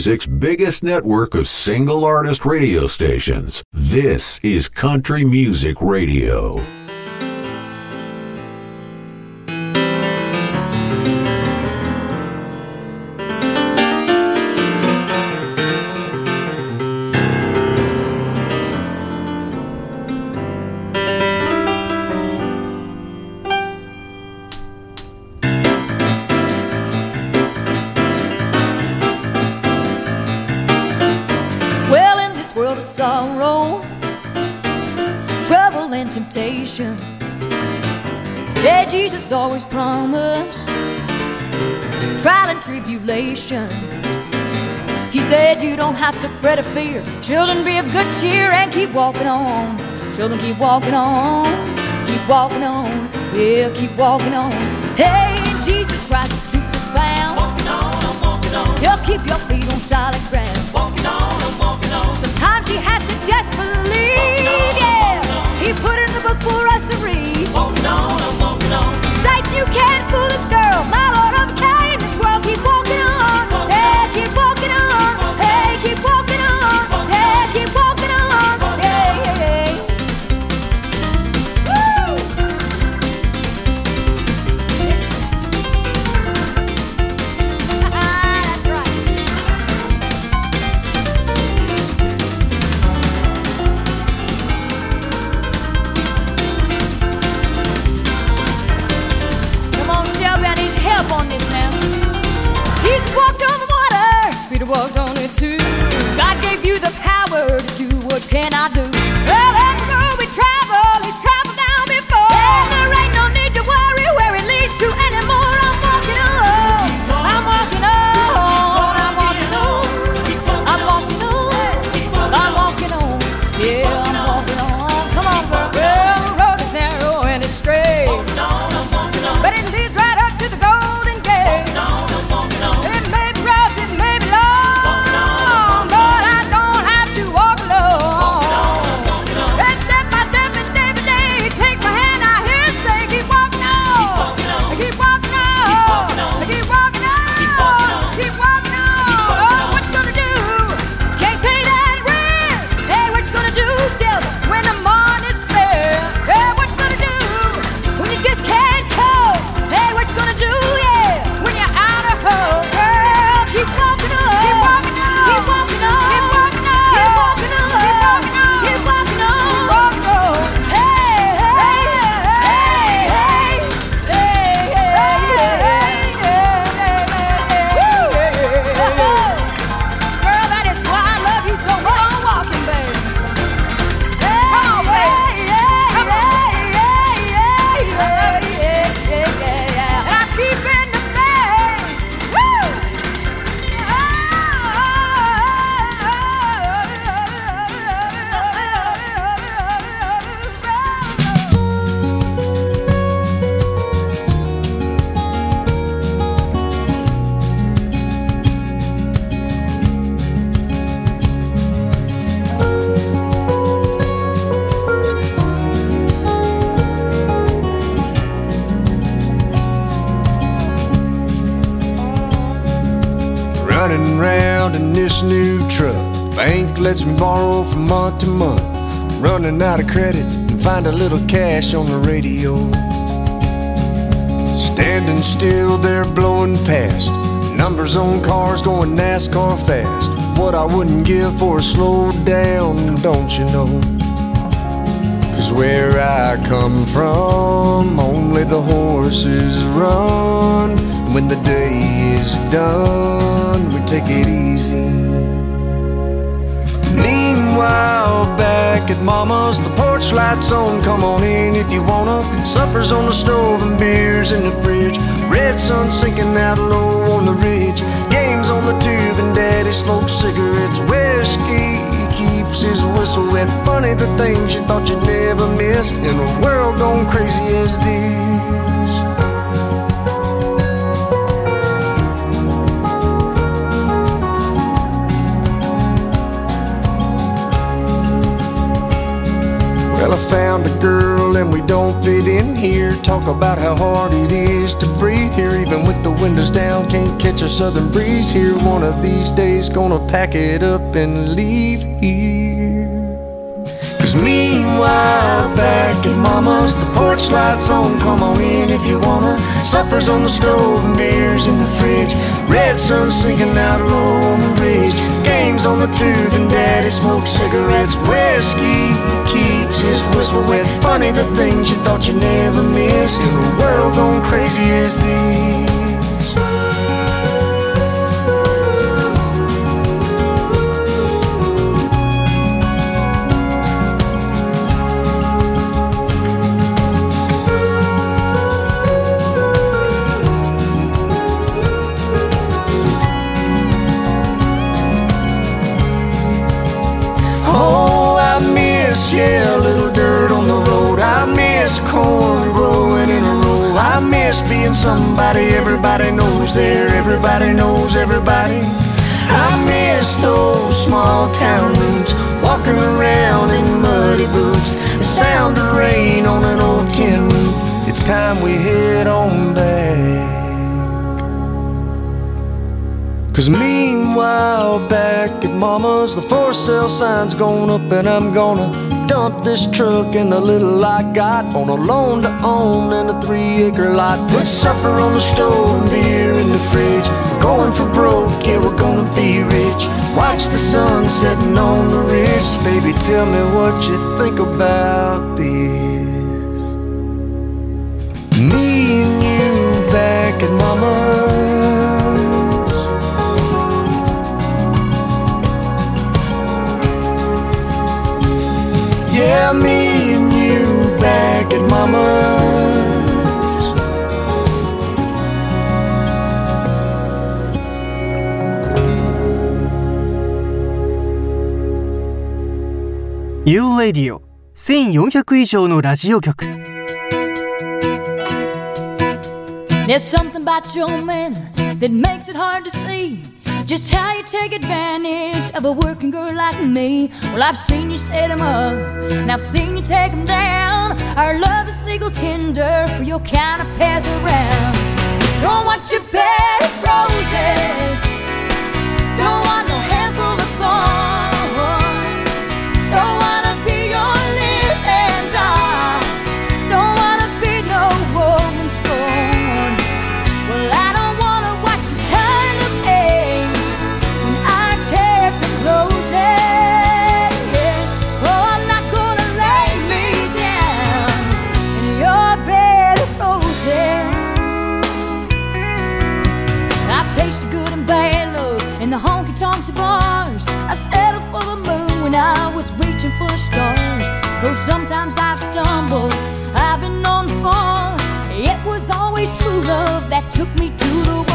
Music's biggest network of single artist radio stations. This is Country Music Radio. Tribulation. He said you don't have to fret or fear. Children, be of good cheer and keep walking on. Children, keep walking on. Keep walking on. Yeah, keep walking on. Hey, in Jesus Christ, the truth is found. Walking on, I'm walking on. He'll keep your feet on solid ground. Walking on, I'm walking on. Sometimes you have to just believe. On, yeah, He put it in the book for us to read. Walking on, I'm walking on. Satan, you can't on the radio. Standing still they're blowing past. Numbers on cars going NASCAR fast. What I wouldn't give for a slow down, don't you know? Cause where I come from, only the horses run. When the day is done, we take it easy. Meanwhile, back at Mama's, the porch lights on. Supper's on the stove and beers in the fridge. Red sun sinking out low on the ridge. Games on the tube and Daddy smokes cigarettes. Whiskey keeps his whistle wet. Funny the things you thought you'd never miss in a world gone crazy as this. Don't fit in here. Talk about how hard it is to breathe here, even with the windows down. Can't catch a southern breeze here. One of these days, gonna pack it up and leave here. Cause meanwhile, back at mama's, the porch lights on. Come on in if you wanna. Supper's on the stove and beers in the fridge. Red sun sinking out low on the ridge. Games on the tube and daddy smokes cigarettes. Whiskey his whistle wet. Funny the things you thought you never miss. In a world gone crazy as this. Somebody everybody knows there. Everybody knows everybody. I miss those small town roots, walking around in muddy boots. The sound of rain on an old tin roof. It's time we head on back. Cause meanwhile, back at mama's, the for sale sign's going up, and I'm gonna dump this truck and the little I got on a loan to own and a three acre lot. Put supper on the stove and beer in the fridge. Going for broke, yeah, we're gonna be rich. Watch the sun setting on the ridge. Baby, tell me what you think about this. Me and you back at mama's. U レディオ1400以上のラジオ局 There's something about your man that makes it hard to see just how you take advantage of a working girl like me. Well, I've seen you set him up, and I've seen you take him down. Our love is legal tender for your kind of pass around. Don't want your bed of roses. That took me to the